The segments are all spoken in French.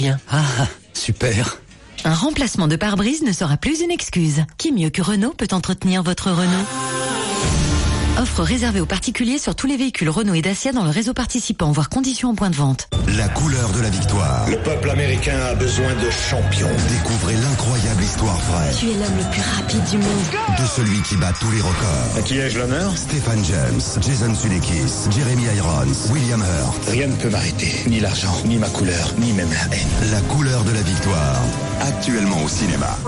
Bien. Ah, super. Un remplacement de pare-brise ne sera plus une excuse. Qui mieux que Renault peut entretenir votre Renault? Offre réservée aux particuliers sur tous les véhicules Renault et Dacia dans le réseau participant, voire conditions en point de vente. La couleur de la victoire. Le peuple américain a besoin de champions. Découvrez l'incroyable histoire vraie. Tu es l'homme le plus rapide du monde. De celui qui bat tous les records. À qui ai-je l'honneur? Stéphane James, Jason Sudeikis, Jeremy Irons, William Hurt. Rien ne peut m'arrêter. Ni l'argent, ni ma couleur, ni même la haine. La couleur de la victoire. Actuellement au cinéma.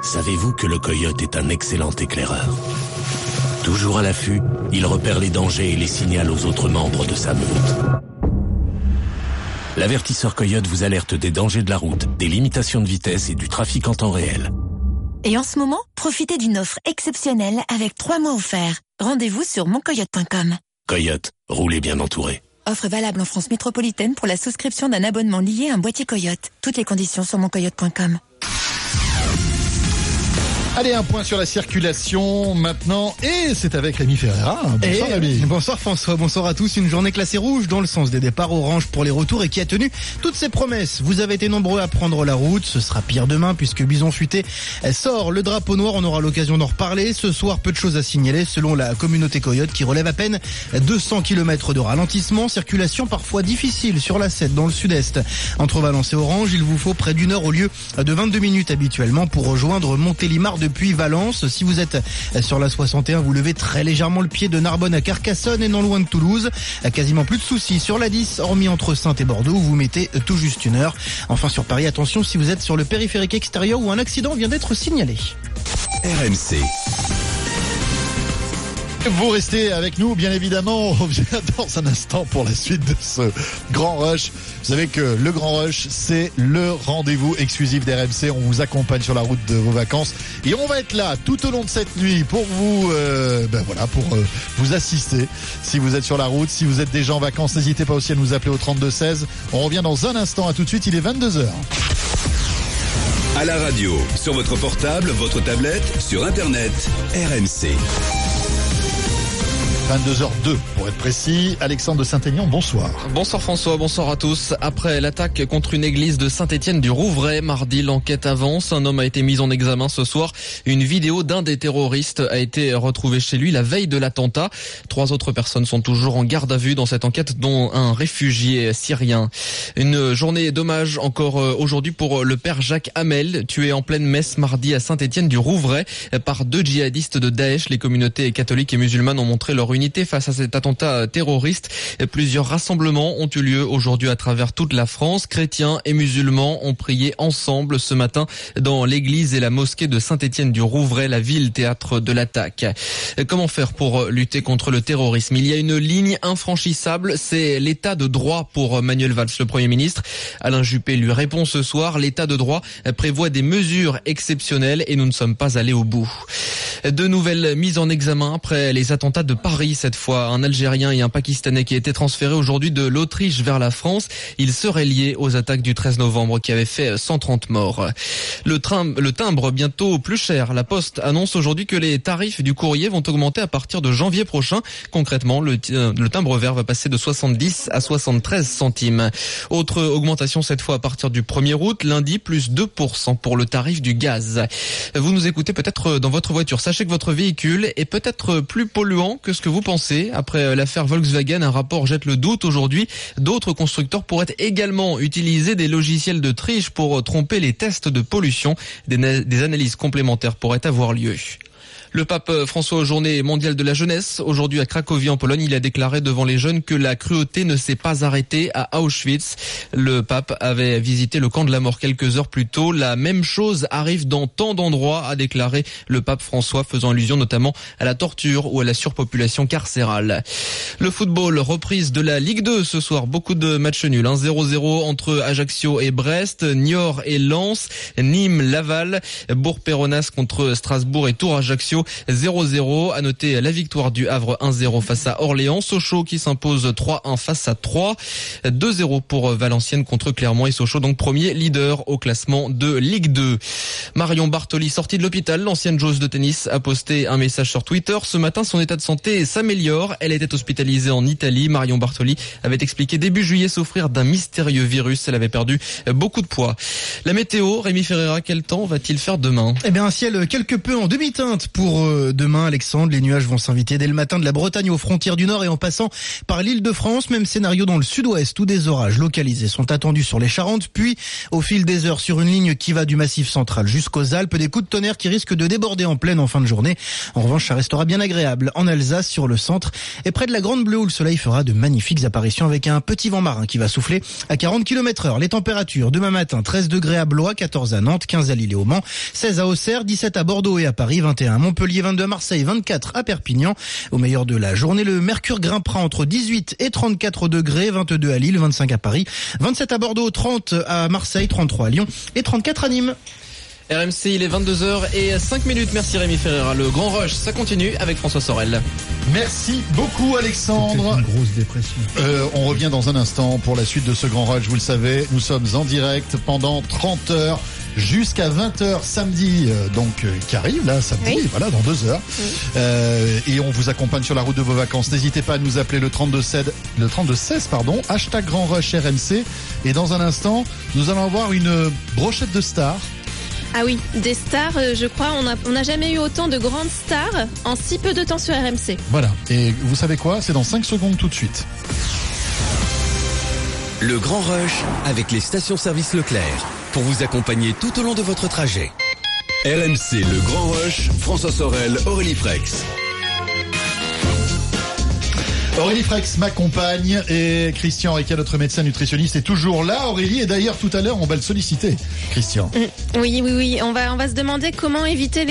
Savez-vous que le coyote est un excellent éclaireur? Toujours à l'affût, il repère les dangers et les signale aux autres membres de sa meute. L'avertisseur Coyote vous alerte des dangers de la route, des limitations de vitesse et du trafic en temps réel. Et en ce moment, profitez d'une offre exceptionnelle avec 3 mois offerts. Rendez-vous sur moncoyote.com. Coyote, roulez bien entouré. Offre valable en France métropolitaine pour la souscription d'un abonnement lié à un boîtier Coyote. Toutes les conditions sur moncoyote.com. Allez, un point sur la circulation maintenant. Et c'est avec Rémi Ferreira. Bonsoir Et- Rémi. Bonsoir François, bonsoir à tous. Une journée classée rouge dans le sens des départs orange pour les retours et qui a tenu toutes ses promesses. Vous avez été nombreux à prendre la route. Ce sera pire demain puisque Bison Futé sort le drapeau noir. On aura l'occasion d'en reparler. Ce soir, peu de choses à signaler selon la communauté Coyote qui relève à peine 200 km de ralentissement. Circulation parfois difficile sur la 7 dans le sud-est. Entre Valence et Orange, il vous faut près d'une heure au lieu de 22 minutes habituellement pour rejoindre Montélimar depuis Valence. Si vous êtes sur la 61, vous levez très légèrement le pied de Narbonne à Carcassonne et non loin de Toulouse. Quasiment plus de soucis sur la 10, hormis entre Sainte et Bordeaux où vous mettez tout juste une heure. Enfin sur Paris, attention si vous êtes sur le périphérique extérieur où un accident vient d'être signalé. RMC. Vous restez avec nous, bien évidemment. On revient dans un instant pour la suite de ce grand rush. Vous savez que le grand rush, c'est le rendez-vous exclusif d'RMC. On vous accompagne sur la route de vos vacances et on va être là tout au long de cette nuit pour vous, euh, ben voilà, pour euh, vous assister. Si vous êtes sur la route, si vous êtes déjà en vacances, n'hésitez pas aussi à nous appeler au 32 16. On revient dans un instant. À tout de suite. Il est 22 h À la radio, sur votre portable, votre tablette, sur Internet. RMC. 22h02 pour être précis. Alexandre de Saint-Aignan, bonsoir. Bonsoir François, bonsoir à tous. Après l'attaque contre une église de Saint-Étienne du Rouvray, mardi, l'enquête avance. Un homme a été mis en examen ce soir. Une vidéo d'un des terroristes a été retrouvée chez lui la veille de l'attentat. Trois autres personnes sont toujours en garde à vue dans cette enquête, dont un réfugié syrien. Une journée d'hommage encore euh, aujourd'hui pour le père Jacques Hamel, tué en pleine messe mardi à Saint-Étienne du Rouvray par deux djihadistes de Daesh. Les communautés catholiques et musulmanes ont montré leur unité face à cet attentat terroriste. Plusieurs rassemblements ont eu lieu aujourd'hui à travers toute la France. Chrétiens et musulmans ont prié ensemble ce matin dans l'église et la mosquée de Saint-Étienne du Rouvray, la ville théâtre de l'attaque. Comment faire pour lutter contre le terrorisme? Il y a une ligne infranchissable, c'est l'état de droit pour Manuel Valls, le Premier ministre. Alain Juppé lui répond ce soir, l'état de droit prévoit des mesures exceptionnelles et nous ne sommes pas allés au bout. De nouvelles mises en examen après les attentats de Paris cette fois. Un Algérien et un Pakistanais qui étaient transférés aujourd'hui de l'Autriche vers la France. Ils seraient liés aux attaques du 13 novembre qui avaient fait 130 morts. Le, timbre bientôt plus cher. La Poste annonce aujourd'hui que les tarifs du courrier vont augmenter à partir de janvier prochain. Concrètement, le, le timbre vert va passer de 70 à 73 centimes. Autre augmentation cette fois à partir du 1er août, lundi plus 2% pour le tarif du gaz. Vous nous écoutez peut-être dans votre voiture. Sachez que votre véhicule est peut-être plus polluant que ce que vous pensez. Après l'affaire Volkswagen, un rapport jette le doute aujourd'hui. D'autres constructeurs pourraient également utiliser des logiciels de triche pour tromper les tests de pollution. Des analyses complémentaires pourraient avoir lieu. Le pape François aux journées mondiales de la jeunesse, aujourd'hui à Cracovie en Pologne, il a déclaré devant les jeunes que la cruauté ne s'est pas arrêtée à Auschwitz. Le pape avait visité le camp de la mort quelques heures plus tôt. La même chose arrive dans tant d'endroits, a déclaré le pape François, faisant allusion notamment à la torture ou à la surpopulation carcérale. Le football, reprise de la Ligue 2 ce soir, beaucoup de matchs nuls. 1-0-0 entre Ajaccio et Brest, Niort et Lens, Nîmes, Laval, Bourg-Péronas contre Strasbourg et Tours-Ajaccio. Ajaccio 0-0. À noter la victoire du Havre 1-0 face à Orléans. Sochaux qui s'impose 3-1 face à 3. 2-0 pour Valenciennes contre Clermont et Sochaux donc premier leader au classement de Ligue 2. Marion Bartoli sortie de l'hôpital, l'ancienne joueuse de tennis a posté un message sur Twitter. Ce matin, son état de santé s'améliore. Elle était hospitalisée en Italie. Marion Bartoli avait expliqué début juillet souffrir d'un mystérieux virus. Elle avait perdu beaucoup de poids. La météo, Rémi Ferreira, quel temps va-t-il faire demain? Eh bien, un ciel quelque peu en demi-teinte pour euh, demain, Alexandre. Les nuages vont s'inviter dès le matin de la Bretagne aux frontières du Nord et en passant par l'île de France. Même scénario dans le sud-ouest où des orages localisés sont attendus sur les Charentes. Puis, au fil des heures, sur une ligne qui va du massif central jusqu'aux Alpes, des coups de tonnerre qui risquent de déborder en pleine en fin de journée. En revanche, ça restera bien agréable en Alsace, sur le centre et près de la Grande Bleue où le soleil fera de magnifiques apparitions avec un petit vent marin qui va souffler à 40 km heure. Les températures demain matin, 13 degrés à Blois, 14 à Nantes, 15 à Lille et au Mans, 16 à Auxerre, 17 à Bordeaux et à Paris, 21 à Montpellier, 22 à Marseille, 24 à Perpignan. Au meilleur de la journée, le mercure grimpera entre 18 et 34 degrés, 22 à Lille, 25 à Paris, 27 à Bordeaux, 30 à Marseille, 33 à Lyon et 34 à Nîmes. RMC, il est 22h et 5 minutes. Merci Rémi Ferreira. Le Grand Rush, ça continue avec François Sorel. Merci beaucoup Alexandre. Une grosse dépression. Euh, on revient dans un instant pour la suite de ce grand rush. Vous le savez, nous sommes en direct pendant 30 heures jusqu'à 20h samedi, euh, donc euh, qui arrive là samedi, Oui. voilà dans deux heures. Oui. Euh, et on vous accompagne sur la route de vos vacances. N'hésitez pas à nous appeler le 32 16, le 32 16 pardon, hashtag Grand Rush RMC. Et dans un instant, nous allons avoir une brochette de stars. Ah oui, des stars, je crois, on n'a on n'a jamais eu autant de grandes stars en si peu de temps sur RMC. Voilà. Et vous savez quoi? C'est dans 5 secondes tout de suite. Le Grand Rush avec les stations-service Leclerc pour vous accompagner tout au long de votre trajet. RMC, le Grand Rush, François Sorel, Aurélie Frex. Aurélie Frex m'accompagne et Christian Rica, notre médecin nutritionniste, est toujours là. Aurélie, et d'ailleurs tout à l'heure, on va le solliciter. Christian. Mm, Oui, oui, oui. On va, on va se demander comment éviter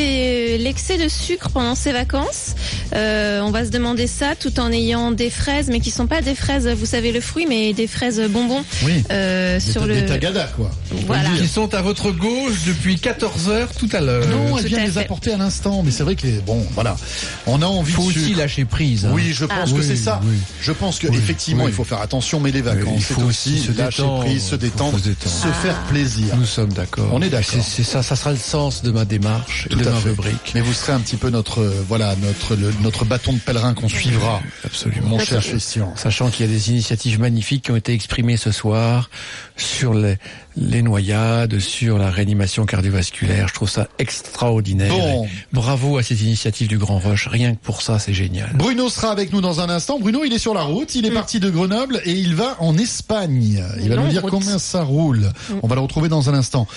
l'excès de sucre pendant ses vacances. Euh, on va se demander ça tout en ayant des fraises, mais qui sont pas des fraises, vous savez, le fruit, mais des fraises bonbons. Oui. Euh, Des, sur des le. tagadas, quoi. Faut le Voilà. Qui sont à votre gauche depuis 14 heures tout à l'heure. Non, elle vient les apporter à l'instant, mais c'est vrai que bon, voilà, on a envie Faut de aussi lâcher prise. hein. Oui, je pense Ah. que Oui, c'est ça. Oui. Je pense que Oui, effectivement, oui. il faut faire attention, mais les vacances, il c'est faut aussi se lâcher détendre. prise, se détendre, se détendre. se faire plaisir. Nous sommes d'accord. On est d'accord. C'est ça, ça sera le sens de ma démarche, Tout de à ma fait. rubrique. Mais vous serez un petit peu notre, euh, voilà, notre, le- notre bâton de pèlerin qu'on suivra, Absolument. mon cher Christian. Sachant qu'il y a des initiatives magnifiques qui ont été exprimées ce soir sur les, les noyades, sur la réanimation cardiovasculaire. Je trouve ça extraordinaire. Bon. Bravo à ces initiatives du Grand Rush. Rien que pour ça, c'est génial. Bruno sera avec nous dans un instant. Bruno, il est sur la route, il est parti de Grenoble et il va en Espagne. Il va Non, nous dire route. combien ça roule. On va le retrouver dans un instant.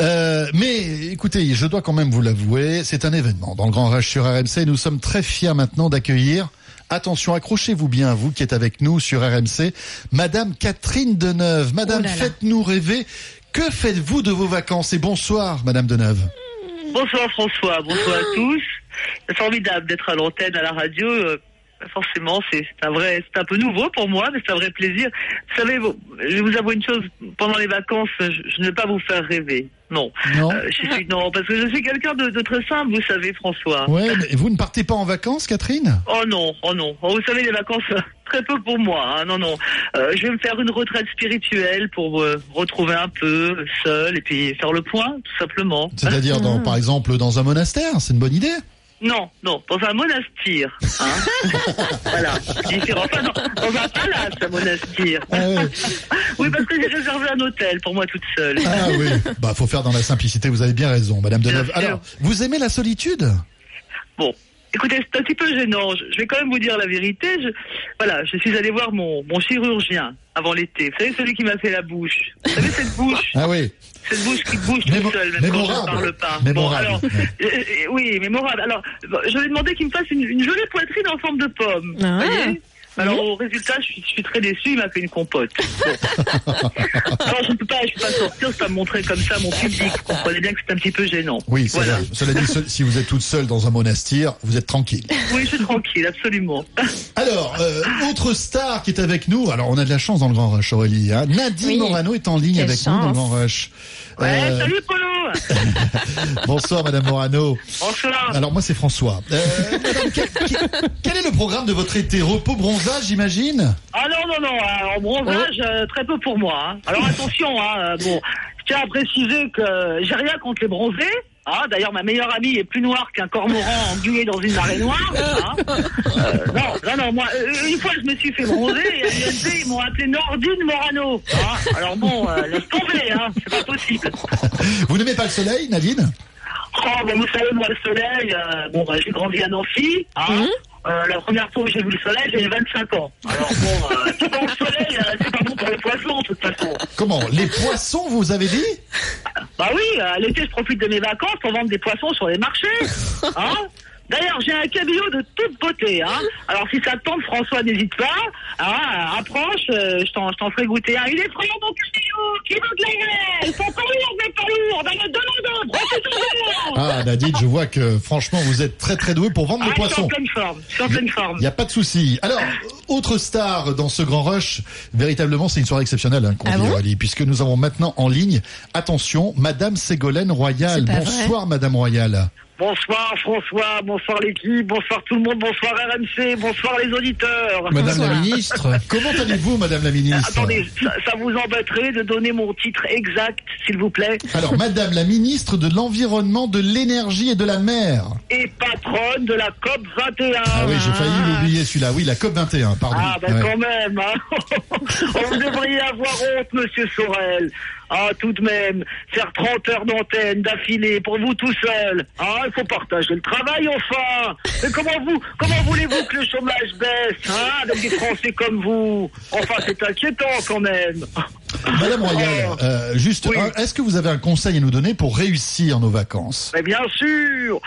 Euh, mais écoutez, je dois quand même vous l'avouer, c'est un événement dans le Grand Rush sur RMC. Nous sommes très fiers maintenant d'accueillir. Attention, accrochez-vous bien, vous qui êtes avec nous sur RMC, Madame Catherine Deneuve. Madame, Oh faites-nous rêver. Que faites-vous de vos vacances? Et bonsoir, Madame Deneuve. Bonsoir François, bonsoir à tous. C'est formidable d'être à l'antenne, à la radio. Forcément, c'est un vrai, c'est un peu nouveau pour moi, mais c'est un vrai plaisir. Vous savez, vous- je vais vous avouer une chose. Pendant les vacances, je, je ne vais pas vous faire rêver. Non, Non Euh, je suis non, parce que je suis quelqu'un de, de très simple, vous savez, François. Ouais, mais vous ne partez pas en vacances, Catherine? Oh non, oh non. Oh, vous savez, les vacances, très peu pour moi. hein. Non, non. Euh, je vais me faire une retraite spirituelle pour me retrouver un peu seul et puis faire le point, tout simplement. C'est-à-dire, par exemple, dans un monastère, c'est une bonne idée Non, non, dans un monastir. Hein voilà. Enfin, dans, dans un palace, un monastir. Ah ouais. Oui, parce que j'ai réservé un hôtel pour moi toute seule. Ah oui, bah faut faire dans la simplicité, vous avez bien raison, Madame Deneuve. Alors, vous aimez la solitude? Bon, écoutez, c'est un petit peu gênant. Je, je vais quand même vous dire la vérité. Je, voilà, je suis allée voir mon, mon chirurgien avant l'été. Vous savez, celui qui m'a fait la bouche. Vous savez, cette bouche, Ah oui, cette bouche qui bouge Mémo- toute seule, même quand je ne mémorable. parle pas. Mémorable. Bon, alors, euh, euh, oui, mémorable. Alors, bon, je lui ai demandé qu'il me fasse une, une jolie poitrine en forme de pomme. Ah. Alors au résultat, je suis, je suis très déçu, il m'a fait une compote. Bon. Alors je ne peux pas, je peux pas sortir, je peux pas me montrer comme ça à mon public. Vous comprenez bien que c'est un petit peu gênant. oui, c'est voilà. vrai. Cela dit, si vous êtes toute seule dans un monastère, vous êtes tranquille. Oui, je suis tranquille, absolument. Alors, euh, autre star qui est avec nous. Alors, on a de la chance dans le Grand Rush, Aurélie. Hein. Nadine Oui. Morano est en ligne Quelle avec nous dans le chance. Grand Rush. Ouais, Euh, salut Polo Bonsoir, Madame Morano. Bonsoir. Alors, moi, c'est François. Euh, madame, quel, est le programme de votre été Repos, bronzage, j'imagine Ah non, non, non, euh, en bronzage, euh, très peu pour moi. hein. Alors attention, hein, bon, je tiens à préciser que j'ai rien contre les bronzés. Ah, D'ailleurs, ma meilleure amie est plus noire qu'un cormoran englué dans une marée noire. hein. Euh, non, non, non, moi, euh, une fois, je me suis fait bronzer et à l'INP, ils m'ont appelé Nordine Morano. hein. Alors bon, euh, laisse tomber, hein, c'est pas possible. Vous n'aimez pas le soleil, Nadine? Oh, ben, vous savez, moi, le soleil, euh, bon, ben, j'ai grandi à Nancy. Hein. Euh, la première fois où j'ai vu le soleil, j'avais 25 ans. Alors bon, euh, c'est bon, le soleil, euh, c'est pas bon pour les poissons, de toute façon. Comment Les poissons, vous avez dit? Bah oui, à l'été, je profite de mes vacances pour vendre des poissons sur les marchés. Hein D'ailleurs, j'ai un cabillaud de toute beauté. Hein Alors, si ça te tente, François, n'hésite pas. Hein, approche, euh, je t'en je t'en ferai goûter un. Il est frais, mon cabillaud Qui veut de la graisse pas lourd, mais pas lourd Dans le donnant d'autres Ah, Nadine, je vois que franchement, vous êtes très très doué pour vendre Ah, des je suis poissons. en pleine forme. Je suis en pleine forme. Il n'y a pas de souci. Alors, autre star dans ce grand rush, véritablement, c'est une soirée exceptionnelle hein, qu'on Ah vit, bon? Aurélie, puisque nous avons maintenant en ligne, attention, Madame Ségolène Royal. Bonsoir, Madame Royal. Bonsoir François, bonsoir l'équipe, bonsoir tout le monde, bonsoir RMC, bonsoir les auditeurs. Madame la ministre, comment allez-vous, Madame la ministre Attendez, ça, ça vous embêterait de donner mon titre exact, s'il vous plaît? Alors, Madame la ministre de l'Environnement, de l'Énergie et de la Mer. Et patronne de la COP 21. Ah oui, j'ai failli l'oublier celui-là. Oui, la COP 21, pardon. Ah ben Ouais. quand même, hein. vous devriez avoir honte, Monsieur Sorel. Ah, tout de même, faire 30 heures d'antenne d'affilée pour vous tout seul. Ah, il faut partager le travail, enfin. Mais comment vous, comment voulez-vous que le chômage baisse, hein, avec des Français comme vous? Enfin, c'est inquiétant quand même. Madame Royal, Oh. euh, juste, Oui. est-ce que vous avez un conseil à nous donner pour réussir nos vacances? Mais bien sûr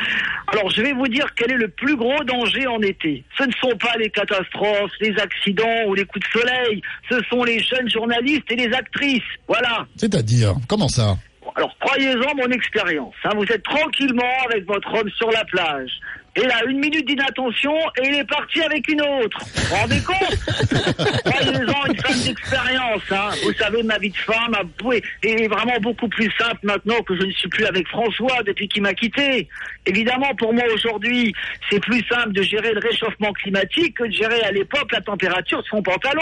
Alors je vais vous dire quel est le plus gros danger en été. Ce ne sont pas les catastrophes, les accidents ou les coups de soleil, ce sont les jeunes journalistes et les actrices. Voilà. C'est-à-dire, comment ça? Alors croyez-en mon expérience. hein. Vous êtes tranquillement avec votre homme sur la plage. Et là, une minute d'inattention et il est parti avec une autre. Vous vous rendez compte Croyez-en une femme d'expérience. Hein. Vous savez, ma vie de femme a boué- est vraiment beaucoup plus simple maintenant que je ne suis plus avec François depuis qu'il m'a quitté. Évidemment, pour moi aujourd'hui, c'est plus simple de gérer le réchauffement climatique que de gérer à l'époque la température de son pantalon.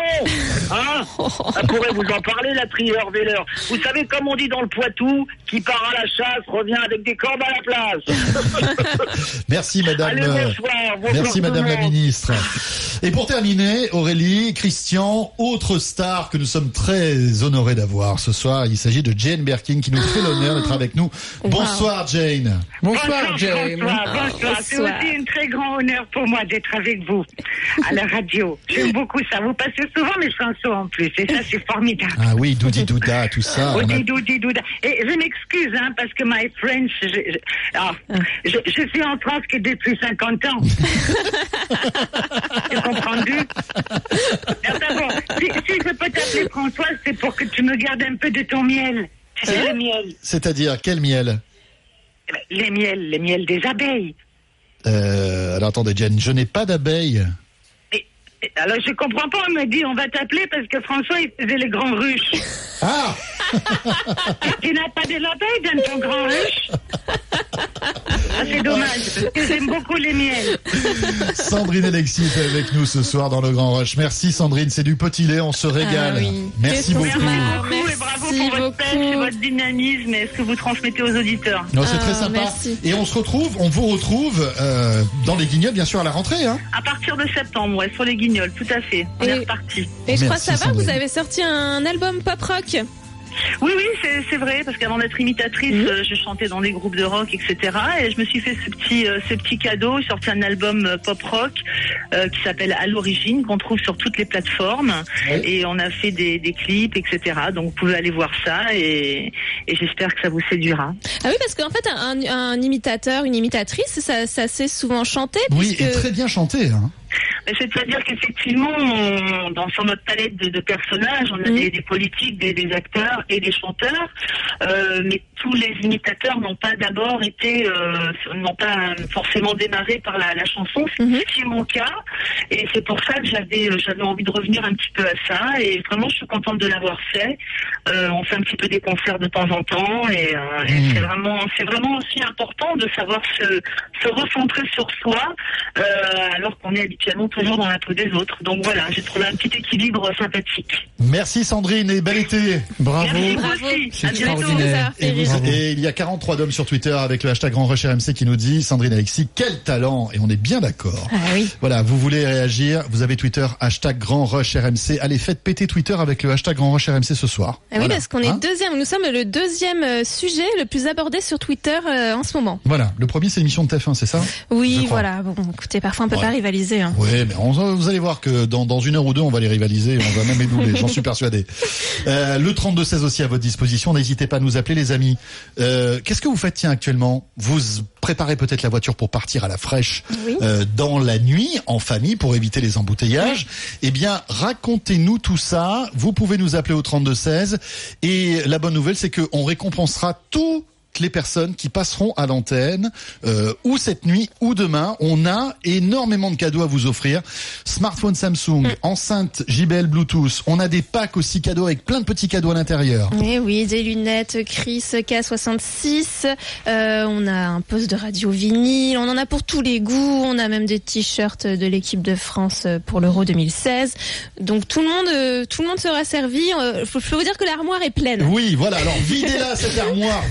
Hein Elle pourrait vous en parler, la trieur Veller. Vous savez, comme on dit dans le Poitou, qui part à la chasse revient avec des cordes à la place. Merci Madame. Allez, euh, bonsoir, bonsoir Merci Madame la ministre. Et pour terminer, Aurélie, Christian, autre star que nous sommes très honorés d'avoir ce soir. Il s'agit de Jane Birkin qui nous fait l'honneur d'être avec nous. Bonsoir Jane. Bonsoir, Jane. Bonsoir, bonsoir. C'est aussi un très grand honneur pour moi d'être avec vous à la radio. J'aime beaucoup ça. Vous passez souvent mes chansons en plus. Et ça, c'est formidable. Ah oui, Doudi Douda, tout ça. on a- Oudi, doudi, douda. Et je m'excuse, hein, parce que my French, je, je, ah, je, je suis en France que depuis 50 ans. Tu comprendu Enfin bon, si, si je peux t'appeler Françoise, c'est pour que tu me gardes un peu de ton miel. Tu sais, le miel. C'est-à-dire, quel miel? Les miels, les miels des abeilles. euh, Alors attendez Jane, je n'ai pas d'abeilles. Alors je comprends pas, on me dit on va t'appeler parce que François il faisait les grands ruches. Ah Tu n'as pas de l'abeille dans ton grand ruche? Ah, C'est dommage, parce que j'aime beaucoup les miels. Sandrine Alexis est avec nous ce soir dans le Grand Rush. Merci Sandrine, c'est du petit lait, on se régale. Ah oui. Merci beaucoup. Merci et bravo Merci pour votre pêche et votre dynamisme et ce que vous transmettez aux auditeurs. Non, c'est Ah, très sympa. merci. Et on se retrouve, on vous retrouve euh, dans les guignols, bien sûr, à la rentrée. Hein. À partir de septembre, ouais, sur les guignols, tout à fait. On Et- est reparti. Et je crois Merci, savoir, vous Sandrine. avez sorti un album pop rock. Oui, oui, c'est c'est vrai, parce qu'avant d'être imitatrice, euh, je chantais dans des groupes de rock, etc. Et je me suis fait ce petit, euh, ce petit cadeau. J'ai sorti un album euh, pop rock euh, qui s'appelle À l'origine, qu'on trouve sur toutes les plateformes. Et on a fait des, des clips, etc. Donc vous pouvez aller voir ça et, et j'espère que ça vous séduira. Ah oui, parce qu'en fait, un, un imitateur, une imitatrice, ça, ça sait souvent chanter. Oui, puisque... et très bien chanté. Hein. C'est-à-dire qu'effectivement, dans sur notre palette de, de personnages, on a des, des politiques, des, des acteurs et des chanteurs, euh, mais tous les imitateurs n'ont pas d'abord été, euh, n'ont pas forcément démarré par la, la chanson, ce qui est mon cas, et c'est pour ça que j'avais, euh, j'avais envie de revenir un petit peu à ça, et vraiment, je suis contente de l'avoir fait. Euh, on fait un petit peu des concerts de temps en temps, et, et c'est vraiment, c'est vraiment aussi important de savoir se, se recentrer sur soi, alors qu'on est habituellement toujours dans la peau des autres. Donc voilà, j'ai trouvé un petit équilibre sympathique. Merci Sandrine et bel été. Bravo. Merci, vous aussi. À extraordinaire. Et, vous- et il y a 43 d'hommes sur Twitter avec le hashtag Grand Rush RMC qui nous dit Sandrine Alexis, quel talent Et on est bien d'accord. Ah oui. Voilà, vous voulez réagir, vous avez Twitter, hashtag Grand Rush RMC. Allez, faites péter Twitter avec le hashtag Grand Rush RMC ce soir. Ah oui, Voilà. parce qu'on est Hein deuxième. Nous sommes le deuxième euh, sujet le plus abordé sur Twitter euh, en ce moment. Voilà, le premier c'est l'émission de TF1, c'est ça? Oui, voilà. Bon, écoutez, parfois on peut Ouais. pas rivaliser. Hein. Oui, mais on- vous allez voir que dans, dans une heure ou deux, on va les rivaliser, on va même les doubler, j'en suis persuadé. Euh, le 32-16 aussi à votre disposition, n'hésitez pas à nous appeler les amis. Euh, Qu'est-ce que vous faites tiens actuellement? Vous préparez peut-être la voiture pour partir à la fraîche Oui. euh, dans la nuit, en famille, pour éviter les embouteillages. Eh bien, racontez-nous tout ça, vous pouvez nous appeler au 32-16, et la bonne nouvelle c'est qu'on récompensera les personnes qui passeront à l'antenne euh, ou cette nuit ou demain. On a énormément de cadeaux à vous offrir. Smartphone Samsung, enceinte JBL Bluetooth. On a des packs aussi cadeaux avec plein de petits cadeaux à l'intérieur. Eh oui, des lunettes Chris K66. euh, on a un poste de radio vinyle. On en a pour tous les goûts. On a même des t-shirts de l'équipe de France pour l'Euro 2016. Donc tout le monde, euh, tout le monde sera servi. Faut, faut vous dire que l'armoire est pleine. Oui, voilà. Alors videz-la cette armoire,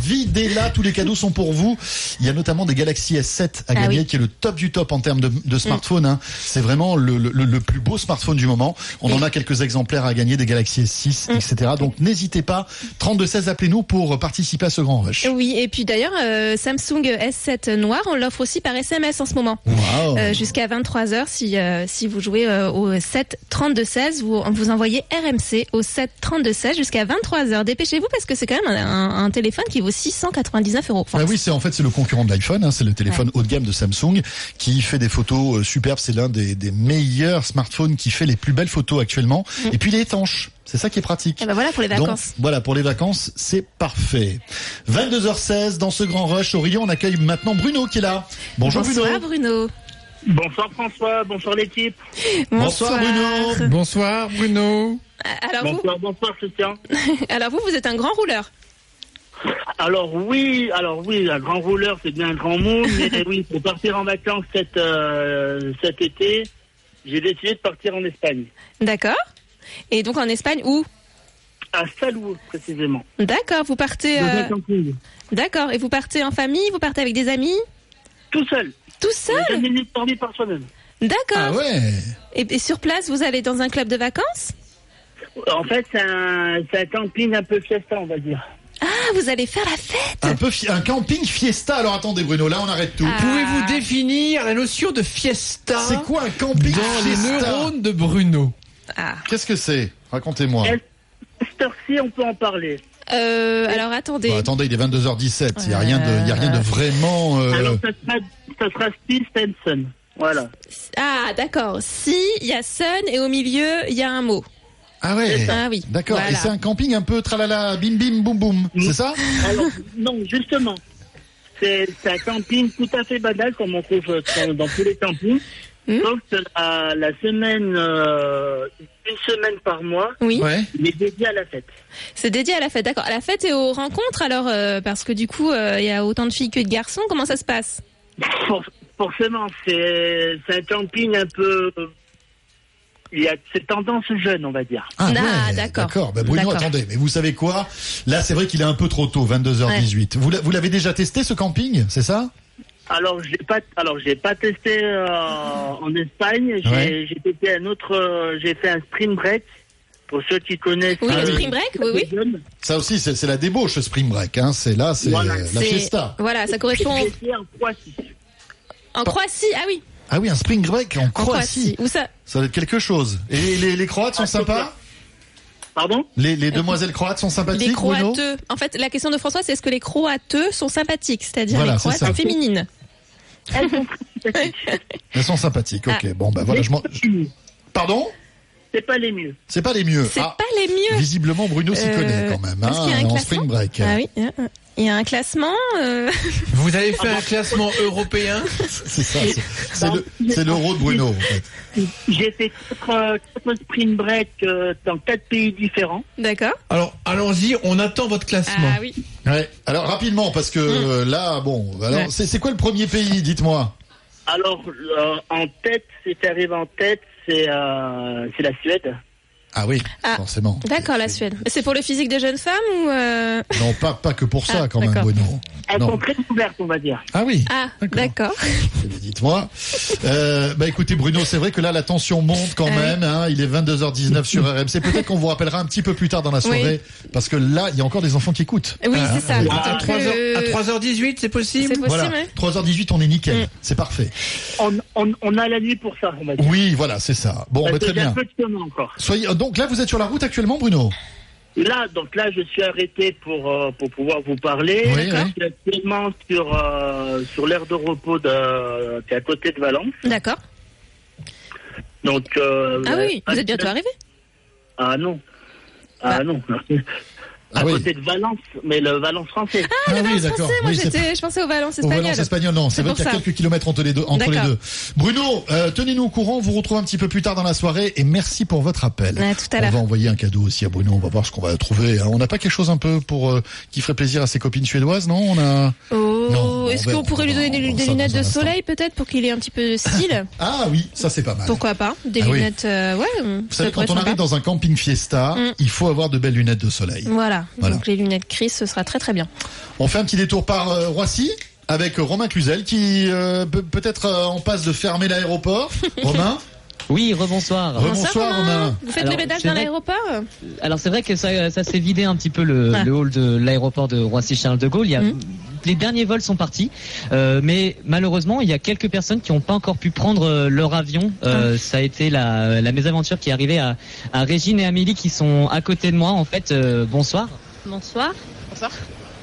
videz-la. Tous les cadeaux sont pour vous. Il y a notamment des Galaxy S7 à Ah gagner, oui. qui est le top du top en termes de, de smartphone. hein. C'est vraiment le, le- le plus beau smartphone du moment. On en a quelques exemplaires à gagner, des Galaxy S6, Mm. etc. Donc n'hésitez pas. 3216, appelez-nous pour participer à ce grand rush. Oui, et puis d'ailleurs, euh, Samsung S7 noir, on l'offre aussi par SMS en ce moment. Euh, Jusqu'à 23h, si, euh, si vous jouez au 7 32 16, vous, vous envoyez RMC au 7 32 16 jusqu'à 23h. Dépêchez-vous parce que c'est quand même un, un- un téléphone qui vaut 699 euros. Enfin, Ah oui, c'est en fait c'est le concurrent de l'iPhone, hein, c'est le téléphone haut de gamme de Samsung qui fait des photos euh, superbes. C'est l'un des, des meilleurs smartphones qui fait les plus belles photos actuellement. Et puis il est étanche. C'est ça qui est pratique. Et ben voilà pour les Donc, vacances. voilà, pour les vacances, c'est parfait. 22h16, dans ce grand rush, au Rio, on accueille maintenant Bruno qui est là. Bonjour Bonsoir Bruno. Bruno. Bonsoir François, bonsoir l'équipe. Bonsoir, Bruno. Bonsoir Bruno. Alors vous, Bonsoir, bonsoir Christian. alors vous, vous êtes un grand rouleur. Alors oui, alors oui, un grand rouleur c'est bien un grand mot, mais oui, pour partir en vacances cet, euh, cet été, j'ai décidé de partir en Espagne. D'accord. Et donc en Espagne, où? À Salou précisément. D'accord, vous partez. Euh. D'accord. Et vous partez en famille Vous partez avec des amis? Tout seul. Tout seul? Mis dormi par soi-même. D'accord. Ah ouais. Et, et sur place, vous allez dans un club de vacances? En fait, c'est un, c'est un camping un peu fiesta, on va dire. Ah, vous allez faire la fête Un peu fi- un camping fiesta. Alors attendez Bruno, là on arrête tout. Ah. Pouvez-vous définir la notion de fiesta C'est quoi un camping dans les fiesta neurones de Bruno? Ah. Qu'est-ce que c'est? Racontez-moi. Cette heure-ci, on peut en parler. Euh, alors attendez. Attendez, il est 22h17. Il y a rien de, il y a rien de vraiment. euh, Alors, ça sera, ça sera Steve Stenson. Voilà. Ah, d'accord. Si, il y a Sun et au milieu, il y a un mot. Ah ouais. Ah oui. D'accord. Voilà. Et c'est un camping un peu tralala, bim bim boum boum. C'est ça Alors, non, justement. C'est un camping tout à fait banal, comme on trouve dans, dans tous les campings. Hmm. Sauf que la, la semaine, euh, une semaine par mois, Oui. Ouais. il est dédié à la fête. C'est dédié à la fête. D'accord. À la fête et aux rencontres, alors, euh, parce que du coup, euh, il y a autant de filles que de garçons. Comment ça se passe? For- forcément, c'est un camping un peu. Il y a c'est tendance jeune, on va dire. Ah, Ah, ouais, d'accord. D'accord. Ben, Bruno, attendez. Mais vous savez quoi? Là, c'est vrai qu'il est un peu trop tôt, 22h18. Vous l'a- vous l'avez déjà testé ce camping, c'est ça? Alors, j'ai pas, alors j'ai pas testé euh, en Espagne. J'ai Ouais. testé un autre. euh, j'ai fait un spring break. Pour ceux qui connaissent. Oui, euh, spring break, oui, oui. Ça aussi, c'est c'est la débauche, ce spring break. Hein. C'est là, c'est Voilà. la fiesta. Voilà, ça correspond en Croatie. en Croatie. Ah oui, Ah oui, un spring break en en Croatie. Croatie. Où ça? Ça va être quelque chose. Et les, les Croates sont Ah, sympas Pardon les, les demoiselles croates sont sympathiques, Les Croateux. En fait, la question de François, c'est est-ce que les Croateux sont sympathiques, c'est-à-dire Voilà, les Croates ça. féminines. Elles sont sympathiques. Elles sont sympathiques. Ok. Ah. Bon, bah voilà. Je m'en- Pardon C'est pas les mieux. C'est pas les mieux. C'est Ah, pas les mieux. Visiblement, Bruno s'y Euh, connaît quand même. y a un Hein, en classement spring break. Ah oui, il y a un- un classement. euh, Vous avez fait un classement européen? C'est ça. c'est- C'est le- c'est l'euro de Bruno. en fait. J'ai fait quatre, quatre spring break euh, dans quatre pays différents. D'accord. Alors, allons-y, on attend votre classement. Ah oui. Ouais. Alors rapidement, parce que euh, là, bon, alors Ouais. c'est c'est quoi le premier pays Dites-moi? Alors, euh, en tête, c'est arrivé en tête, c'est euh, c'est la Suède. Ah oui, Ah. forcément. D'accord, la Suède. C'est pour le physique des jeunes femmes ou euh, Non, pas pas que pour ça Ah, quand même. Bruno. Elles Non. sont très ouvertes, on va dire. Ah oui. Ah, d'accord. Dites-moi. Euh, bah écoutez Bruno, c'est vrai que là la tension monte quand Ah oui. même. Hein, il est 22h19 sur RMC. Peut-être qu'on vous rappellera un petit peu plus tard dans la soirée, parce que là il y a encore des enfants qui écoutent. Oui, Hein, c'est ça. euh, À, Donc, 3h, euh, à 3h18, c'est possible C'est possible, Voilà, ouais. 3h18 on est nickel, Mm. c'est parfait. On, on, on a la nuit pour ça, on va dire. Oui, voilà, c'est ça. Bon, bah, que très bien. peu de encore. Soyez donc là vous êtes sur la route actuellement Bruno. Là, donc là, je suis arrêté pour euh, pour pouvoir vous parler. Oui, je suis actuellement sur euh, sur l'aire de repos de qui est à côté de Valence. D'accord. Donc euh, Ah oui, vous euh, êtes bientôt arrivé. Ah non. Ah Bah. non. Ah à oui. côté de Valence, mais le Valence français. Ah, Ah le oui, Valence d'accord. français, moi Oui, j'étais, je pensais au Valence Au espagnol. Valence espagnol, non. C'est vrai qu'il y a quelques kilomètres entre les deux. Entre les D'accord. deux. Bruno, euh, tenez-nous au courant. On vous retrouve un petit peu plus tard dans la soirée et merci pour votre appel. À tout à on l'heure. va envoyer un cadeau aussi à Bruno. On va voir ce qu'on va trouver. hein. On n'a pas quelque chose un peu pour euh, qui ferait plaisir à ses copines suédoises, non? On a. Oh, est-ce on qu'on pourrait lui on donner des, on lunettes de soleil peut-être pour qu'il ait un petit peu de style? Ah oui, ça c'est pas mal. Pourquoi pas? Des Ah oui. lunettes, euh, ouais. Vous savez, quand on arrive dans un camping fiesta, Mm. il faut avoir de belles lunettes de soleil. Voilà. Voilà. Donc les lunettes Chris, ce sera très très bien. On fait un petit détour par euh, Roissy avec Romain Cluzel qui euh, peut- peut-être euh, en passe de fermer l'aéroport. Romain Oui, rebonsoir. Rebonsoir Romain. Vous faites Alors, le ménage dans l'aéroport Alors c'est vrai que ça, ça s'est vidé un petit peu le, Ah. le hall de l'aéroport de Roissy-Charles de Gaulle. Il y a, Mm. Les derniers vols sont partis, euh, mais malheureusement il y a quelques personnes qui n'ont pas encore pu prendre euh, leur avion. Ah. Euh, Ça a été la, la mésaventure qui est arrivée à, à Régine et Amélie qui sont à côté de moi. En fait, euh, bonsoir. Bonsoir. Bonsoir.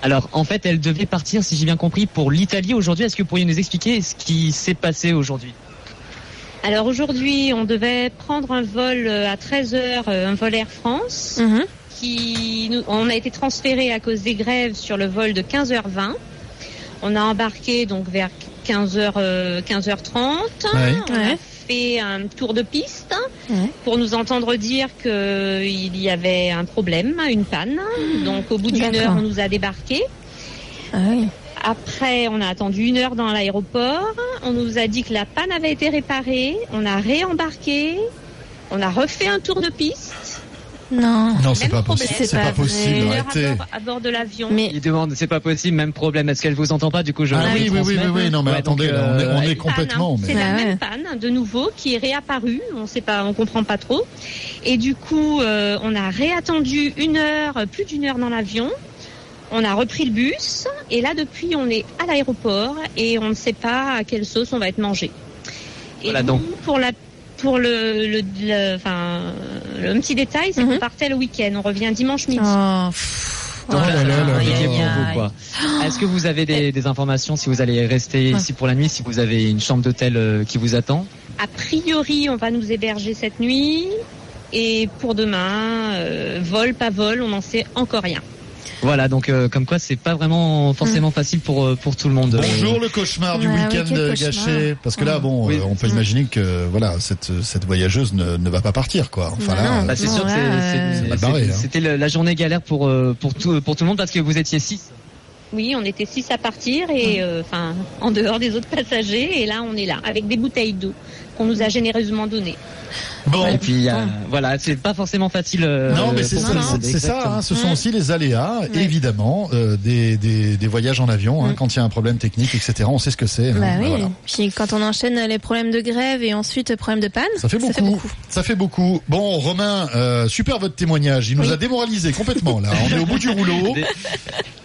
Alors en fait elles devaient partir, si j'ai bien compris, pour l'Italie aujourd'hui. Est-ce que vous pourriez nous expliquer ce qui s'est passé aujourd'hui? Alors aujourd'hui, on devait prendre un vol euh, à 13h, un vol Air France, Mhm. qui nous, on a été transféré à cause des grèves sur le vol de 15h20. On a embarqué donc vers 15h, euh, 15h30. Ouais. On Ouais. a fait un tour de piste Ouais. pour nous entendre dire qu'il y avait un problème, une panne. Donc au bout d'une heure, on nous a débarqué. Ah oui. Après, on a attendu une heure dans l'aéroport. On nous a dit que la panne avait été réparée. On a réembarqué. On a refait un tour de piste. Non. Non, c'est pas possible. C'est pas possible. Une heure à Arrêtez. bord, à bord de l'avion. Mais Il demande, c'est pas possible, même problème. Est-ce qu'elle vous entend pas? Du coup, je Ah vais oui, oui, oui, oui, oui. Non, mais Ouais, attendez, donc, là, on est, on euh, est complètement. hein. C'est la Ah ouais. même panne de nouveau qui est réapparue. On sait pas, on comprend pas trop. Et du coup, euh, on a réattendu une heure, plus d'une heure dans l'avion. On a repris le bus et là depuis on est à l'aéroport et on ne sait pas à quelle sauce on va être mangé. Et Voilà, nous, donc. pour la pour le, le, le- enfin le petit détail, c'est Mhm. qu'on partait le week-end. On revient dimanche midi. Oh. Donc, Oh vous, quoi. Est-ce que vous avez des, des informations si vous allez rester ici pour la nuit, si vous avez une chambre d'hôtel euh, qui vous attend? A priori, on va nous héberger cette nuit. Et pour demain, euh, vol, pas vol, on n'en sait encore rien. Voilà, donc euh, comme quoi c'est pas vraiment forcément facile pour euh, pour tout le monde. Bonjour le cauchemar du Ouais, oui, week-end euh, gâché. Parce que là, bon, Oui. euh, on peut imaginer que voilà, cette cette voyageuse ne, ne va pas partir, quoi. Enfin Bah là, Bah, c'est sûr que hein. c'était le- la journée galère pour euh, pour tout pour tout le monde parce que vous étiez six. Oui, on était six à partir et euh, enfin en dehors des autres passagers. Et là, on est là avec des bouteilles d'eau qu'on nous a généreusement données. bon. Et puis euh, voilà, c'est pas forcément facile. euh, Non, mais c'est ça, hein, ce sont aussi les aléas, Ouais. évidemment, euh, des, des, des voyages en avion. hein, Mm. quand il y a un problème technique, etc. On sait ce que c'est. hein, Bah oui. voilà. Puis quand on enchaîne les problèmes de grève et ensuite problèmes de panne, Ça fait beaucoup. Ça fait beaucoup. Bon, Romain, euh, super votre témoignage. Il nous Oui. a démoralisé complètement là. On est au bout du rouleau. Des-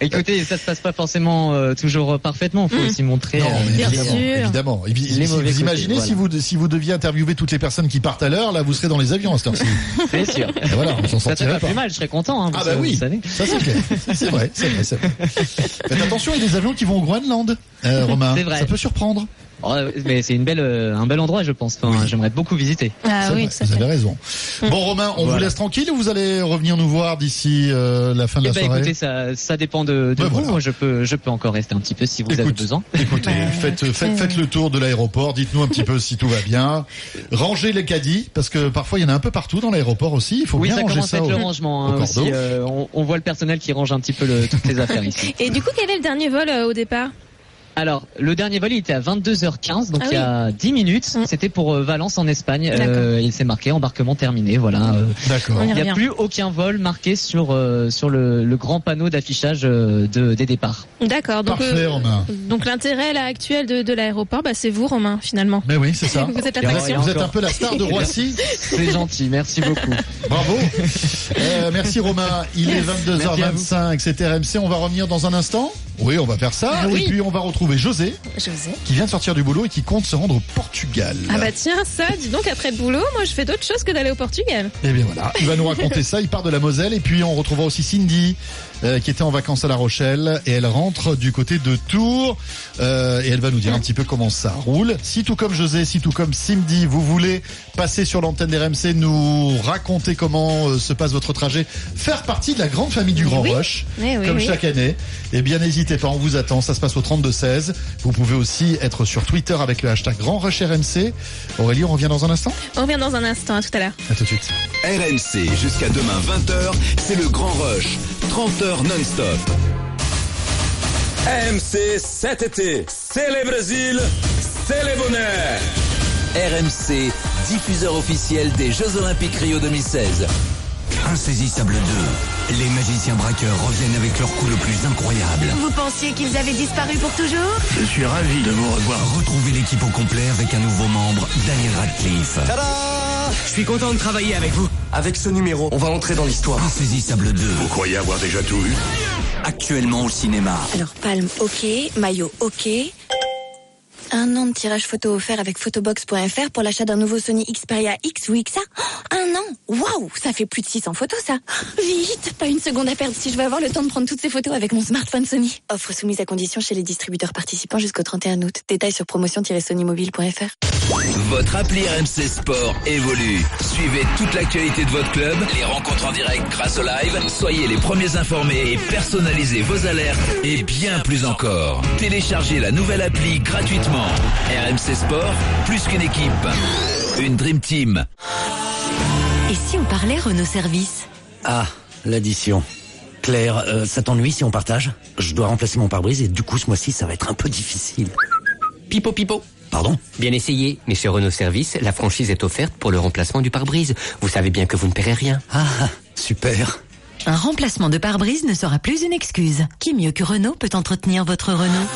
Écoutez, ça se passe pas forcément euh, toujours parfaitement. Il faut Mm. aussi montrer. Non, euh, mais Bien évidemment, sûr. évidemment. Et puis, Les si vous côtés, imaginez si vous si vous vous deviez interviewer toutes les personnes qui partent à l'heure, là, vous serez dans les avions à cette heure-ci. C'est sûr. Et voilà, on s'en Ça sortirait pas pas. plus mal, je serais content. Hein, Ah bah oui, ça c'est clair. C'est vrai, c'est vrai. Faites attention, il y a des avions qui vont au Groenland, euh, Romain. C'est vrai. Ça peut surprendre. Oh, mais c'est une belle, euh, un bel endroit, je pense. Enfin, J'aimerais beaucoup visiter. Ah oui, vrai, vous avez raison. Bon Romain, on vous laisse tranquille ou vous allez revenir nous voir d'ici euh, la fin de Eh la ben, soirée écoutez, ça, ça dépend de, de Ouais, vous. voilà. Moi, je peux, je peux encore rester un petit peu si vous avez Écoute, besoin. Écoutez, faites, faites, faites le tour de l'aéroport, dites-nous un petit peu si tout va bien. Rangez les caddies, parce que parfois il y en a un peu partout dans l'aéroport aussi. Il faut Oui, bien ça ranger commence ça à être au, le rangement hein, aussi. euh, on, on voit le personnel qui range un petit peu le- toutes les affaires ici. Et du coup, quel est le dernier vol euh, au départ? Alors, le dernier vol, il était à 22h15, donc Ah il y a 10 minutes. Mm. C'était pour euh, Valence en Espagne. Euh, il s'est marqué embarquement terminé. Voilà. euh. D'accord. Y Il n'y a plus aucun vol marqué sur euh, sur le, le grand panneau d'affichage euh, de, des départs. D'accord. Donc, Parfait, euh, Romain. donc l'intérêt là actuel de, de l'aéroport, bah, c'est vous, Romain, finalement. Mais oui, c'est ça. Vous êtes Et l'attraction. Vous êtes encore. un peu la star de Roissy. C'est gentil, merci beaucoup. Bravo. Euh, merci Romain. Il est Merci à 22h25, c'est RMC. On va revenir dans un instant. Oui, on va faire ça. Ah oui. Et puis on va retrouver José, José. qui vient de sortir du boulot et qui compte se rendre au Portugal. Ah bah tiens, ça, dis donc, après le boulot, moi je fais d'autres choses que d'aller au Portugal. Et bien voilà, il va nous raconter ça. Il part de la Moselle et puis on retrouvera aussi Cindy euh, qui était en vacances à La Rochelle et elle rentre du côté de Tours euh, et elle va nous dire un petit peu comment ça roule. Si tout comme José, si tout comme Cindy, vous voulez passer sur l'antenne d'RMC, nous raconter comment euh, se passe votre trajet, faire partie de la grande famille du Grand Oui. Rush, Eh oui, comme oui. chaque année, eh bien n'hésitez pas, on vous attend. Ça se passe au 32 16. Vous pouvez aussi être sur Twitter avec le hashtag Grand Rush RMC. Aurélie, on revient dans un instant? On revient dans un instant, à tout à l'heure. À tout de suite. RMC jusqu'à demain 20h, c'est le grand rush. 30 heures non-stop. RMC cet été, c'est le Brésil, c'est le bonheur. RMC, diffuseur officiel des Jeux Olympiques Rio 2016. Insaisissable 2. Les magiciens braqueurs reviennent avec leur coup le plus incroyable. Vous pensiez qu'ils avaient disparu pour toujours? Je suis ravi de vous revoir. Retrouvez l'équipe au complet avec un nouveau membre, Daniel Radcliffe. Je suis content de travailler avec vous. Avec ce numéro, on va entrer dans l'histoire. Insaisissable 2. Vous croyez avoir déjà tout vu? Actuellement au cinéma. Alors, palme, ok. Maillot, ok. Un an de tirage photo offert avec photobox.fr pour l'achat d'un nouveau Sony Xperia X ou XA. Oh, un an Waouh Ça fait plus de 600 photos, ça Vite Pas une seconde à perdre si je veux avoir le temps de prendre toutes ces photos avec mon smartphone Sony. Offre soumise à condition chez les distributeurs participants jusqu'au 31 août. Détails sur promotion-sonymobile.fr. Votre appli RMC Sport évolue. Suivez toute l'actualité de votre club, les rencontres en direct grâce au live. Soyez les premiers informés et personnalisez vos alertes et bien plus encore. Téléchargez la nouvelle appli gratuitement. RMC Sport, plus qu'une équipe. Une Dream Team. Et si on parlait Renault Service? Ah, l'addition. Claire, euh, ça t'ennuie si on partage? Je dois remplacer mon pare-brise et du coup ce mois-ci ça va être un peu difficile. Pipo pipo. Pardon? Bien essayé, mais chez Renault Service, la franchise est offerte pour le remplacement du pare-brise. Vous savez bien que vous ne paierez rien. Ah, super. Un remplacement de pare-brise ne sera plus une excuse. Qui mieux que Renault peut entretenir votre Renault?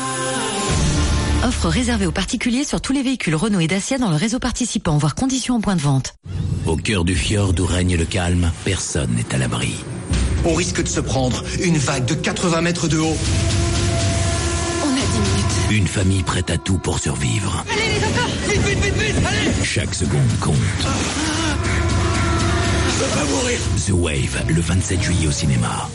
Offre réservée aux particuliers sur tous les véhicules Renault et Dacia dans le réseau participant, voire conditions en point de vente. Au cœur du fjord où règne le calme, personne n'est à l'abri. On risque de se prendre une vague de 80 mètres de haut. On a 10 minutes. Une famille prête à tout pour survivre. Allez les enfants Vite, vite, vite, vite Allez Chaque seconde compte. Je veux pas mourir The Wave, le 27 juillet au cinéma.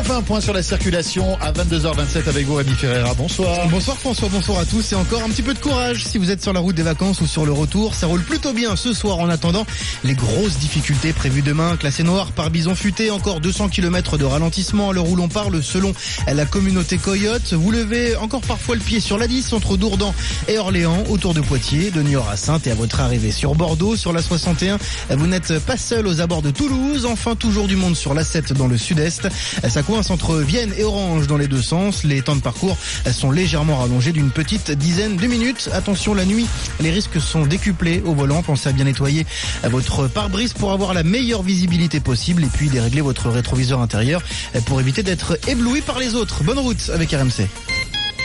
On fait un point sur la circulation à 22h27 avec vous, Rémi Ferreira. Bonsoir. Bonsoir François, bonsoir à tous et encore un petit peu de courage si vous êtes sur la route des vacances ou sur le retour. Ça roule plutôt bien ce soir en attendant les grosses difficultés prévues demain. Classé noir par bison futé, encore 200 km de ralentissement à l'heure où l'on parle selon la communauté Coyote. Vous levez encore parfois le pied sur la 10 entre Dourdan et Orléans, autour de Poitiers, de Niort à Sainte et à votre arrivée sur Bordeaux, sur la 61. Vous n'êtes pas seul aux abords de Toulouse. Enfin, toujours du monde sur la 7 dans le sud-est. Ça entre Vienne et Orange dans les deux sens. Les temps de parcours sont légèrement rallongés d'une petite dizaine de minutes. Attention la nuit, les risques sont décuplés au volant. Pensez à bien nettoyer votre pare-brise pour avoir la meilleure visibilité possible et puis dérégler votre rétroviseur intérieur pour éviter d'être ébloui par les autres. Bonne route avec RMC.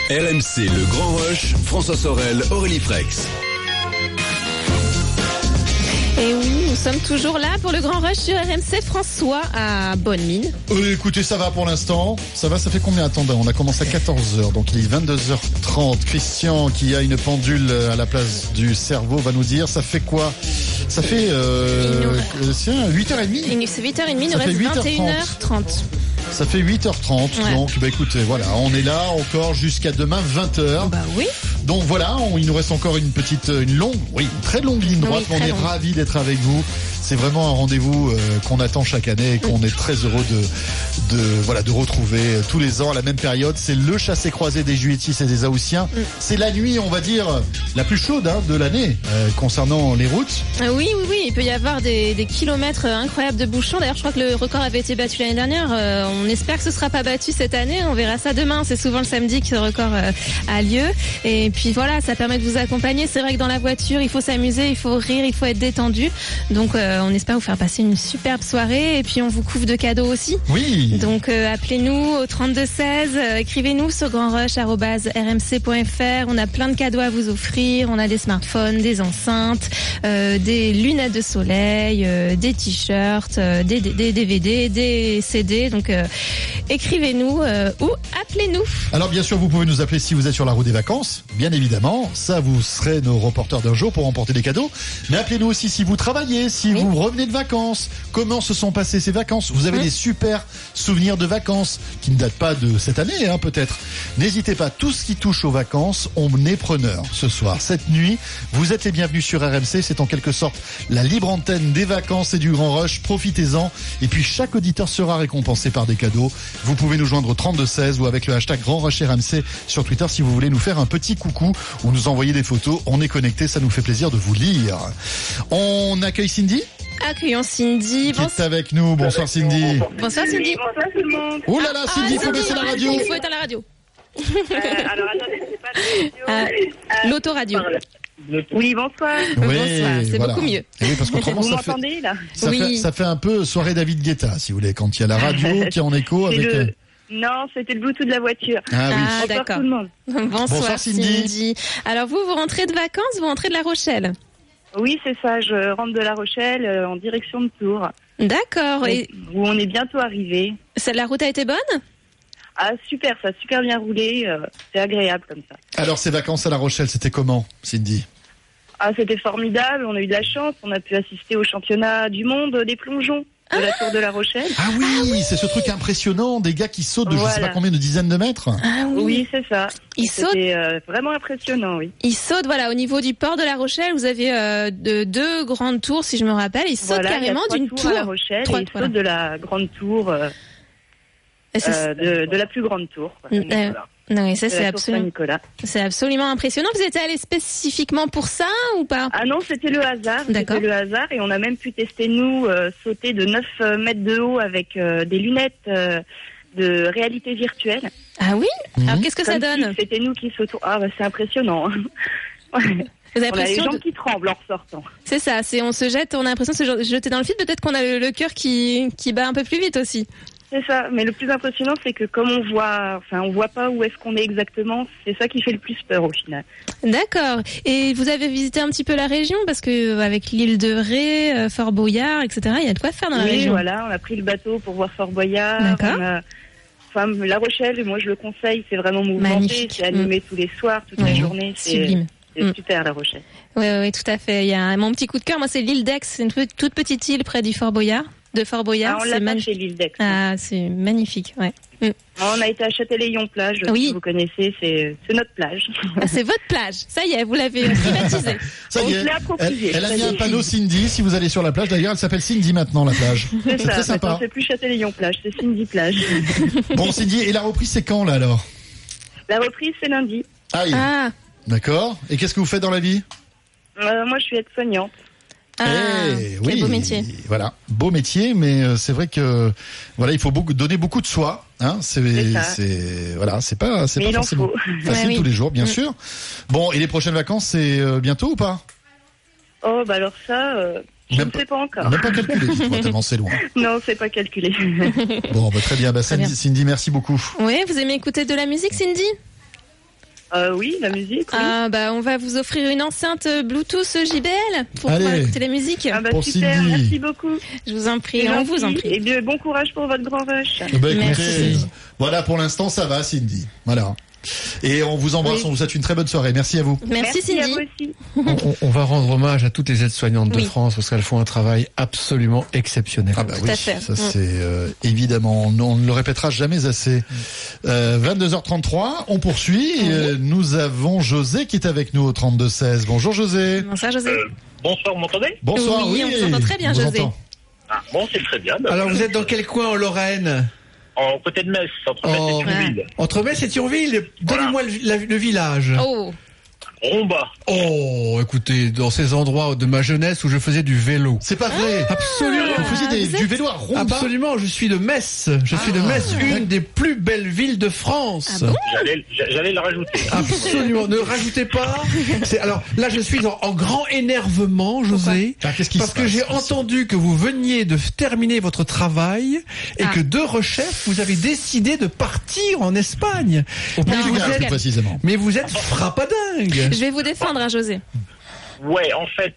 RMC, le grand rush, François Sorel, Aurélie Frex. Et oui, nous sommes toujours là pour le Grand Rush sur RMC François à bonne mine. Euh, écoutez, ça va pour l'instant. Ça va, ça fait combien Attendez, on a commencé à 14h, donc il est 22h30. Christian, qui a une pendule à la place du cerveau, va nous dire, ça fait quoi Ça fait euh, euh, tiens, 8h30 Et C'est 8h30, il nous reste 8h30. 21h30. Ça fait 8h30, Ouais. donc bah écoutez, voilà, on est là encore jusqu'à demain 20h. Bah oui. Donc voilà, on- il nous reste encore une petite, une longue, oui, une très longue ligne droite. Oui, on est ravis d'être avec vous. C'est vraiment un rendez-vous euh, qu'on attend chaque année et qu'on est très heureux de, de, voilà, de retrouver tous les ans à la même période. C'est le chassé croisé des Juétis et des Aoussiens. C'est la nuit, on va dire, la plus chaude hein, de l'année euh, concernant les routes. Ah Oui, oui, oui, il peut y avoir des, des kilomètres incroyables de bouchons. D'ailleurs, je crois que le record avait été battu l'année dernière. Euh, on espère que ce sera pas battu cette année. On verra ça demain. C'est souvent le samedi que ce record euh, a lieu. Et puis voilà, ça permet de vous accompagner. C'est vrai que dans la voiture, il faut s'amuser, il faut rire, il faut être détendu. Donc, euh, on espère vous faire passer une superbe soirée. Et puis, on vous couvre de cadeaux aussi. Oui. Donc, euh, appelez-nous au 32 16. euh, Écrivez-nous sur grandrush@rmc.fr. On a plein de cadeaux à vous offrir. On a des smartphones, des enceintes, des lunettes de soleil, des t-shirts, des, DVD, des CD. Donc, écrivez-nous ou appelez-nous. Alors bien sûr, vous pouvez nous appeler si vous êtes sur la route des vacances, bien évidemment. Ça, vous serez nos reporters d'un jour pour emporter des cadeaux. Mais appelez-nous aussi si vous travaillez, si vous revenez de vacances. Comment se sont passées ces vacances Vous avez des super souvenirs de vacances qui ne datent pas de cette année, hein, peut-être. N'hésitez pas, tout ce qui touche aux vacances, on est preneur ce soir. Cette nuit, vous êtes les bienvenus sur RMC. C'est en quelque sorte la libre antenne des vacances et du Grand Rush. Profitez-en. Et puis chaque auditeur sera récompensé par des cadeaux. Vous pouvez nous joindre au 3216 ou avec le hashtag Grand Rush RMC sur Twitter si vous voulez nous faire un petit coucou ou nous envoyer des photos. On est connecté, ça nous fait plaisir de vous lire. On accueille Cindy Accueillons Cindy. qui est avec nous. Bonsoir Cindy. Bonsoir Cindy. Bonsoir tout le monde. Oh là là, Cindy, il faut baisser la radio. Il faut éteindre la radio. alors attendez, c'est pas la radio. Euh, L'autoradio. Oui, bonsoir. Oui, Bonsoir, c'est voilà. beaucoup mieux. Eh oui, parce qu'autrement, Vous ça fait, là ça, fait, ça fait un peu soirée David Guetta, si vous voulez, quand il y a la radio qui est en écho avec... le- euh, Non, c'était le Bluetooth de la voiture. Ah oui. Ah, Bonsoir d'accord. tout le monde. Bonsoir, Bonsoir, Cindy. Cindy. Alors vous, vous rentrez de vacances, vous rentrez de La Rochelle Oui, c'est ça. Je rentre de La Rochelle euh, en direction de Tours. D'accord. Et Où on est bientôt arrivé. ça, la route a été bonne? Ah, super, ça a super bien roulé. euh, c'est agréable comme ça. Alors, ces vacances à La Rochelle, c'était comment, Cindy? Ah, c'était formidable. On a eu de la chance. On a pu assister au championnat du monde des plongeons de la Tour de La Rochelle. Ah oui, c'est ce truc impressionnant, des gars qui sautent de je sais pas combien de dizaines de mètres. Ah oui, c'est ça. Ils C'était euh, vraiment impressionnant, oui. Ils sautent, voilà, au niveau du port de La Rochelle, vous avez euh, de, deux grandes tours, si je me rappelle. Ils sautent Voilà, carrément d'une tour. à La Rochelle Trois, et ils voilà. sautent de la grande tour, euh, euh, de, de la plus grande tour. Et ça c'est absolument, c'est absolument impressionnant. Vous étiez allé spécifiquement pour ça ou pas? Ah non, c'était le hasard. D'accord. C'était le hasard et on a même pu tester nous euh, sauter de 9 euh, mètres de haut avec euh, des lunettes euh, de réalité virtuelle. Ah oui? Mhm. Alors qu'est-ce que ça si donne? C'était nous qui sautons. Ah bah, c'est impressionnant. Ouais. Vous avez on a les de- qui tremblent en ressortant. C'est ça, c'est on se jette, on a l'impression de se jeter dans le vide. Peut-être qu'on a le, le cœur qui, qui bat un peu plus vite aussi. C'est ça. Mais le plus impressionnant, c'est que comme on voit, enfin, on voit pas où est-ce qu'on est exactement. C'est ça qui fait le plus peur au final. D'accord. Et vous avez visité un petit peu la région parce que euh, avec l'île de Ré, euh, Fort Boyard, etc. Il y a de quoi faire dans la oui, région. voilà, on a pris le bateau pour voir Fort Boyard. D'accord. a- Enfin, La Rochelle, moi je le conseille, c'est vraiment mouvementé, c'est animé tous les soirs, toute la journée. C'est Sublime. c'est Mm. super La Rochelle. Oui, oui, tout à fait. Il y a mon petit coup de cœur. Moi, c'est l'île d'Aix. C'est une toute petite île près du Fort Boyard. De Fort Boyard. Ah, on c'est l'a chez l'île d'Aix. Ah, c'est magnifique. Ouais. Mm. On a été à Châtelaillon plage, Oui. si vous connaissez, c'est notre plage. Ah, c'est votre plage. Ça y est, vous l'avez privatisée. Ça On y est, elle, a mis un panneau Cindy. Si vous allez sur la plage, d'ailleurs, elle s'appelle Cindy maintenant, la plage. C'est très sympa. c'est plus Châtelaillon plage, c'est Cindy plage. Bon, Cindy, et la reprise, c'est quand, là, alors? La reprise c'est lundi. Aïe. Ah, D'accord. Et qu'est-ce que vous faites dans la vie? Euh, moi je suis aide-soignante. Ah Eh, quel beau métier. Voilà, beau métier, mais euh, c'est vrai que voilà, il faut beaucoup, donner beaucoup de soi. Hein, c'est, voilà, c'est pas, c'est pas forcément facile Ouais, oui. tous les jours, bien Mm. sûr. Bon, et les prochaines vacances, c'est euh, bientôt ou pas? Oh bah alors ça, euh, je Même ne sais pas encore. Même pas calculé, tellement c'est loin. Non, c'est pas calculé. Bon, bah, très bien. Bah, Très Cindy, bien. Cindy, merci beaucoup. Oui, vous aimez écouter de la musique, Cindy? Euh, oui, la musique. oui. Ah bah on va vous offrir une enceinte Bluetooth JBL pour Allez. pouvoir écouter la musique. Ah bah Pour super, Cindy. merci beaucoup. Je vous en prie, on vous en prie. Et bien, bon courage pour votre grand rush. Bah, écoutez, Merci. euh, voilà, pour l'instant, ça va, Cindy. Voilà. Et on vous embrasse, Oui. on vous souhaite une très bonne soirée. Merci à vous. Merci, à Cindy. vous aussi. On, on- on va rendre hommage à toutes les aides-soignantes de. France parce qu'elles font un travail absolument exceptionnel. Ah bah Tout oui, à fait. ça Mm. c'est euh, évidemment, on on ne le répétera jamais assez. Euh, 22h33, on poursuit. Euh, nous avons José qui est avec nous au 32-16. Bonjour José. Bonsoir José. Bonsoir, vous m'entendez? Bonsoir, Oui, oui. on t'entend très bien, on vous José. ah, Bon, c'est très bien. Alors vous êtes dans quel coin en Lorraine? En côté de Metz, entre Metz Oh. et Thionville. Entre Metz et Thionville, donnez-moi le, le village. Oh, Romba. Oh, écoutez, dans ces endroits de ma jeunesse où je faisais du vélo. C'est pas vrai. Absolument. Vous faisiez des- vous du êtes- vélo à Romba. Absolument, je suis de Metz. Je suis de Ah. Metz, une des plus belles villes de France. Ah bon J'allais le rajouter. Absolument, ne rajoutez pas. Alors là, je suis en, en grand énervement, José, Ah, qu'est-ce qui parce se que j'ai entendu que vous veniez de terminer votre travail et Ah. que de rechef, vous avez décidé de partir en Espagne. Au Mais vous Portugal, êtes- plus précisément. Mais vous êtes frappadingue. Je vais vous défendre, hein, José. Ouais, en fait,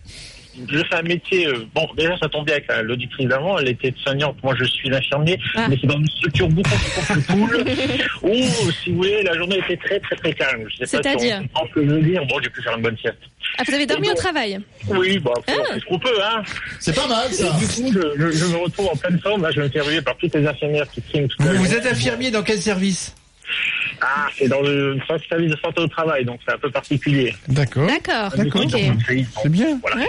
je fais un métier. euh, bon, déjà, ça tombait avec euh, l'auditrice d'avant. Elle était soignante. Moi, je suis l'infirmier. Ah. Mais c'est dans une structure beaucoup, beaucoup plus cool. où, si vous voulez, la journée était très, très, très calme. Je sais pas si C'est-à-dire on comprend ce que je veux dire. Bon, j'ai pu faire une bonne sieste. Ah, vous avez dormi au travail Oui, bah, Ah. c'est ce qu'on peut, hein. C'est pas mal ça. Du coup, je, je- je me retrouve en pleine forme. Là, je vais me faire interviewer par toutes les infirmières qui triment tout Vous, vous êtes infirmier dans quel service? Ah, c'est dans le service de santé au travail, donc c'est un peu particulier. D'accord. D'accord, ok. C'est bien. Voilà.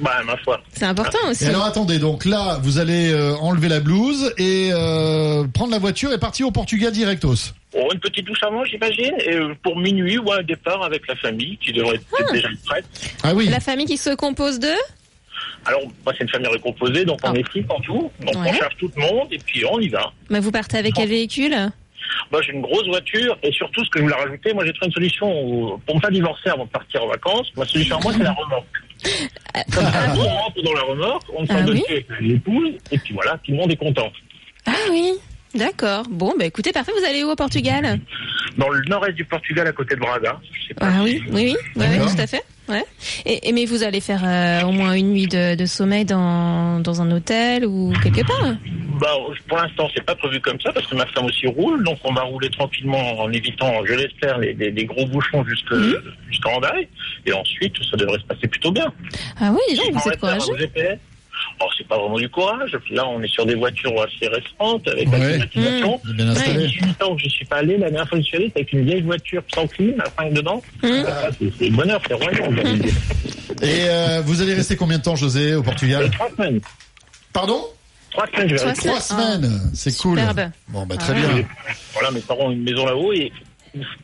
Bah, ma foi. C'est important aussi. Et alors attendez, donc là, vous allez euh, enlever la blouse et euh, prendre la voiture et partir au Portugal directos. Oh, une petite douche avant, j'imagine, et euh, pour minuit ou un départ avec la famille qui devrait être peut-être déjà prête. Ah oui. La famille qui se compose de Alors, moi, c'est une famille recomposée, donc on Ah. est six en tout. Donc, Ouais. on charge tout le monde et puis on y va. Bah, Vous partez avec quel véhicule? Moi, j'ai une grosse voiture et surtout, ce que je voulais rajouter, moi, j'ai trouvé une solution pour ne pas divorcer avant de partir en vacances. Ma solution à moi, c'est la remorque. Comme ça, on rentre dans la remorque, on Ah s'en oui avec l'épouse et puis voilà, tout le monde est content. Ah oui, d'accord. Bon, bah écoutez, parfait. Vous allez où au Portugal? Dans le nord-est du Portugal, à côté de Braga. Je sais pas Ah si- oui, oui, oui, D'accord. tout à fait. Ouais. Et, et mais vous allez faire euh, au moins une nuit de, de sommeil dans, dans un hôtel ou quelque part? Bah, pour l'instant, c'est pas prévu comme ça parce que ma femme aussi roule, donc on va rouler tranquillement en évitant, je l'espère, les, les, les gros bouchons Mhm. jusqu'à Hendaye. Et ensuite, ça devrait se passer plutôt bien. Ah oui, Si vous êtes courageux. Oh, c'est pas vraiment du courage. Là, on est sur des voitures assez récentes avec la Ouais. climatisation. Mmh. Bien installé. Ça fait 18 ans que je suis pas allé. La dernière fois que je suis allé, c'était avec une vieille voiture sans clim, à 5 dedans. Mmh. Ah, c'est bonheur, c'est royal. Et euh, vous allez rester combien de temps, José, au Portugal? Trois semaines. Pardon? Trois semaines, je vais Trois rester. Trois semaines, c'est cool. Superbe. Bon, bah très Ah ouais. bien. Voilà, mes parents ont une maison là-haut et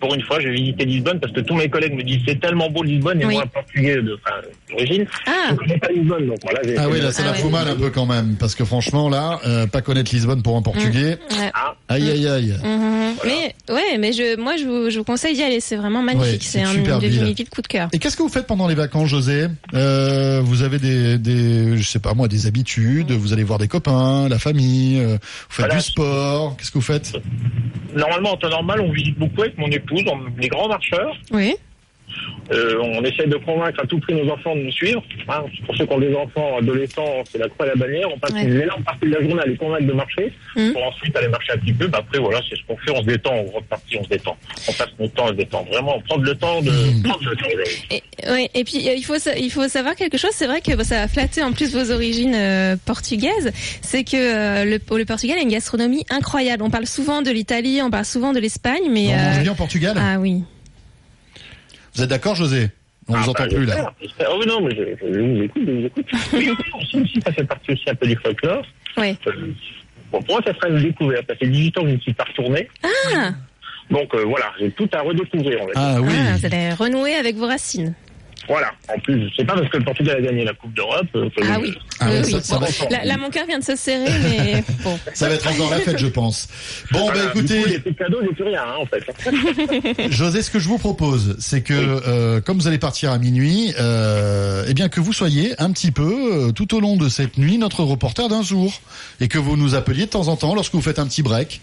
pour une fois, j'ai visité Lisbonne parce que tous mes collègues me disent c'est tellement beau Lisbonne et Oui. moi, portugais de- enfin, d'origine, Ah. je ne connais pas Lisbonne. Donc voilà, Ah oui, là, ça Ah la ouais. fout mal un peu quand même, parce que franchement, là, euh, pas connaître Lisbonne pour un Portugais, Ouais. Ah, aïe aïe aïe. Mhm. Mais ouais, mais je, moi, je vous, je vous conseille d'y aller. C'est vraiment magnifique. Ouais, c'est c'est un super de ville. mes villes coup de cœur. Et qu'est-ce que vous faites pendant les vacances, José? Euh, Vous avez des, des, je sais pas moi, des habitudes. Vous allez voir des copains, la famille. euh, vous faites Voilà. du sport. Qu'est-ce que vous faites? Normalement, en temps normal, on visite beaucoup mon épouse, les grands marcheurs. Oui. Euh, on essaie de convaincre à tout prix nos enfants de nous suivre. Hein, pour ceux qui ont des enfants adolescents, c'est la croix et la bannière. On passe Ouais. une énorme partie de la journée à les convaincre de marcher, Mhm. pour ensuite aller marcher un petit peu. Bah, après, voilà, c'est ce qu'on fait. On se détend, en grande partie, on se détend. On passe notre temps à se détendre. Vraiment, prendre le temps de prendre le temps. Et, ouais, et puis euh, il faut il faut savoir quelque chose. C'est vrai que bah, ça a flatté en plus vos origines euh, portugaises. C'est que euh, le, le Portugal a une gastronomie incroyable. On parle souvent de l'Italie, on parle souvent de l'Espagne, mais On mange bien en Portugal ah oui. Vous êtes d'accord, José? On Ah, vous entend bah, plus là. Oh oui, non, mais je, je, je vous écoute, je vous écoute. Oui, oui, aussi, ça fait partie aussi un peu du folklore. Ouais. Euh, Bon, pour moi, ça serait une découverte. Ça fait 18 ans que je ne suis pas retourné. Ah, Donc euh, voilà, j'ai tout à redécouvrir. Va dire. Ah oui. ah, vous allez renouer avec vos racines. Voilà. En plus, c'est pas parce que le Portugal a gagné la Coupe d'Europe. euh, que- Ah oui. Ah Oui, ça- ça va- Là, là, mon cœur vient de se serrer, mais bon. Ça va être encore la fête, je pense. Bon, Voilà, bah du coup, écoutez, les petits cadeaux, j'ai plus rien, hein, en fait. José, ce que je vous propose, c'est que euh, comme vous allez partir à minuit, euh, eh bien que vous soyez un petit peu euh, tout au long de cette nuit notre reporter d'un jour et que vous nous appeliez de temps en temps lorsque vous faites un petit break,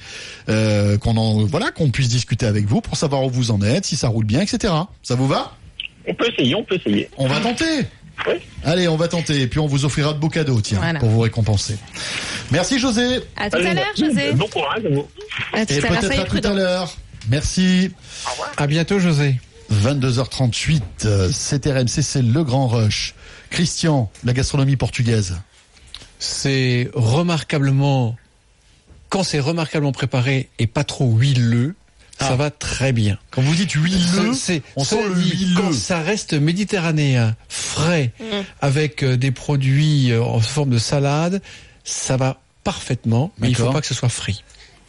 euh, qu'on en voilà, qu'on puisse discuter avec vous pour savoir où vous en êtes, si ça roule bien, etc. Ça vous va? On peut essayer, on peut essayer. On va tenter. Allez, on va tenter et puis on vous offrira de beaux cadeaux, tiens, Voilà. pour vous récompenser. Merci José. À tout à l'heure, José. Bon courage à vous. À tout Et à l'heure, peut-être à tout à l'heure. Merci. À bientôt, José. 22h38, euh, c'est RMC, c'est le grand rush. Christian, la gastronomie portugaise. C'est remarquablement, quand c'est remarquablement préparé et pas trop huileux, ça va très bien. Quand vous dites huileux, c'est, on sent le dit, huileux. Quand ça reste méditerranéen, frais, Mm. avec euh, des produits euh, en forme de salade, ça va parfaitement, mais il faut D'accord. pas que ce soit frit.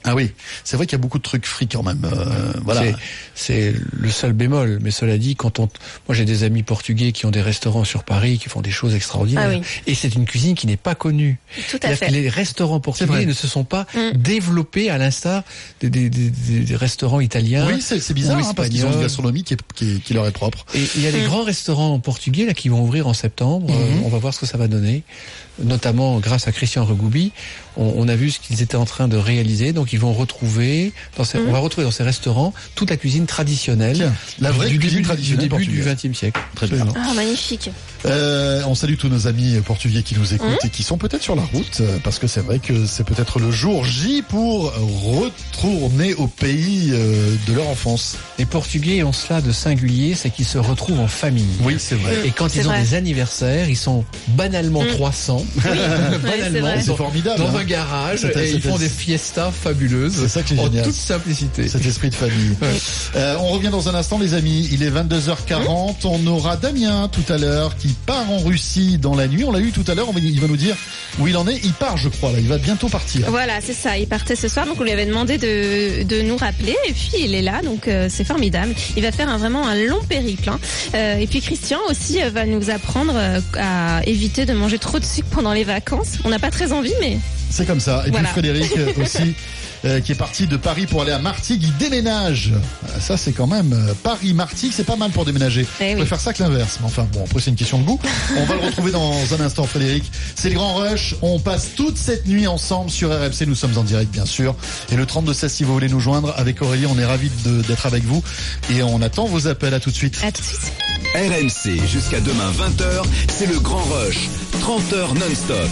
Ah oui, c'est vrai qu'il y a beaucoup de trucs frits quand même. euh, voilà. C'est- C'est le seul bémol. Mais cela dit, quand on, moi j'ai des amis portugais qui ont des restaurants sur Paris qui font des choses extraordinaires. Ah oui. Et c'est une cuisine qui n'est pas connue. Tout à fait. que Les restaurants portugais ne se sont pas Mm. développés à l'instar des, des- des- des- restaurants italiens. Oui, c'est c'est bizarre ou hein, parce qu'ils ont une gastronomie qui, est- qui, qui leur est propre. Et il y a des Mm. grands restaurants portugais là qui vont ouvrir en septembre. Mhm. Euh, on va voir ce que ça va donner. Notamment grâce à Christian Regoubi, on, on a vu ce qu'ils étaient en train de réaliser. Donc ils vont retrouver, dans ces, Mhm. on va retrouver dans ces restaurants toute la cuisine traditionnelle, Tiens, la vraie du cuisine début, traditionnelle du début du. XXe siècle. Très bien. Ah, magnifique. Euh, on salue tous nos amis portugais qui nous écoutent Mhm. et qui sont peut-être sur la route, euh, parce que c'est vrai que c'est peut-être le jour J pour retourner au pays euh, de leur enfance. Les Portugais ont cela de singulier, c'est qu'ils se retrouvent en famille. Oui, c'est vrai. Et quand ils ont vrai. des anniversaires, ils sont banalement Mm. 300. vrai. ils sont C'est formidable. dans hein. un garage et ils font des fiestas fabuleuses. C'est ça qui est en génial. toute simplicité. Cet esprit de famille. Ouais. Euh, on revient dans un instant, les amis. Il est 22h40. On aura Damien tout à l'heure qui part en Russie dans la nuit. On l'a eu tout à l'heure. Il va nous dire où il en est. Il part, je crois. Là, il va bientôt partir. Voilà, c'est ça. Il partait ce soir, donc on lui avait demandé de, de nous rappeler, et puis il est là, donc euh, c'est formidable. Il va faire un, vraiment un long périple. hein. Euh, et puis Christian aussi euh, va nous apprendre euh, à éviter de manger trop de sucre pendant les vacances. On n'a pas très envie, mais C'est comme ça. Et Voilà. puis Frédéric euh, aussi. euh, qui est parti de Paris pour aller à Martigues, il déménage. Euh, Ça, c'est quand même euh, Paris-Martigues, c'est pas mal pour déménager. Eh Je oui. préfère ça que l'inverse. Mais enfin, bon, après, c'est une question de goût. On va le retrouver dans un instant, Frédéric. C'est le grand rush. On passe toute cette nuit ensemble sur RMC. Nous sommes en direct, bien sûr. Et le 32-16, si vous voulez nous joindre avec Aurélie, on est ravis de- d'être avec vous. Et on attend vos appels. À tout de suite. à tout de suite. RMC jusqu'à demain 20h, c'est le grand rush. 30 heures non-stop.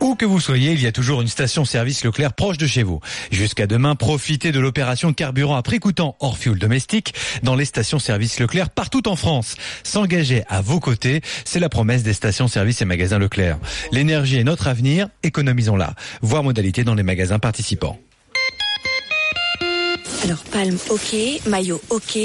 Où que vous soyez, il y a toujours une station-service Leclerc proche de chez vous. Jusqu'à demain, profitez de l'opération carburant à prix coûtant hors fuel domestique dans les stations-service Leclerc partout en France. S'engager à vos côtés, c'est la promesse des stations-service et magasins Leclerc. L'énergie est notre avenir, économisons-la. Voir modalité dans les magasins participants. Alors, palme, ok. Maillot, ok.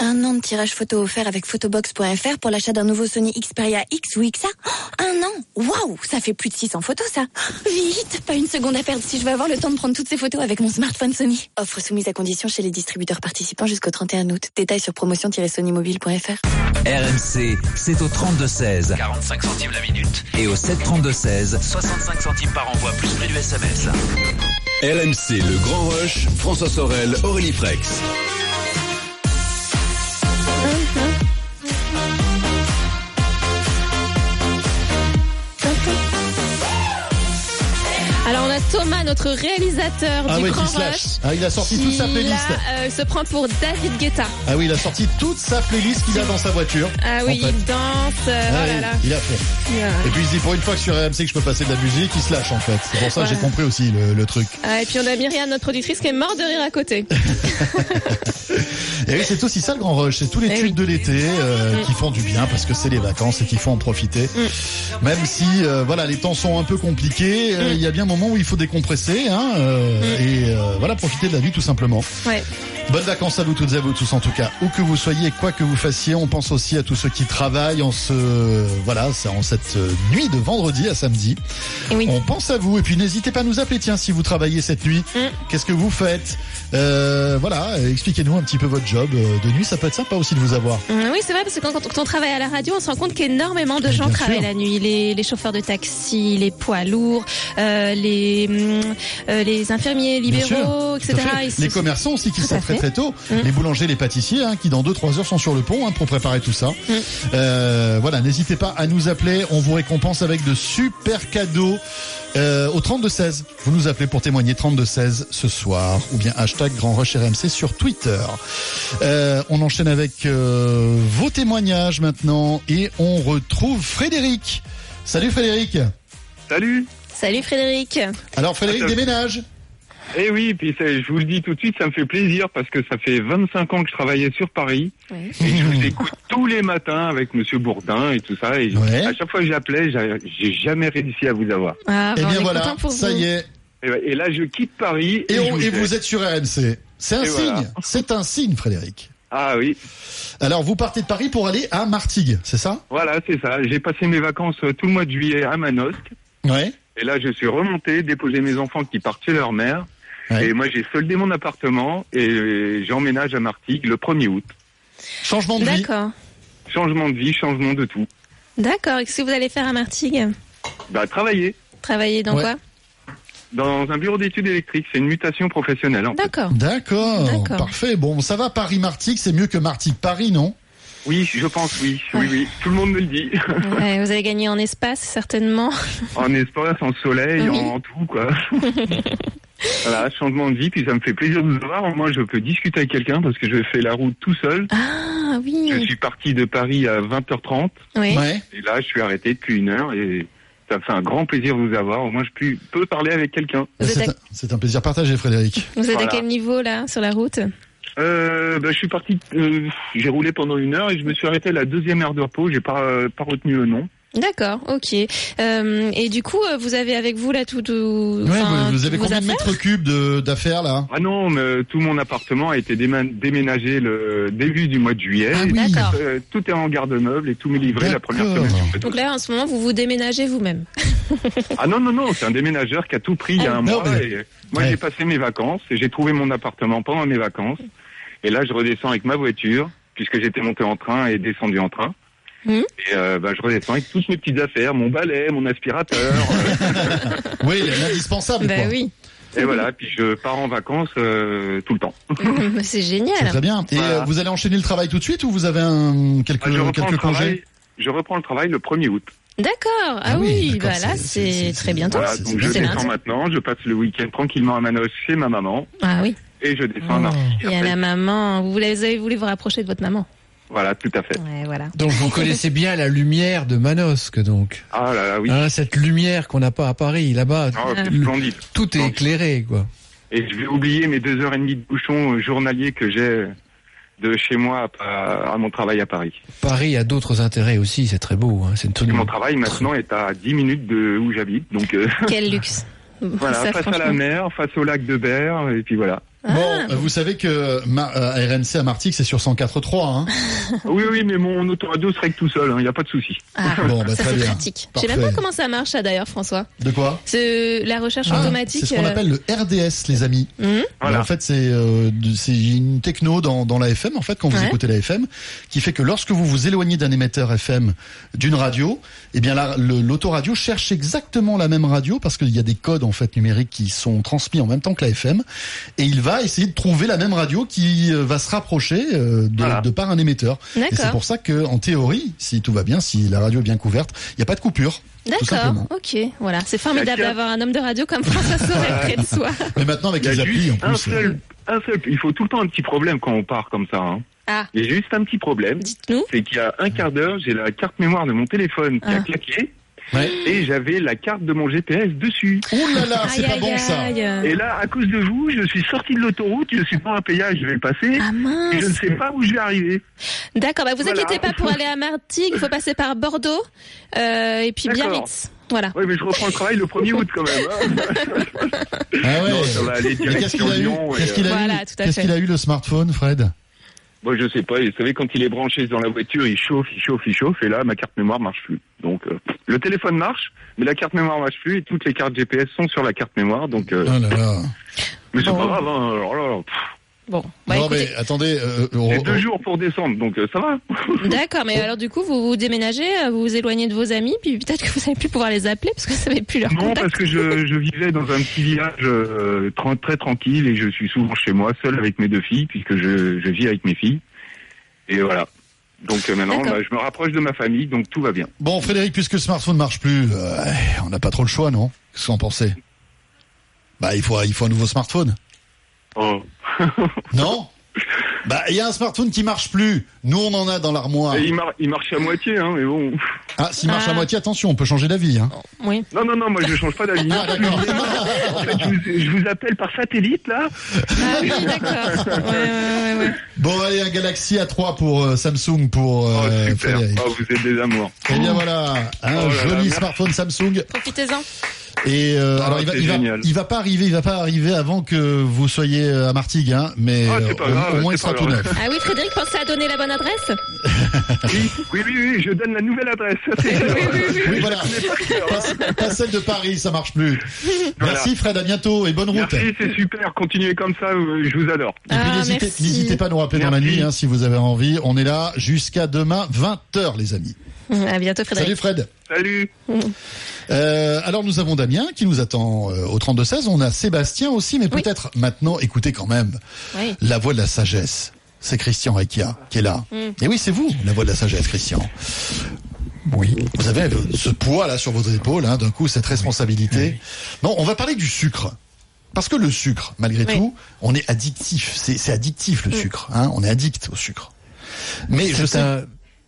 Un an de tirage photo offert avec photobox.fr pour l'achat d'un nouveau Sony Xperia X ou XA. Oh, un an Waouh Ça fait plus de 600 photos, ça Vite Pas une seconde à perdre si je veux avoir le temps de prendre toutes ces photos avec mon smartphone Sony. Offre soumise à condition chez les distributeurs participants jusqu'au 31 août. Détails sur promotion-sonymobile.fr RMC, c'est au 32-16. 45 centimes la minute. Et au 732-16. 65 centimes par envoi, plus prix du SMS. RMC, le grand rush. François Sorel, Aurélie Frex. Thomas, notre réalisateur Ah du ouais, Grand. Rush. Ah, il a sorti toute sa playlist. là, euh, se prend pour David Guetta. Ah oui, il a sorti toute sa playlist qu'il a dans sa voiture. Ah oui, En fait. il danse. euh, Ah oh là oui, là. Il a fait. Yeah. Et puis il se dit pour une fois que sur RMC que je peux passer de la musique, il se lâche en fait. C'est pour ça que j'ai compris aussi le, le truc. Ah, et puis on a Myriam, notre productrice, qui est morte de rire à côté. Et oui, c'est aussi ça le grand rush, c'est tous les Eh tubes oui. de l'été euh, Mm. qui font du bien parce que c'est les vacances et qu'il faut en profiter. Même si euh, voilà les temps sont un peu compliqués, Mm. il y a bien un moment où il faut décompresser hein, euh, et euh, voilà profiter de la vie tout simplement. Ouais. Bonnes vacances à vous toutes et à vous tous en tout cas, où que vous soyez, quoi que vous fassiez. On pense aussi à tous ceux qui travaillent en ce voilà, en cette euh, nuit de vendredi à samedi. On pense à vous et puis n'hésitez pas à nous appeler. Tiens, si vous travaillez cette nuit, Mm. qu'est-ce que vous faites? Euh, Voilà, expliquez-nous un petit peu votre job euh, de nuit. Ça peut être sympa aussi de vous avoir. Hum, Oui, c'est vrai, parce que quand, quand on travaille à la radio, on se rend compte qu'énormément de gens travaillent sûr. la nuit. Les, les chauffeurs de taxi, les poids lourds, euh, les, euh, les infirmiers libéraux, etc. Les commerçants aussi qui sortent très tôt. Mm. Les boulangers, les pâtissiers hein, qui dans 2-3 heures sont sur le pont hein, pour préparer tout ça. Mm. Euh, voilà, n'hésitez pas à nous appeler. On vous récompense avec de super cadeaux. Euh, au 3216, vous nous appelez pour témoigner 3216 ce soir ou bien hashtag Grand Rush RMC sur Twitter. Euh, on enchaîne avec euh, vos témoignages maintenant et on retrouve Frédéric. Salut Frédéric. Salut. Salut Frédéric. Alors Frédéric déménage. Eh oui, puis ça, je vous le dis tout de suite, ça me fait plaisir parce que ça fait 25 ans que je travaillais sur Paris et je vous écoute tous les matins avec Monsieur Bourdin et tout ça. Et Ouais. à chaque fois que j'appelais, j'a- j'ai jamais réussi à vous avoir. Ah, Eh bah, on bien voilà, ça vous. y est. Et, ouais, et là, je quitte Paris Et, on- vous et ai. vous êtes sur RMC. C'est un Et signe. voilà. C'est un signe, Frédéric. Ah oui, Alors, vous partez de Paris pour aller à Martigues, c'est ça? Voilà, c'est ça. J'ai passé mes vacances euh, tout le mois de juillet à Manosque. Ouais. Et là, je suis remonté, déposé mes enfants qui partent chez leur mère. Ouais. Et moi, j'ai soldé mon appartement et j'emménage à Martigues le 1er août. Changement de vie. D'accord. Changement de vie, changement de tout. D'accord. Et Qu'est-ce que vous allez faire à Martigues? Bah, travailler. Travailler dans Ouais. quoi? Dans un bureau d'études électriques, c'est une mutation professionnelle. D'accord. D'accord. D'accord. Parfait. Bon, ça va, Paris-Martigues, c'est mieux que Martigues-Paris, non? Oui, je pense, oui, oui, oui. Tout le monde me le dit. Ouais, vous allez gagner en espace, certainement. en espace, en soleil, Oui. en tout, quoi. voilà, changement de vie, puis ça me fait plaisir de vous voir. Moi, je peux discuter avec quelqu'un parce que je fais la route tout seul. Ah oui. Je suis parti de Paris à 20h30 Oui. Ouais. et là, je suis arrêté depuis une heure et ça me fait un grand plaisir de vous avoir. Au moins, je peux, peux parler avec quelqu'un. Vous êtes, C'est à, un, plaisir partagé, Frédéric. vous êtes à quel niveau là sur la route? Euh, bah, je suis parti, euh, j'ai roulé pendant une heure et je me suis arrêté à la deuxième heure de repos. J'ai pas, euh, pas retenu le nom. D'accord, ok. Euh, et du coup, euh, vous avez avec vous là tout, tout Ouais, vous, vous avez combien de mètres cubes de- d'affaires, là? Ah non, mais euh, tout mon appartement a été déménagé le début du mois de juillet. Ah oui. D'accord. Euh, tout est en garde-meuble et tout m'est livré la première semaine. Donc là, en ce moment, vous vous déménagez vous-même. Ah non, non, non, c'est un déménageur qui a tout pris il y a un Non, mois. mais- Et moi, Ouais. j'ai passé mes vacances et j'ai trouvé mon appartement pendant mes vacances. Et là, je redescends avec ma voiture, puisque j'étais monté en train et descendu en train. Mhm. Et euh, bah, je redescends avec toutes mes petites affaires, mon balai, mon aspirateur. Oui, l'indispensable, bah quoi. oui, et voilà, puis je pars en vacances euh, tout le temps. c'est C'est génial. très bien. Et Voilà. euh, vous allez enchaîner le travail tout de suite ou vous avez un, quelques, Ah, je, reprends quelques le travail, congés je reprends le travail le 1er août. D'accord. Ah, Ah oui, oui, bah là, c'est- très bientôt. Voilà, donc je descends lundi. maintenant, je passe le week-end tranquillement à Manos chez ma maman Ah oui. et je descends à Marseille. Il y a après. la maman. Vous voulez- vous avez voulu vous rapprocher de votre maman. Voilà, tout à fait. Ouais, voilà. Donc vous connaissez bien la lumière de Manosque, donc. Ah là là, oui. Hein, cette lumière qu'on n'a pas à Paris, là-bas, Ah, c'est le- splendide. tout est éclairé, quoi. Et je vais oublier mes deux heures et demie de bouchon euh, journalier que j'ai de chez moi à, à mon travail à Paris. Paris a d'autres intérêts aussi, c'est très beau. Hein. C'est une mon travail maintenant est à 10 minutes de où j'habite. Donc euh, Quel luxe. voilà, Ça, face à la mer, face au lac de Berre, et puis voilà. Bon, euh, vous savez que ma, euh, RMC à Martigues, c'est sur 104.3. Hein. oui, oui, mais mon autoradio se règle tout seul, il n'y a pas de souci. Ah, Bon, bah, ça très c'est bien. pratique. Je sais même pas comment ça marche ça d'ailleurs, François. De quoi C'est la recherche Ah, automatique. C'est ce qu'on euh, appelle le RDS, les amis. Mhm. Alors, en fait, c'est euh, une techno dans, dans la FM, en fait, quand vous Ouais. écoutez la FM, qui fait que lorsque vous vous éloignez d'un émetteur FM d'une radio, eh bien, l'autoradio cherche exactement la même radio parce qu'il y a des codes, en fait, numériques qui sont transmis en même temps que la FM et il va essayer de trouver la même radio qui euh, va se rapprocher euh, de, de par un émetteur. Et D'accord. c'est pour ça que, en théorie, si tout va bien, si la radio est bien couverte, il n'y a pas de coupure. D'accord, ok, voilà. C'est formidable d'avoir un homme de radio comme François Sorel près de soi. Mais maintenant, avec a les applis, en un plus. euh, seul, un seul, il faut tout le temps un petit problème quand on part comme ça. Hein. Ah, Il y a juste un petit problème. dites-nous. C'est qu'il y a un quart d'heure, j'ai la carte mémoire de mon téléphone qui a Ah. claqué. Ouais. Et j'avais la carte de mon GPS dessus. Ouh là là, c'est pas aïe, bon ça. aïe. Et là, à cause de vous, je suis sorti de l'autoroute, je suis pas un péage, je vais le passer. Ah et je ne mince. sais pas où je vais arriver. D'accord, bah vous Voilà. inquiétez pas pour aller à Martigues, il faut passer par Bordeaux euh, et puis. Biarritz. Voilà. Oui, mais je reprends le travail le 1er août quand même. hein. Ah ouais. Non, ça va aller qu'est-ce qu'il a eu Lyon Qu'est-ce qu'il a, Voilà, eu tout à qu'il a eu le smartphone, Fred? Moi, je sais pas. Vous savez, quand il est branché dans la voiture, il chauffe, il chauffe, il chauffe, et là, ma carte mémoire marche plus. Donc, euh, le téléphone marche, mais la carte mémoire marche plus, et toutes les cartes GPS sont sur la carte mémoire. Donc, euh, Oh là là. mais c'est pas grave. Hein, alors là, pff, Bon, bah non, écoutez. mais attendez. euh, on- j'ai deux jours pour descendre, donc euh, ça va. D'accord, mais alors du coup, vous vous déménagez, euh, vous vous éloignez de vos amis, puis peut-être que vous allez plus pouvoir les appeler parce que vous n'avez plus leur Non, contact. parce que je, je vivais dans un petit village euh, très tranquille et je suis souvent chez moi, seul avec mes deux filles, puisque je, je vis avec mes filles. Et voilà. Donc euh, maintenant, bah, je me rapproche de ma famille, donc tout va bien. Bon, Frédéric, puisque le smartphone ne marche plus, euh, on n'a pas trop le choix, non? Qu'est-ce que vous en pensez? Bah, il faut, il faut un nouveau smartphone. Oh. Non Bah, il y a un smartphone qui marche plus. Nous, on en a dans l'armoire. Et il, mar- il marche à moitié, hein, mais bon. Ah, s'il marche à Ah. moitié, attention, on peut changer d'avis. Hein. Oui. Non, non, non, moi je change pas d'avis. Ah, d'accord. en fait, je vous, je vous appelle par satellite là. Ah oui, d'accord. Ouais, ouais, ouais, ouais. Bon, allez, un Galaxy A3 pour euh, Samsung, pour Oh, euh, super. Frédéric. Oh, vous êtes des amours. Eh bien voilà, un Oh là joli smartphone Samsung. Profitez-en. Et euh, Ah, alors il va, il va, génial. il va pas arriver, il va pas arriver avant que vous soyez euh, à Martigues, hein, mais Ah, euh, au, grave, au moins il sera tout neuf. Ah oui, Frédéric, pensez à donner la bonne adresse Oui, oui, oui, oui, je donne la nouvelle adresse. Oui, Je voilà. hein. Pas, pas celle de Paris, ça marche plus. Voilà. Merci Fred, à bientôt et bonne route. Merci, c'est super. Continuez comme ça, euh, je vous adore. Et puis Ah, n'hésitez, merci. n'hésitez pas à nous rappeler dans la nuit hein, si vous avez envie. On est là jusqu'à demain 20h les amis. À bientôt, Frédéric. Salut Fred. Salut. Euh, alors nous avons Damien qui nous attend euh, au 32-16. On a Sébastien aussi, mais Oui. peut-être maintenant écoutez quand même Oui. la voix de la sagesse. C'est Christian Rekia qui est là. Mm. Et oui, c'est vous, la voix de la sagesse, Christian. Oui. Vous avez ce poids là sur votre épaule, hein, d'un coup, cette responsabilité. Non, on va parler du sucre. Parce que le sucre, malgré Oui. tout, on est addictif. C'est c'est addictif le Mm. sucre. Hein, on est addict au sucre. Mais je sais, un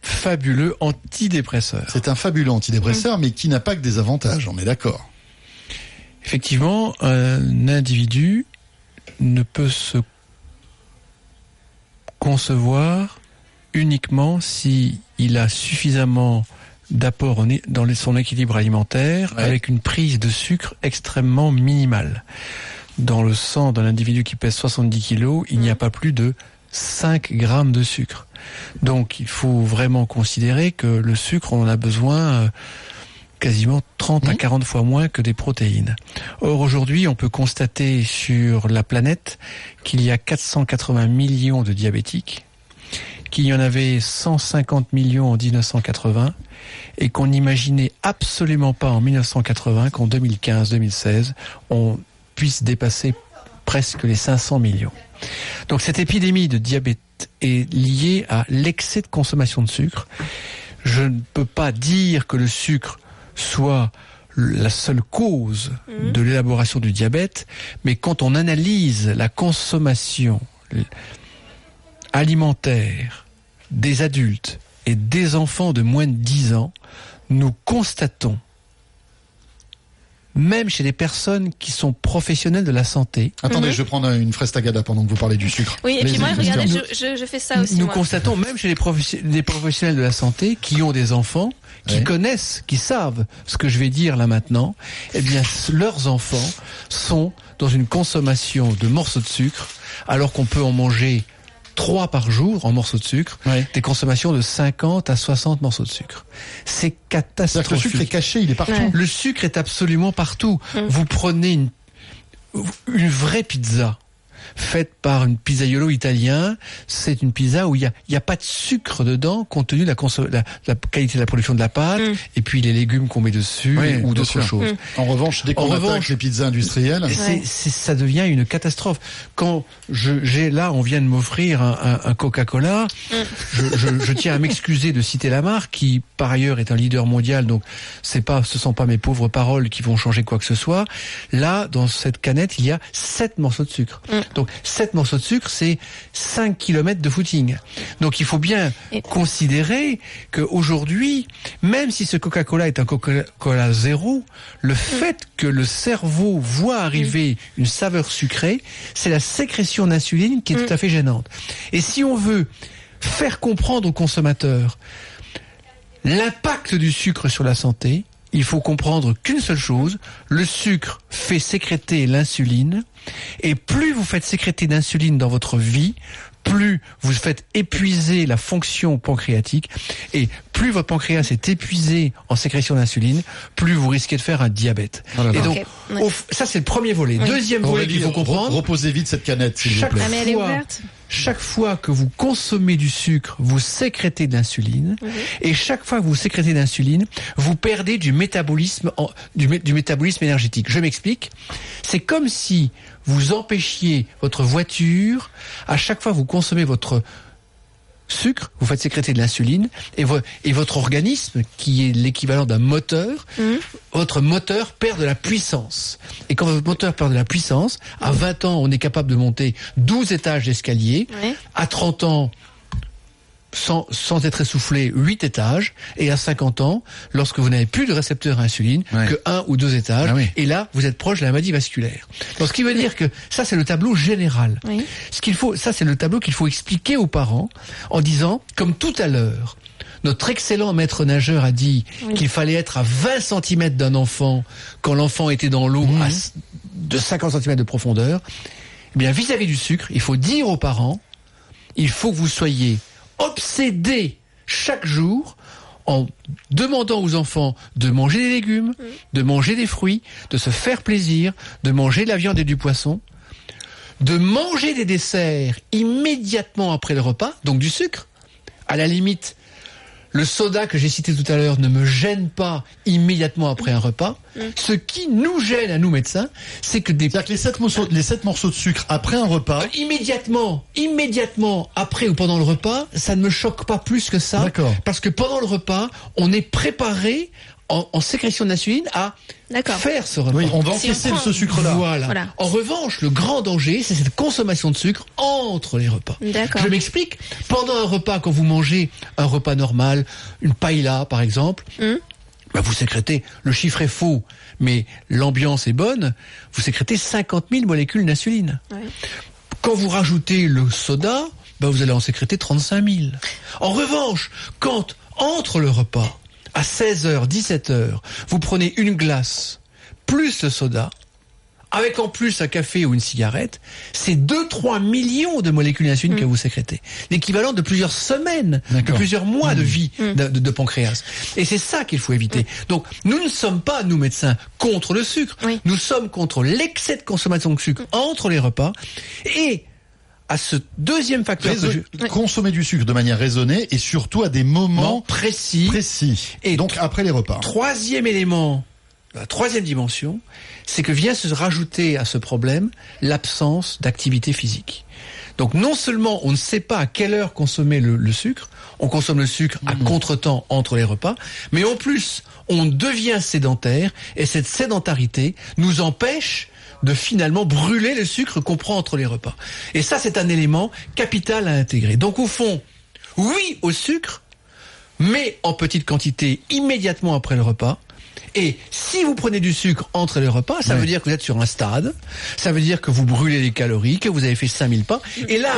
fabuleux antidépresseur. c'est un fabuleux antidépresseur, mais qui n'a pas que des avantages. On est d'accord. Effectivement, un individu ne peut se concevoir uniquement si il a suffisamment d'apport dans son équilibre alimentaire Ouais. avec une prise de sucre extrêmement minimale. Dans le sang d'un individu qui pèse 70 kilos, il n'y a pas plus de 5 grammes de sucre. Donc il faut vraiment considérer que le sucre, on en a besoin euh, quasiment 30 à 40 fois moins que des protéines. Or aujourd'hui, on peut constater sur la planète qu'il y a 480 millions de diabétiques, qu'il y en avait 150 millions en 1980 et qu'on n'imaginait absolument pas en 1980 qu'en 2015-2016, on puisse dépasser presque les 500 millions. Donc cette épidémie de diabète est liée à l'excès de consommation de sucre. Je ne peux pas dire que le sucre soit la seule cause de l'élaboration du diabète, mais quand on analyse la consommation alimentaire des adultes et des enfants de moins de 10 ans, nous constatons, même chez les personnes qui sont professionnels de la santé, Attendez, je vais prendre une fraise tagada pendant que vous parlez du sucre. Oui, et puis moi, regardez, je, je, je fais ça aussi. nous moi. constatons même chez les, professi- les professionnels de la santé qui ont des enfants, qui Ouais. connaissent, qui savent ce que je vais dire là maintenant, eh bien, leurs enfants sont dans une consommation de morceaux de sucre, alors qu'on peut en manger trois par jour en morceaux de sucre, Ouais. des consommations de 50 à 60 morceaux de sucre. C'est C'est-à-dire que le catastrophique. sucre est caché, il est partout. Ouais. Le sucre est absolument partout. Vous prenez une, une vraie pizza faite par une pizzaiolo italien, c'est une pizza où il y a, y a pas de sucre dedans compte tenu de la, conso- la, la qualité de la production de la pâte Mm. et puis les légumes qu'on met dessus Oui, ou d'autres choses. En revanche, dès qu'on attaque revanche- les pizzas industrielles, c'est- ça devient une catastrophe. Quand j'ai là, on vient de m'offrir un, un- un Coca-Cola. Je, je- je tiens à m'excuser de citer la marque, qui par ailleurs est un leader mondial. Donc, c'est pas, ce sont pas mes pauvres paroles qui vont changer quoi que ce soit. Là, dans cette canette, il y a 7 morceaux de sucre. Donc, 7 morceaux de sucre, c'est 5 kilomètres de footing. Donc, il faut bien Et- considérer qu'aujourd'hui, même si ce Coca-Cola est un Coca-Cola zéro, le fait que le cerveau voit arriver une saveur sucrée, c'est la sécrétion d'insuline qui est tout à fait gênante. Et si on veut faire comprendre aux consommateurs l'impact du sucre sur la santé, il faut comprendre qu'une seule chose, le sucre fait sécréter l'insuline. Et plus vous faites sécréter d'insuline dans votre vie, plus vous faites épuiser la fonction pancréatique plus votre pancréas est épuisé en sécrétion d'insuline, plus vous risquez de faire un diabète. et donc, au ça c'est le premier volet. Deuxième volet qu'il faut comprendre. re- Reposez vite cette canette, s'il vous Chaque plaît. Ah, mais elle est fois, ouverte. chaque fois que vous consommez du sucre, vous sécrétez de l'insuline. Et chaque fois que vous sécrétez d'insuline, vous perdez du métabolisme, en- du, mé- du métabolisme énergétique. Je m'explique. C'est comme si vous empêchiez votre voiture, à chaque fois que vous consommez votre sucre, vous faites sécréter de l'insuline, et, vo- et votre organisme, qui est l'équivalent d'un moteur, votre moteur perd de la puissance. Et quand votre moteur perd de la puissance, à 20 ans, on est capable de monter 12 étages d'escalier. À 30 ans, sans, sans être essoufflé, 8 étages. Et à 50 ans, lorsque vous n'avez plus de récepteur à insuline, que un ou deux étages. Et là, vous êtes proche de la maladie vasculaire. Donc, ce qui veut dire que ça, c'est le tableau général. Ce qu'il faut, ça, c'est le tableau qu'il faut expliquer aux parents en disant, comme tout à l'heure, notre excellent maître nageur a dit qu'il fallait être à 20 cm d'un enfant quand l'enfant était dans l'eau à s- de 50 cm de profondeur. Eh bien, vis-à-vis du sucre, il faut dire aux parents, il faut que vous soyez obsédés chaque jour en demandant aux enfants de manger des légumes, de manger des fruits, de se faire plaisir, de manger de la viande et du poisson, de manger des desserts immédiatement après le repas, donc du sucre. À la limite, le soda que j'ai cité tout à l'heure ne me gêne pas immédiatement après un repas. Ce qui nous gêne à nous médecins, c'est que des... les sept morceaux, les sept morceaux de sucre après un repas. Euh, immédiatement, immédiatement après ou pendant le repas, ça ne me choque pas plus que ça. Parce que pendant le repas, on est préparé en, en sécrétion d'insuline à faire ce repas. Oui, on va Si encaisser on prend- ce sucre-là. Voilà. Voilà. En revanche, le grand danger, c'est cette consommation de sucre entre les repas. D'accord. Je m'explique. Pendant un repas, quand vous mangez un repas normal, une paella par exemple, bah, vous sécrétez, le chiffre est faux, mais l'ambiance est bonne, vous sécrétez 50 000 molécules d'insuline. Quand vous rajoutez le soda, bah, vous allez en sécréter 35 000. En revanche, quand entre le repas, à 16h, 17h, vous prenez une glace plus le soda, avec en plus un café ou une cigarette, c'est 2-3 millions de molécules d'insuline que vous sécrétez. L'équivalent de plusieurs semaines, de plusieurs mois de Mmh. vie de, de- de pancréas. Et c'est ça qu'il faut éviter. Donc, nous ne sommes pas, nous médecins, contre le sucre. Nous sommes contre l'excès de consommation de sucre entre les repas. Et à ce deuxième facteur que Raison- je- Consommer du sucre de manière raisonnée et surtout à des moments précis. précis. Et donc après les repas. Troisième élément, la troisième dimension, c'est que vient se rajouter à ce problème l'absence d'activité physique. Donc non seulement on ne sait pas à quelle heure consommer le, le sucre, on consomme le sucre à contretemps entre les repas, mais en plus on devient sédentaire et cette sédentarité nous empêche de finalement brûler le sucre qu'on prend entre les repas. Et ça c'est un élément capital à intégrer. Donc au fond, oui au sucre, mais en petite quantité immédiatement après le repas. Et si vous prenez du sucre entre les repas, ça veut dire que vous êtes sur un stade, ça veut dire que vous brûlez les calories, que vous avez fait 5000 pas. Et là,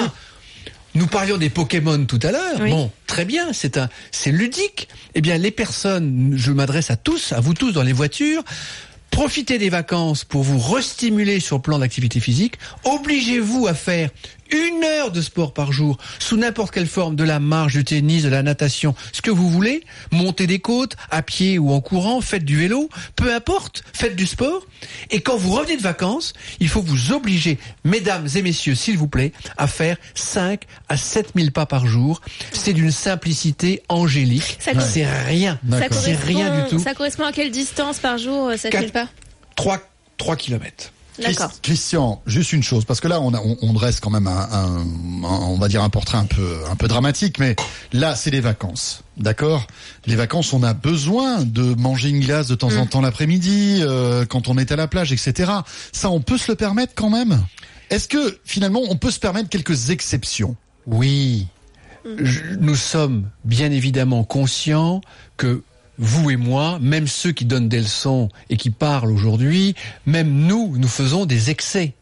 nous parlions des Pokémon tout à l'heure. Bon, très bien, c'est un, c'est ludique. Eh bien, les personnes, je m'adresse à tous, à vous tous dans les voitures. Profitez des vacances pour vous restimuler sur le plan d'activité physique. Obligez-vous à faire une heure de sport par jour, sous n'importe quelle forme, de la marche, du tennis, de la natation, ce que vous voulez, montez des côtes, à pied ou en courant, faites du vélo, peu importe, faites du sport. Et quand vous revenez de vacances, il faut vous obliger, mesdames et messieurs, s'il vous plaît, à faire 5 à 7 000 pas par jour. C'est d'une simplicité angélique. C'est rien. Ça C'est correspond, rien du tout. ça correspond à quelle distance par jour, euh, 7000 pas? 3, 3 kilomètres. D'accord. Christian, juste une chose, parce que là, on, a- on, on dresse quand même un, un- un- on va dire un portrait un peu, un peu dramatique, mais là, c'est les vacances, d'accord? Les vacances, on a besoin de manger une glace de temps en temps l'après-midi, euh, quand on est à la plage, etc. Ça, on peut se le permettre quand même? Est-ce que finalement, on peut se permettre quelques exceptions? Oui. Je- nous sommes bien évidemment conscients que vous et moi, même ceux qui donnent des leçons et qui parlent aujourd'hui, même nous, nous faisons des excès.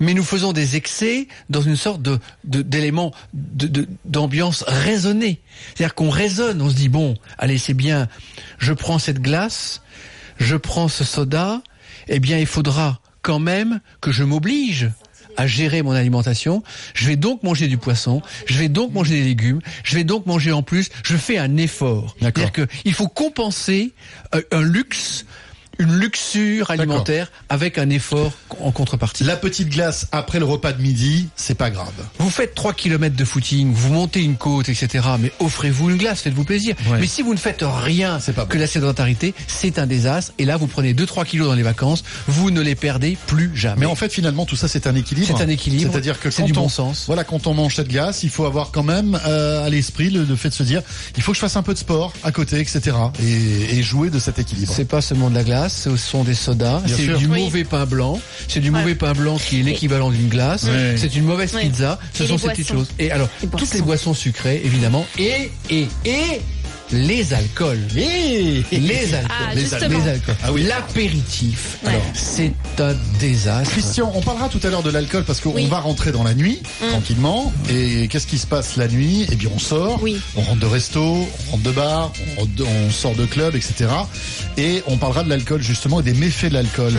Mais nous faisons des excès dans une sorte de d'élément d'ambiance raisonnée. C'est-à-dire qu'on raisonne, on se dit bon, allez c'est bien, je prends cette glace, je prends ce soda, eh bien il faudra quand même que je m'oblige à gérer mon alimentation. Je vais donc manger du poisson, je vais donc manger des légumes, je vais donc manger en plus. Je fais un effort. C'est-à-dire que il faut compenser euh, un luxe une luxure alimentaire avec un effort en contrepartie. La petite glace après le repas de midi, c'est pas grave. Vous faites 3 km de footing, vous montez une côte, etc. Mais offrez-vous une glace, faites-vous plaisir. Ouais. Mais si vous ne faites rien que la sédentarité, c'est un désastre. Et là, vous prenez 2-3 kilos dans les vacances, vous ne les perdez plus jamais. Mais en fait, finalement, tout ça, c'est un équilibre. C'est un équilibre. C'est-à-dire que c'est quand du on, bon sens. Voilà, quand on mange cette glace, il faut avoir quand même euh, à l'esprit le, le fait de se dire, il faut que je fasse un peu de sport à côté, etc. Et, et jouer de cet équilibre. C'est pas seulement de la glace, ce sont des sodas, c'est du Oui. mauvais pain blanc, c'est du mauvais pain blanc qui est l'équivalent d'une glace, c'est une mauvaise pizza, ce Et sont ces petites choses. Et alors, Les toutes les boissons sucrées, évidemment, et, et, et les alcools. les alcools. Ah, les, alcools. Ah oui. L'apéritif. Ouais. C'est un désastre. Christian, on parlera tout à l'heure de l'alcool parce qu'on va rentrer dans la nuit Mm. tranquillement. Et qu'est-ce qui se passe la nuit? Eh bien, on sort, on rentre de resto, on rentre de bar, on, rentre de- on sort de club, etc. Et on parlera de l'alcool justement et des méfaits de l'alcool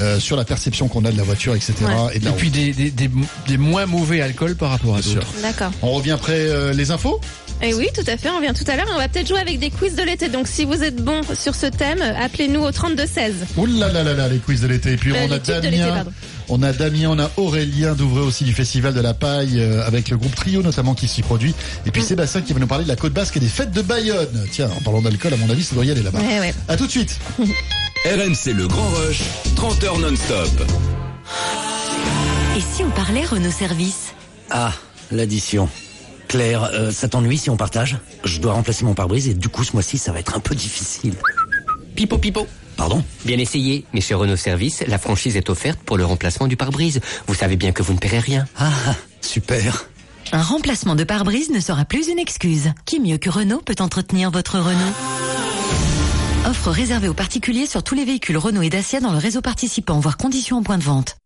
euh, sur la perception qu'on a de la voiture, etc. Ouais. Et, de la Et puis des, des, des, des moins mauvais alcools par rapport à d'autres. D'accord. On revient après euh, les infos? Et oui, tout à fait. On vient tout à l'heure. On va peut-être jouer avec des quiz de l'été. Donc, si vous êtes bon sur ce thème, appelez-nous au 32 16. Ouh là là là là, les quiz de l'été. Et puis Euh, on a Damien. On a Damien, on a Aurélien d'Ouvreux aussi du Festival de la Paille euh, avec le groupe Trio notamment qui s'y produit. Et Mm. puis Sébastien qui va nous parler de la côte basque et des fêtes de Bayonne. Tiens, en parlant d'alcool, à mon avis, ça doit y aller là-bas. Ouais, ouais. À tout de suite. RMC Le Grand Rush, 30 heures non-stop. Et si on parlait Renault Service? Ah, l'addition. Claire, euh, ça t'ennuie si on partage? Je dois remplacer mon pare-brise et du coup ce mois-ci ça va être un peu difficile. Pipo pipo. Pardon? Bien essayé, mais chez Renault Service, la franchise est offerte pour le remplacement du pare-brise. Vous savez bien que vous ne paierez rien. Ah, super. Un remplacement de pare-brise ne sera plus une excuse. Qui mieux que Renault peut entretenir votre Renault? Offre réservée aux particuliers sur tous les véhicules Renault et Dacia dans le réseau participant, voire conditions en point de vente.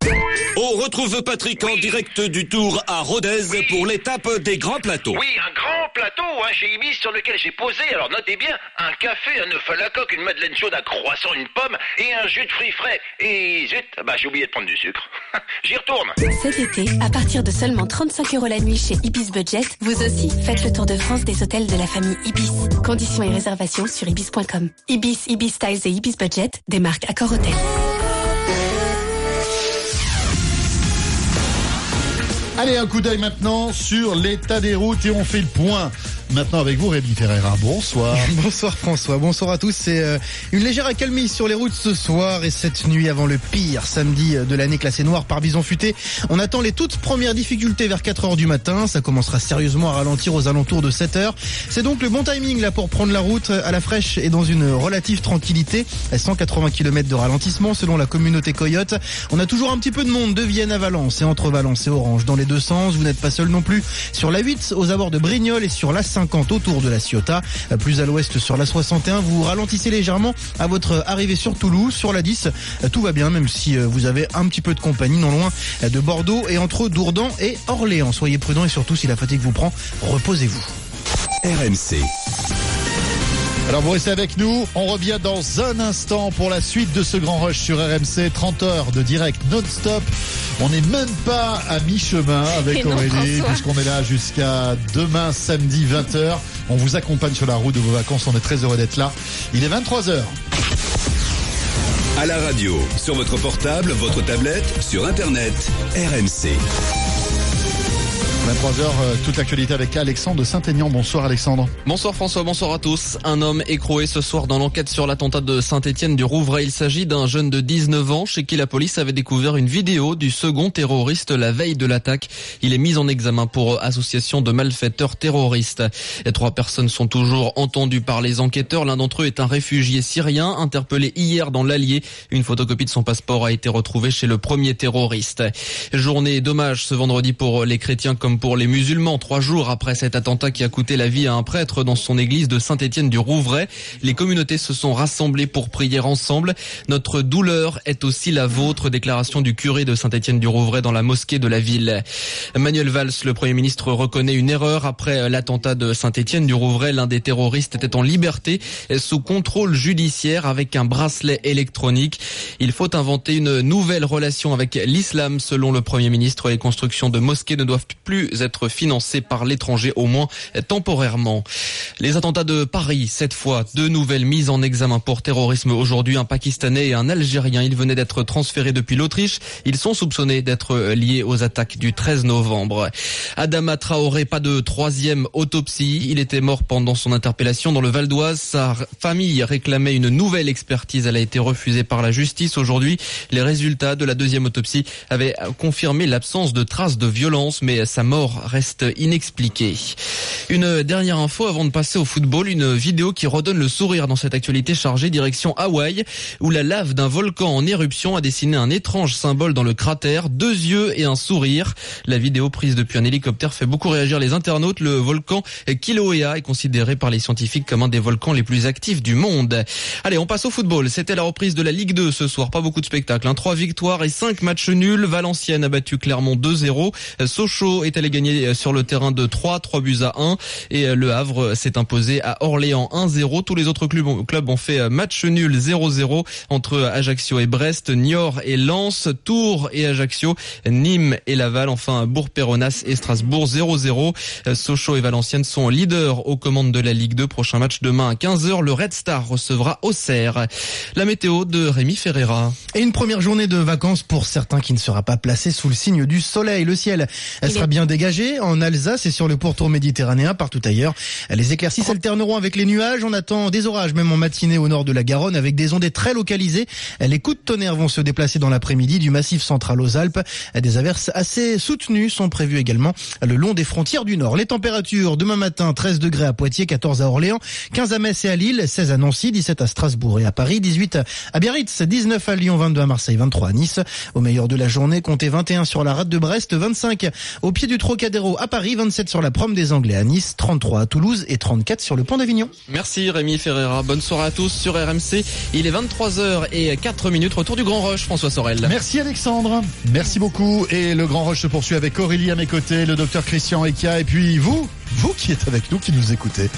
On retrouve Patrick en direct du Tour à Rodez pour l'étape des grands plateaux. Oui, un grand plateau hein, chez Ibis sur lequel j'ai posé, alors notez bien, un café, un œuf à la coque, une madeleine chaude, un croissant, une pomme et un jus de fruits frais. Et zut, bah j'ai oublié de prendre du sucre. J'y retourne. Cet été, à partir de seulement 35 euros la nuit chez Ibis Budget, vous aussi faites le tour de France des hôtels de la famille Ibis. Conditions et réservations sur ibis.com. Ibis, Ibis Styles et Ibis Budget, des marques Accor Hôtel. Allez, un coup d'œil maintenant sur l'état des routes et on fait le point. Maintenant avec vous, Rémi Ferreira. Bonsoir. Bonsoir François, bonsoir à tous. C'est euh, une légère accalmie sur les routes ce soir et cette nuit avant le pire samedi euh, de l'année classé noir par Bison Futé. On attend les toutes premières difficultés vers 4 heures du matin. Ça commencera sérieusement à ralentir aux alentours de 7 heures. C'est donc le bon timing là pour prendre la route à la fraîche et dans une relative tranquillité. 180 km de ralentissement selon la communauté Coyote. On a toujours un petit peu de monde de Vienne à Valence et entre Valence et Orange dans les deux sens. Vous n'êtes pas seul non plus sur la 8 aux abords de Brignoles et sur la 50 autour de la Ciotat. Euh, Plus à l'ouest sur la 61, vous ralentissez légèrement à votre arrivée sur Toulouse. Sur la 10, euh, tout va bien même si euh, vous avez un petit peu de compagnie non loin de Bordeaux et entre Dourdan et Orléans. Soyez prudents et surtout si la fatigue vous prend, reposez-vous. RMC. Alors vous restez avec nous, on revient dans un instant pour la suite de ce grand rush sur RMC, 30 heures de direct non-stop. On n'est même pas à mi-chemin avec non, Aurélie, puisqu'on est là jusqu'à demain samedi 20h. On vous accompagne sur la route de vos vacances, on est très heureux d'être là. Il est 23h. À la radio, sur votre portable, votre tablette, sur Internet, RMC. 23h, euh, toute l'actualité avec Alexandre de Saint-Aignan. Bonsoir Alexandre. Bonsoir François, bonsoir à tous. Un homme écroué ce soir dans l'enquête sur l'attentat de Saint-Étienne du Rouvray. Il s'agit d'un jeune de 19 ans chez qui la police avait découvert une vidéo du second terroriste la veille de l'attaque. Il est mis en examen pour association de malfaiteurs terroristes. Les trois personnes sont toujours entendues par les enquêteurs. L'un d'entre eux est un réfugié syrien interpellé hier dans l'Allier. Une photocopie de son passeport a été retrouvée chez le premier terroriste. Journée d'hommage ce vendredi pour les chrétiens comme pour les musulmans. Trois jours après cet attentat qui a coûté la vie à un prêtre dans son église de Saint-Étienne du Rouvray, les communautés se sont rassemblées pour prier ensemble. Notre douleur est aussi la vôtre, déclaration du curé de Saint-Étienne du Rouvray dans la mosquée de la ville. Manuel Valls, le Premier ministre, reconnaît une erreur après l'attentat de Saint-Étienne du Rouvray. L'un des terroristes était en liberté sous contrôle judiciaire avec un bracelet électronique. Il faut inventer une nouvelle relation avec l'islam, selon le Premier ministre. Les constructions de mosquées ne doivent plus être financées par l'étranger, au moins temporairement. Les attentats de Paris, cette fois, deux nouvelles mises en examen pour terrorisme aujourd'hui. Un Pakistanais et un Algérien. Ils venaient d'être transférés depuis l'Autriche. Ils sont soupçonnés d'être liés aux attaques du 13 novembre. Adama Traoré, pas de troisième autopsie. Il était mort pendant son interpellation dans le Val d'Oise. Sa famille réclamait une nouvelle expertise. Elle a été refusée par la justice aujourd'hui. Les résultats de la deuxième autopsie avaient confirmé l'absence de traces de violence, mais sa mort reste inexpliquée. Une dernière info avant de passer au football, une vidéo qui redonne le sourire dans cette actualité chargée direction Hawaï, où la lave d'un volcan en éruption a dessiné un étrange symbole dans le cratère, deux yeux et un sourire. La vidéo prise depuis un hélicoptère fait beaucoup réagir les internautes. Le volcan Kilauea est considéré par les scientifiques comme un des volcans les plus actifs du monde. Allez, on passe au football. C'était la reprise de la Ligue 2 ce soir. Pas beaucoup de spectacles. Hein. Trois victoires et cinq matchs nuls. Valenciennes a battu Clermont 2-0. Sochaux est allé gagner sur le terrain de 3, 3 buts à 1. Et Le Havre s'est imposé à Orléans 1-0. Tous les autres clubs ont fait match nul 0-0 entre Ajaccio et Brest, Niort et Lens, Tours et Ajaccio, Nîmes et Laval, enfin Bourg-Péronas et Strasbourg 0-0. Sochaux et Valenciennes sont leaders aux commandes de la Ligue 2. Prochain match demain à 15h. Le Red Star recevra Auxerre. La météo de Rémi Ferreira. Et une première journée de vacances pour certains qui ne sera pas placée sous le signe du soleil. Le ciel, elle sera bien dégagée en Alsace et sur le pourtour méditerranéen, partout ailleurs. Les éclaircies s'alterneront avec les nuages. On attend des orages, même en matinée au nord de la Garonne, avec des ondées très localisées. Les coups de tonnerre vont se déplacer dans l'après-midi du massif central aux Alpes. Des averses assez soutenues sont prévues également le long des frontières du nord. Les températures, demain matin, 13 degrés à Poitiers, 14 à Orléans, 15 à Metz et à Lille, 16 à Nancy, 17 à Strasbourg et à Paris, 18 à Biarritz, 19 à Lyon, 22 à Marseille, 23 à Nice. Au meilleur de la journée, comptez 21 sur la rade de Brest, 25 au pied du Trocadéro à Paris, 27 sur la prom des Anglais à Nice, 33 à Toulouse et 34 sur le pont d'Avignon. Merci Rémi Ferreira. Bonne soirée à tous sur RMC. Il est 23h et 4 minutes. Retour du Grand Rush, François Sorel. Merci Alexandre. Merci beaucoup. Et le Grand Rush se poursuit avec Aurélie à mes côtés, le docteur Christian Ekia et puis vous, vous qui êtes avec nous, qui nous écoutez.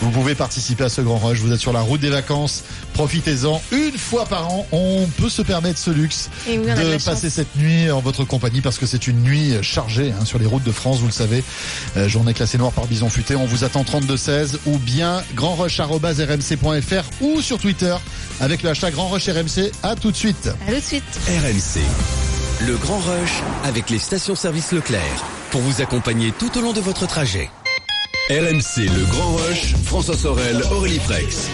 Vous pouvez participer à ce grand rush. Vous êtes sur la route des vacances. Profitez-en. Une fois par an, on peut se permettre ce luxe oui, de chance. passer cette nuit en votre compagnie parce que c'est une nuit chargée hein, sur les routes de France, vous le savez. Euh, journée classée noire par Bison Futé. On vous attend 32-16 ou bien grandrush.rmc.fr ou sur Twitter avec le hashtag grandrush-rmc. À tout de suite. À tout de suite. RMC. Le Grand Rush avec les stations-service Leclerc pour vous accompagner tout au long de votre trajet. RMC Le Grand Rush, François Sorel, Aurélie Frex.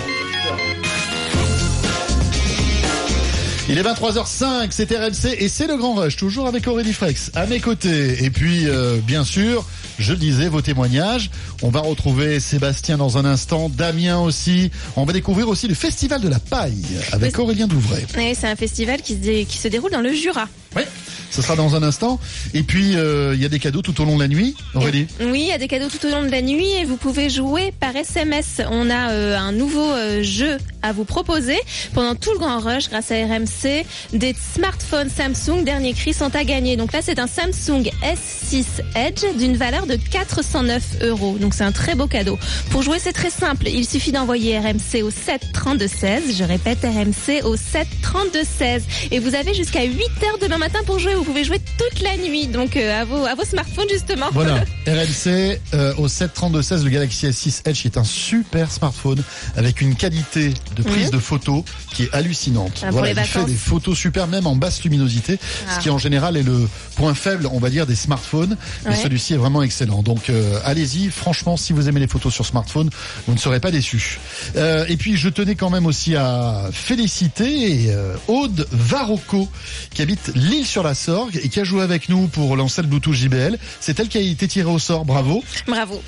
Il est 23h05, c'est RMC et c'est le Grand Rush, toujours avec Aurélie Frex à mes côtés. Et puis, euh, bien sûr, je le disais, vos témoignages. On va retrouver Sébastien dans un instant, Damien aussi. On va découvrir aussi le Festival de la Paille avec Aurélien Douvray. Ouais, c'est un festival qui se, dé- qui se déroule dans le Jura. Oui, ce sera dans un instant. Et puis, euh, il y a des cadeaux tout au long de la nuit, Aurélie. Oui, il y a des cadeaux tout au long de la nuit et vous pouvez jouer par SMS. On a euh, un nouveau euh, jeu à vous proposer pendant tout le Grand Rush grâce à RMC. Des smartphones Samsung dernier cri sont à gagner. Donc là, c'est un Samsung S6 Edge d'une valeur de 409 euros. Donc c'est un très beau cadeau. Pour jouer, c'est très simple. Il suffit d'envoyer RMC au 7 32 16. Je répète, RMC au 7 32 16. Et vous avez jusqu'à 8 heures demain matin pour jouer. Vous pouvez jouer toute la nuit. Donc euh, à vos à vos smartphones justement. Voilà, RMC euh, au 73216, le Galaxy S6 Edge est un super smartphone avec une qualité de prise Mhm. de photos qui est hallucinante. Ah, voilà, il fait des photos super même en basse luminosité, Ah. ce qui en général est le point faible, on va dire, des smartphones. Mais Ouais. celui-ci est vraiment excellent. Donc euh, allez-y, franchement, si vous aimez les photos sur smartphone, vous ne serez pas déçus. Euh, et puis je tenais quand même aussi à féliciter Aude Varocco qui habite l'île sur la Sorgue et qui a joué avec nous pour lancer le Bluetooth JBL. C'est elle qui a été tirée au sort. Bravo. Bravo.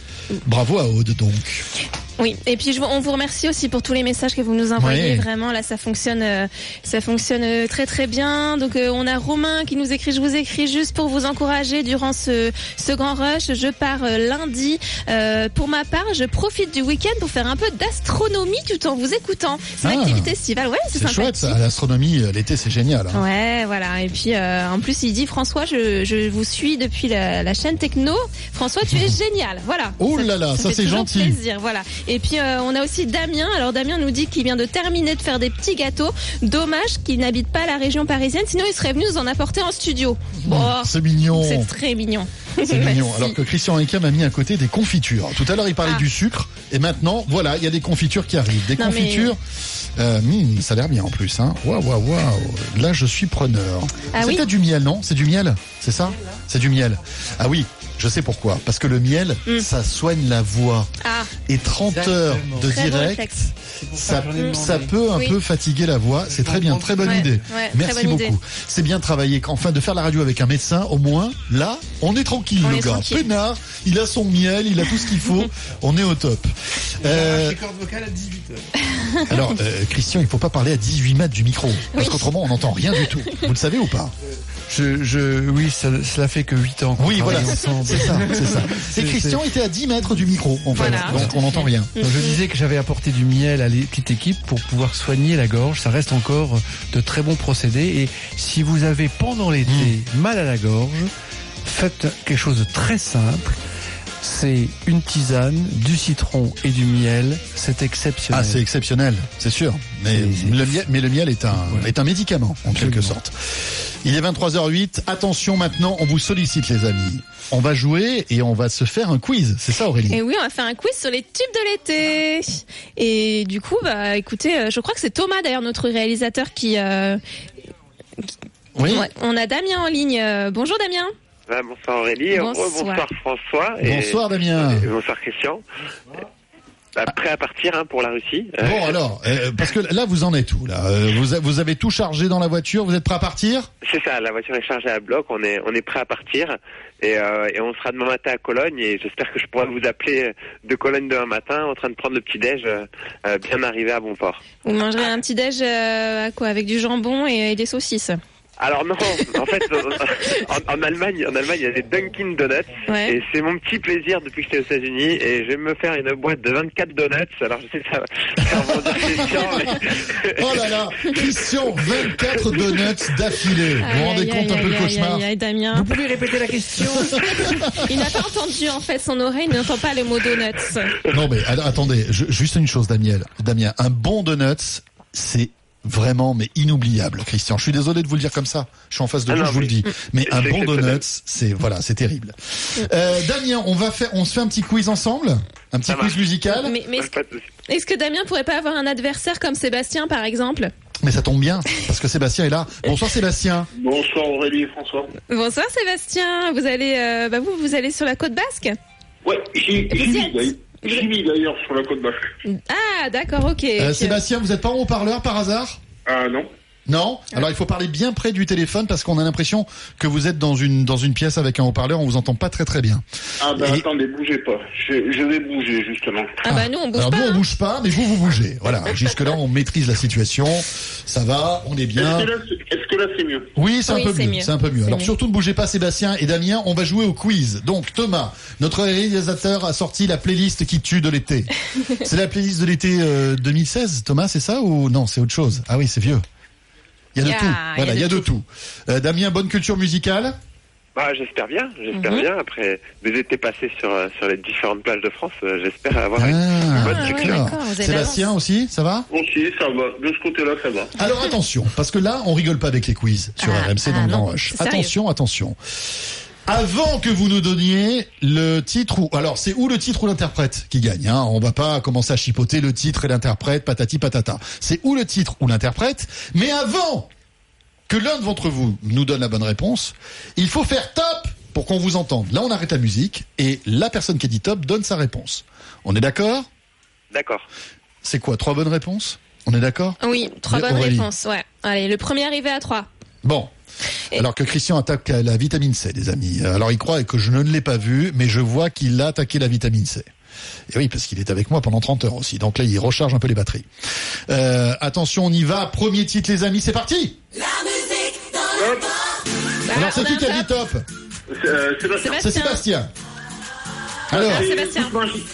Bravo à Aude donc. Oui, et puis je, on vous remercie aussi pour tous les messages que vous nous envoyez. Ouais. Vraiment, là, ça fonctionne, euh, ça fonctionne euh, très très bien. Donc, euh, on a Romain qui nous écrit. Je vous écris juste pour vous encourager durant ce ce grand rush. Je pars euh, lundi. Euh, pour ma part, je profite du week-end pour faire un peu d'astronomie tout en vous écoutant. C'est une Ah. activité estivale. Ouais, c'est C'est chouette, ça. L'astronomie, l'été, c'est génial. hein. Ouais, voilà. Et puis, euh, en plus, il dit François, je, je vous suis depuis la, la chaîne Techno. François, tu es génial. Voilà. Oh là là, ça, fait c'est toujours gentil. Plaisir, voilà. Et puis, euh, on a aussi Damien. Alors, Damien nous dit qu'il vient de terminer de faire des petits gâteaux. Dommage qu'il n'habite pas la région parisienne. Sinon, il serait venu nous en apporter en studio. Bon, C'est mignon. c'est très mignon. C'est mignon. Alors que Christian Henriquet m'a mis à côté des confitures. Tout à l'heure, il parlait Ah. du sucre. Et maintenant, voilà, il y a des confitures qui arrivent. Des Non, mais- confitures. euh, hmm, ça a l'air bien en plus. Hein. Waouh, waouh, waouh. Là, je suis preneur. Ah oui peut-être du miel, non? C'est du miel? C'est ça? C'est du miel. Ah oui, je sais pourquoi. Parce que le miel, ça soigne la voix. Ah. Et 30 heures de Très direct, ça, ça peut un Oui. peu fatiguer la voix. C'est très bien, très bonne Ouais, idée. ouais, Merci bonne beaucoup. C'est bien travaillé. Enfin, de faire la radio avec un médecin, au moins, là, on est tranquille, On le gars. tranquille. Peinard, il a son miel, il a tout ce qu'il faut. on est au top. Euh, vocale à 18h. alors, euh, Christian, il faut pas parler à 18 mètres du micro. Parce Oui. qu'autrement, on n'entend rien du tout. Vous le savez ou pas? Je, je, oui, ça, cela fait que 8 ans qu'on Oui, voilà, c'est ensemble. ça, c'est ça. Et Christian était à 10 mètres du micro, en fait. Voilà. Donc, on n'entend rien. Donc, je disais que j'avais apporté du miel à la petite équipe pour pouvoir soigner la gorge. Ça reste encore de très bons procédés. Et si vous avez pendant l'été Hmm. mal à la gorge, faites quelque chose de très simple. C'est une tisane, du citron et du miel. C'est exceptionnel. Ah, c'est exceptionnel, c'est sûr. Mais le miel, mais le miel est un, est un médicament, en quelque sorte. Il est 23h08. Attention maintenant, on vous sollicite, les amis. On va jouer et on va se faire un quiz. C'est ça, Aurélie Et oui, on va faire un quiz sur les tubes de l'été. Et du coup, bah, écoutez, euh, je crois que c'est Thomas d'ailleurs, notre réalisateur, qui. euh, Oui. Ouais, on a Damien en ligne. Euh, Bonjour Damien. Ah, bonsoir Aurélie, Bonsoir. bonsoir François. et- Bonsoir, Damien. et bonsoir Christian. Bah, prêt à partir hein, pour la Russie. Euh, Bon, alors, euh, parce que là, vous en êtes où, là Euh, vous, a- vous avez tout chargé dans la voiture, vous êtes prêt à partir? C'est ça, la voiture est chargée à bloc, on est on est prêt à partir et, euh, et on sera demain matin à Cologne et j'espère que je pourrai vous appeler de Cologne demain matin en train de prendre le petit déj euh, euh, bien arrivé à bon port. Vous mangerez un petit déj euh, à quoi? Avec du jambon et, et des saucisses. Alors non, en fait, en, en Allemagne, en Allemagne, il y a des Dunkin' Donuts Ouais. et c'est mon petit plaisir depuis que j'étais aux États-Unis et je vais me faire une boîte de 24 donuts. Alors je sais ça va faire bondir Christian, mais Oh là là Christian, 24 donuts d'affilée. Vous vous rendez compte un peu le cauchemar Damien. Vous pouvez répéter la question Il n'a pas entendu en fait son oreille, il n'entend pas le mot donuts. Non mais attendez, je- juste une chose Damien, Damien, un bon donuts, c'est vraiment mais inoubliable Christian. Je suis désolé de vous le dire comme ça. Je suis en face de Ah vous, non, je vous le dis. Mais un bon donuts, c'est voilà, c'est terrible. Euh, Damien, on va faire on se fait un petit quiz ensemble? Un petit quiz musical? Mais, mais est-ce, est-ce que Damien pourrait pas avoir un adversaire comme Sébastien par exemple? Mais ça tombe bien parce que Sébastien est là. Bonsoir Sébastien. Bonsoir Aurélie et François. Bonsoir Sébastien, vous allez, euh, bah vous, vous allez sur la côte basque? Ouais, j'y j'y vis d'ailleurs- sur la côte basque. Ah d'accord, ok. Euh, Sébastien, vous êtes pas en haut-parleur par hasard? Ah non. Non Alors il faut parler bien près du téléphone parce qu'on a l'impression que vous êtes dans une dans une pièce avec un haut-parleur, on vous entend pas très très bien. Ah ben Et- attendez, bougez pas. Je, je vais bouger justement. Ah bah nous on bouge Alors pas. nous on hein. bouge pas, mais vous vous bougez. Voilà, jusque là on maîtrise la situation, ça va, on est bien. Est-ce que là, c'est- mieux? Oui, c'est un peu mieux. C'est un peu mieux. Alors mieux. surtout ne bougez pas Sébastien et Damien, on va jouer au quiz. Donc Thomas, notre réalisateur a sorti la playlist qui tue de l'été. c'est la playlist de l'été euh, 2016, Thomas, c'est ça ou non, c'est autre chose? Ah oui, c'est vieux. Il y a de tout. Voilà, il y a de tout. Euh, Damien, bonne culture musicale bah, j'espère bien, j'espère Mhm. bien. Après deux étés passés sur euh, sur les différentes plages de France, euh, j'espère avoir une Ah, bonne ouais, culture. Sébastien aussi, ça va Aussi, ça va. De ce côté-là, ça va. Alors attention, parce que là, on rigole pas avec les quiz sur Ah, RMC dans ah, le Grand Rush. Attention, attention. Avant que vous nous donniez le titre ou alors c'est ou le titre ou l'interprète qui gagne. Hein? On va pas commencer à chipoter le titre et l'interprète, patati patata. C'est ou le titre ou l'interprète? Mais avant que l'un d'entre vous nous donne la bonne réponse, il faut faire top pour qu'on vous entende. Là, on arrête la musique et la personne qui a dit top donne sa réponse. On est d'accord? D'accord. C'est quoi Trois bonnes réponses? On est d'accord? Oui, trois bonnes Aurélie. réponses. Ouais. Allez, le premier arrivé à trois. Bon. Alors que Christian attaque la vitamine C, les amis. Alors il croit que je ne l'ai pas vu, mais je vois qu'il a attaqué la vitamine C. Et oui, parce qu'il est avec moi pendant 30 heures aussi. Donc là, il recharge un peu les batteries. Euh, attention, on y va. Premier titre, les amis, c'est parti Alors, c'est qui qui a dit top Euh, C'est Sébastien. Alors, Sébastien.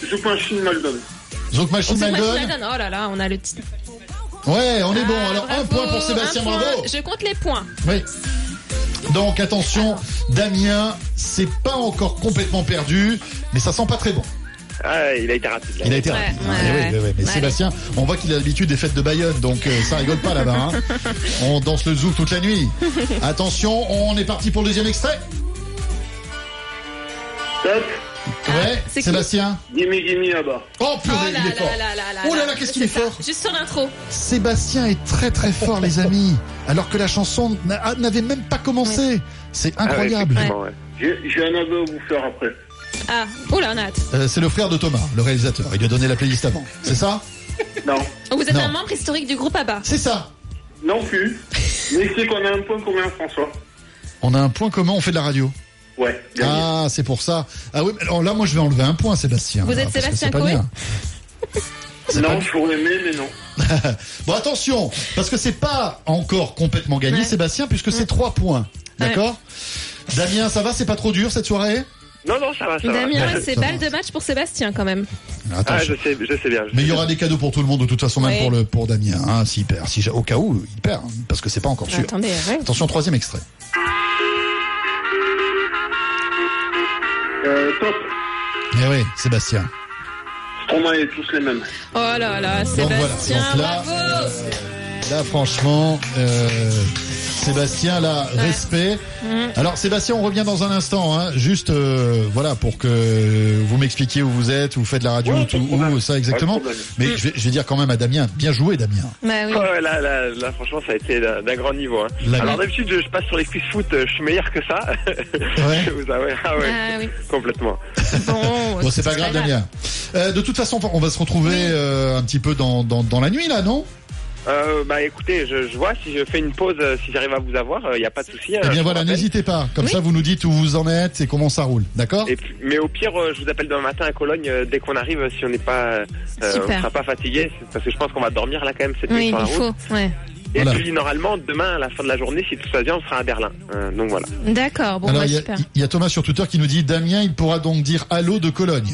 Zouk Machine Maldon. Zouk Machine Maldon. la. Oh là là, on a le titre. Ouais, on est bon. Ah, Alors, un point pour Sébastien, point. bravo. Je compte les points. Oui. Donc attention, Damien, c'est pas encore complètement perdu, mais ça sent pas très bon. Ah, il a été rapide. là. Il a été Ouais, rapide. ouais, oui, ouais. oui, oui. Mais Ouais. Sébastien, on voit qu'il a l'habitude des fêtes de Bayonne, donc euh, ça rigole pas là-bas. hein. On danse le zouk toute la nuit. Attention, on est parti pour le deuxième extrait. Top. Ouais, c'est Sébastien. Gimme Gimme là-bas. Oh purée, oh là il est là fort. là là là Oh là là. là, qu'est-ce qu'il est fort. Juste sur l'intro. Sébastien est très très fort, les amis. Alors que la chanson ah, n'avait même pas commencé. C'est Ah ouais, incroyable. effectivement, ouais. J'ai un aveu à vous faire après. Ah, oula, on a hâte. Euh, c'est le frère de Thomas, le réalisateur. Il lui a donné la playlist avant. C'est ça? Non. Vous êtes Non. un membre historique du groupe ABBA. C'est ça. Non plus. Mais c'est qu'on a un point commun, François. On a un point commun, on fait de la radio. Ouais. Ah, c'est pour ça. Ah oui, alors là, moi, je vais enlever un point, Sébastien. Vous êtes Ah, Sébastien Coé non, pas- je pourrais aimer, mais non. Bon, attention, parce que c'est pas encore complètement gagné, Ouais. Sébastien, puisque c'est trois points. D'accord? Damien, ça va C'est pas trop dur cette soirée? Non, non, ça va, ça Damien, va. c'est balle de match pour Sébastien quand même. Ah, Attention. je sais, je sais bien. je Mais il y aura des cadeaux pour tout le monde, de toute façon, même Ouais. pour, le, pour Damien, hein, s'il perd. Si, au cas où, il perd, hein, parce que c'est pas encore sûr. Attendez, ouais. Attention, troisième extrait. Euh, top. Eh oui, Sébastien. Stromae tous les mêmes. Oh là là, Donc voilà, Sébastien, donc là, bravo Là, franchement, euh, Sébastien, là, respect. Mhm. Alors, Sébastien, on revient dans un instant. Hein, juste, euh, voilà, pour que vous m'expliquiez où vous êtes, où vous faites la radio, Ouais, tout, où, ça exactement. Mais je vais, je vais dire quand même à Damien, bien joué, Damien. Bah oui. Ouais, là, là, là, franchement, ça a été d'un grand niveau. hein. Alors d'habitude, je, je passe sur les quiz foot, euh, je suis meilleur que ça. Ouais. Je vous avoue, ah ouais, Ah oui. complètement. Bon, Bon, c'est pas grave, Damien. Euh, de toute façon, on va se retrouver euh, un petit peu dans, dans, dans la nuit, là, non? Euh, bah écoutez, je, je vois si je fais une pause, euh, si j'arrive à vous avoir, il n'y a pas de souci. Eh bien vous voilà, n'hésitez pas. Comme Oui. ça, vous nous dites où vous en êtes et comment ça roule. D'accord? Mais au pire, euh, je vous appelle demain matin à Cologne euh, dès qu'on arrive, si on n'est pas, euh, on sera pas fatigué, parce que je pense qu'on va dormir là quand même cette nuit Oui, sur la il route. faut. Ouais. Et Voilà. puis normalement, demain à la fin de la journée, si tout ça vient, on sera à Berlin. Euh, donc voilà. D'accord, bon, Alors, bah il y, a- super. il y a Thomas sur Twitter qui nous dit Damien, il pourra donc dire allô de Cologne.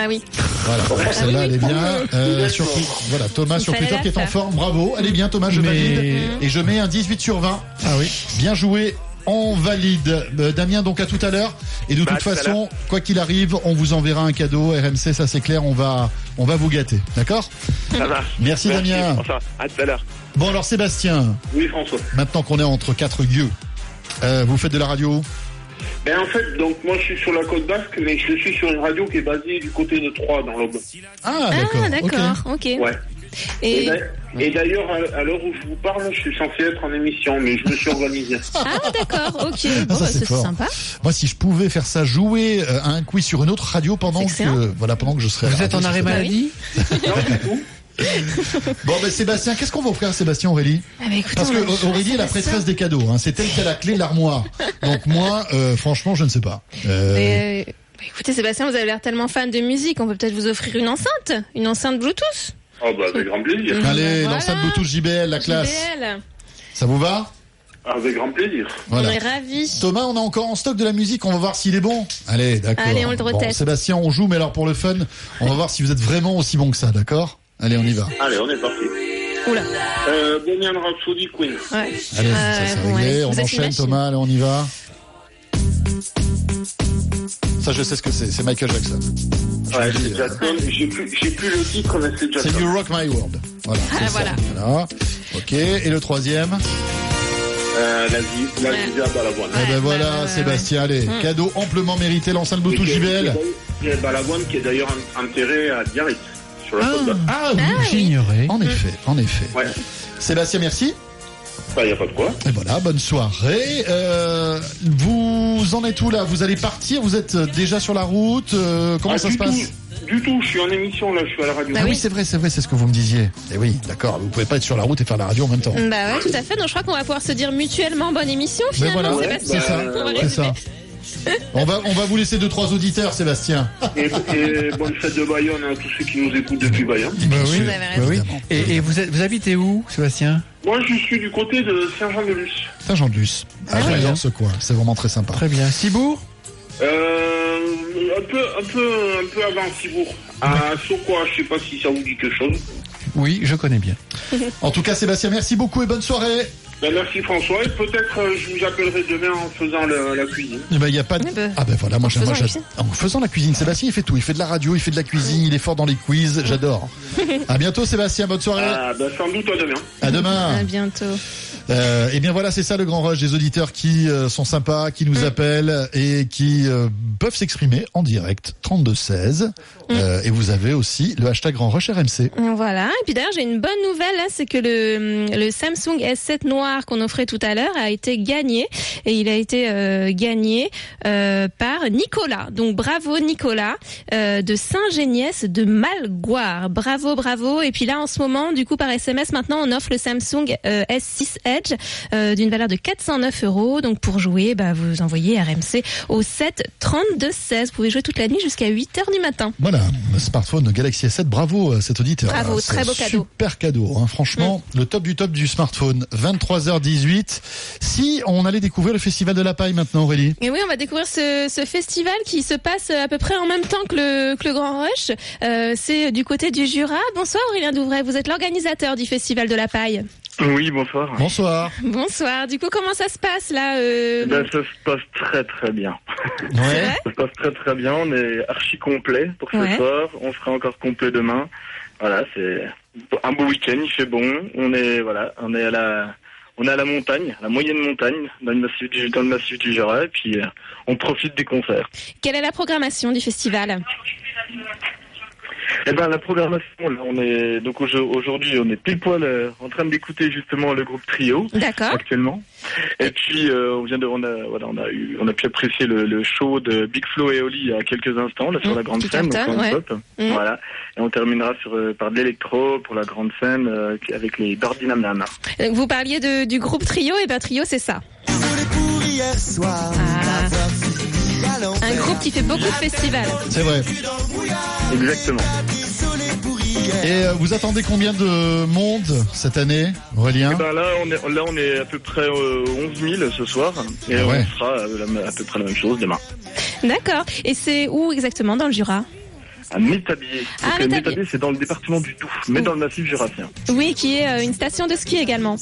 Ah oui. Voilà, Ah oui, celle-là, elle est oui. bien. Euh, sur, voilà, Thomas sur Twitter qui est en forme. Bravo, elle est bien, Thomas, je Mais- valide. Et je mets un 18 sur 20. Ah oui. Bien joué. On valide. Euh, Damien, donc à tout à l'heure. Et de Bah, toute façon, quoi qu'il arrive, on vous enverra un cadeau. RMC, ça c'est clair. On va, on va vous gâter. D'accord Ça marche. Merci, Damien. François. À tout à l'heure. Bon, alors Sébastien, Oui, François. maintenant qu'on est entre quatre lieux, euh, vous faites de la radio Ben en fait, donc moi je suis sur la côte basque, mais je suis sur une radio qui est basée du côté de Troyes, dans l'Aube. Ah, Ah, d'accord, ok. Ouais. Et, Et... d'a- et d'ailleurs, à, l'heure où je vous parle, je suis censé être en émission, mais je me suis organisé. Ah, d'accord, ok. Ah, Bon, bah, c'est sympa. Moi, si je pouvais faire ça, jouer euh, à un quiz sur une autre radio pendant que, voilà, pendant que je serais. Vous êtes en arrêt ça serait- maladie Bon, ben Sébastien, qu'est-ce qu'on va offrir à Sébastien Aurélie? Ah, bah, écoutez, Parce que a- Aurélie est la prêtresse des cadeaux. Hein. C'est elle qui a la clé de l'armoire. Donc moi, euh, franchement, je ne sais pas. Euh, Mais, euh, bah, écoutez, Sébastien, vous avez l'air tellement fan de musique, on peut peut-être vous offrir une enceinte, une enceinte Bluetooth. Oh bah avec grand plaisir. Allez, Voilà. l'enceinte Bluetooth JBL, la classe. JBL. Ça vous va? Avec grand plaisir. Voilà. On est ravis. Thomas, on a encore en stock de la musique, on va voir s'il est bon. Allez, d'accord. Allez, on le Bon, reteste. Sébastien, on joue, mais alors pour le fun, on va voir si vous êtes vraiment aussi bon que ça, d'accord? Allez, on y va. Allez, on est parti. Oula. Euh, Bohemian Rhapsody Queen. Ouais. Allez, ça c'est bon, réglé, allez, on vous êtes une enchaîne machine. Thomas, allez, on y va. Ça, je sais ce que c'est, c'est Michael Jackson. Ouais, dis, c'est Jackson. J'ai plus, j'ai plus le titre, mais c'est C'est Jackson. You Rock My World. Voilà. Ah, c'est ça. voilà. Voilà. Ok, et le troisième Euh, la vie, la vie à Balavoine. Eh ben voilà, ouais, ouais, Sébastien, allez, Mm. cadeau amplement mérité, l'enceinte Bluetooth JBL. Balavoine qui est d'ailleurs en- enterré à Biarritz, sur la côte basque. Ah oui, J'ignorais. en effet, en effet. Ouais. Sébastien, merci. Bah, y a pas de quoi. Et voilà, bonne soirée. Euh, vous en êtes où là? Vous allez partir? Vous êtes déjà sur la route? Euh, Comment Ah, ça se passe? tout, Du tout, je suis en émission là, je suis à la radio. Bah Ah oui, c'est vrai, c'est vrai, c'est ce que vous me disiez. Et oui, d'accord, vous pouvez pas être sur la route et faire la radio en même temps. Bah ouais, tout à fait. Donc je crois qu'on va pouvoir se dire mutuellement bonne émission Mais finalement, voilà, Sébastien. c'est ça, On va c'est résumer. ça. On va, on va vous laisser deux, trois auditeurs, Sébastien. Et, et bonne fête de Bayonne à tous ceux qui nous écoutent depuis Bayonne. Bah oui, bah oui. Et, et vous, êtes- vous habitez où, Sébastien? Moi, je suis du côté de Saint-Jean-de-Luz. Saint-Jean-de-Luz. Ah, oui. j'adore ce coin. C'est vraiment très sympa. Très bien. Cibourg? Euh, un peu, un peu, un peu avant Cibourg. À Soquois, je sais pas si ça vous dit quelque chose. Oui, je connais bien. En tout cas, Sébastien, merci beaucoup et bonne soirée. Ben, merci François, et peut-être euh, je vous appellerai demain en faisant le- la cuisine. Eh ben, il y a pas de... Bah, Ah ben voilà, moi en moi, faisant la j'ad- cuisine. En faisant la cuisine, Sébastien il fait tout. Il fait de la radio, il fait de la cuisine, il est fort dans les quiz. J'adore. À bientôt Sébastien, bonne soirée. Ah, ben, sans doute à demain. À demain. À bientôt. Euh, et bien voilà, c'est ça le grand rush des auditeurs qui euh, sont sympas, qui nous appellent et qui euh, peuvent s'exprimer en direct 32 16. Euh, et vous avez aussi le hashtag grand rush RMC. Voilà. Et puis d'ailleurs, j'ai une bonne nouvelle, là, c'est que le, le Samsung S7 noir qu'on offrait tout à l'heure a été gagné. Et il a été euh, gagné euh, par Nicolas. Donc bravo Nicolas euh, de Saint-Géniès de Malgoire. Bravo, bravo. Et puis là, en ce moment, du coup, par SMS, maintenant, on offre le Samsung euh, S6 Edge euh, d'une valeur de 409 euros. Donc pour jouer, bah, vous envoyez RMC au 7 32 16. Vous pouvez jouer toute la nuit jusqu'à 8 heures du matin. Voilà, le smartphone Galaxy S7, bravo à cet auditeur. Bravo, C'est très beau cadeau. Super cadeau, hein. franchement, le top du top du smartphone. 23h18. Si on allait découvrir le festival de la paille maintenant, Aurélie. Et oui, on va découvrir ce, ce festival qui se passe à peu près en même temps que le, que le Grand Rush. Euh, c'est du côté du Jura. Bonsoir Aurélien Douvray, vous êtes l'organisateur du Festival de la Paille. Oui, bonsoir. Bonsoir. Bonsoir. Du coup, comment ça se passe là euh, Ben, ça se passe très très bien. Ouais. Ça se passe très très bien. On est archi complet pour ce Ouais. soir. On sera encore complet demain. Voilà, c'est un beau week-end. Il fait bon. On est voilà, on est à la, on est à la montagne, à la moyenne montagne dans le massif du, dans le massif du Jura. Et puis euh, on profite des concerts. Quelle est la programmation du festival? Eh ben la programmation, là, on est donc au- aujourd'hui on est pile poil euh, en train d'écouter justement le groupe Trio. D'accord. Actuellement. Et puis euh, on vient de, on a, voilà, on a eu, on a pu apprécier le, le show de Big Flo et Oli il y a quelques instants là sur Mmh, la grande tout scène, Hampton, donc en ouais. pop. Mmh. Voilà. Et on terminera sur euh, par de l'électro pour la grande scène euh, avec les Dordinam Donc, Vous parliez de, du groupe Trio, et ben Trio c'est ça. Ah. Un groupe qui fait beaucoup de festivals. C'est vrai. Exactement. Et euh, vous attendez combien de monde cette année, Aurélien Eh ben là on est là on est à peu près euh, 11 000 ce soir et Ah ouais. on sera euh, à peu près la même chose demain. D'accord. Et c'est où exactement dans le Jura? À Métabier. Ah, Donc, euh, Métabier. Métabier, c'est dans le département du Doubs, mais dans le massif jurassien. Oui, qui est euh, une station de ski également.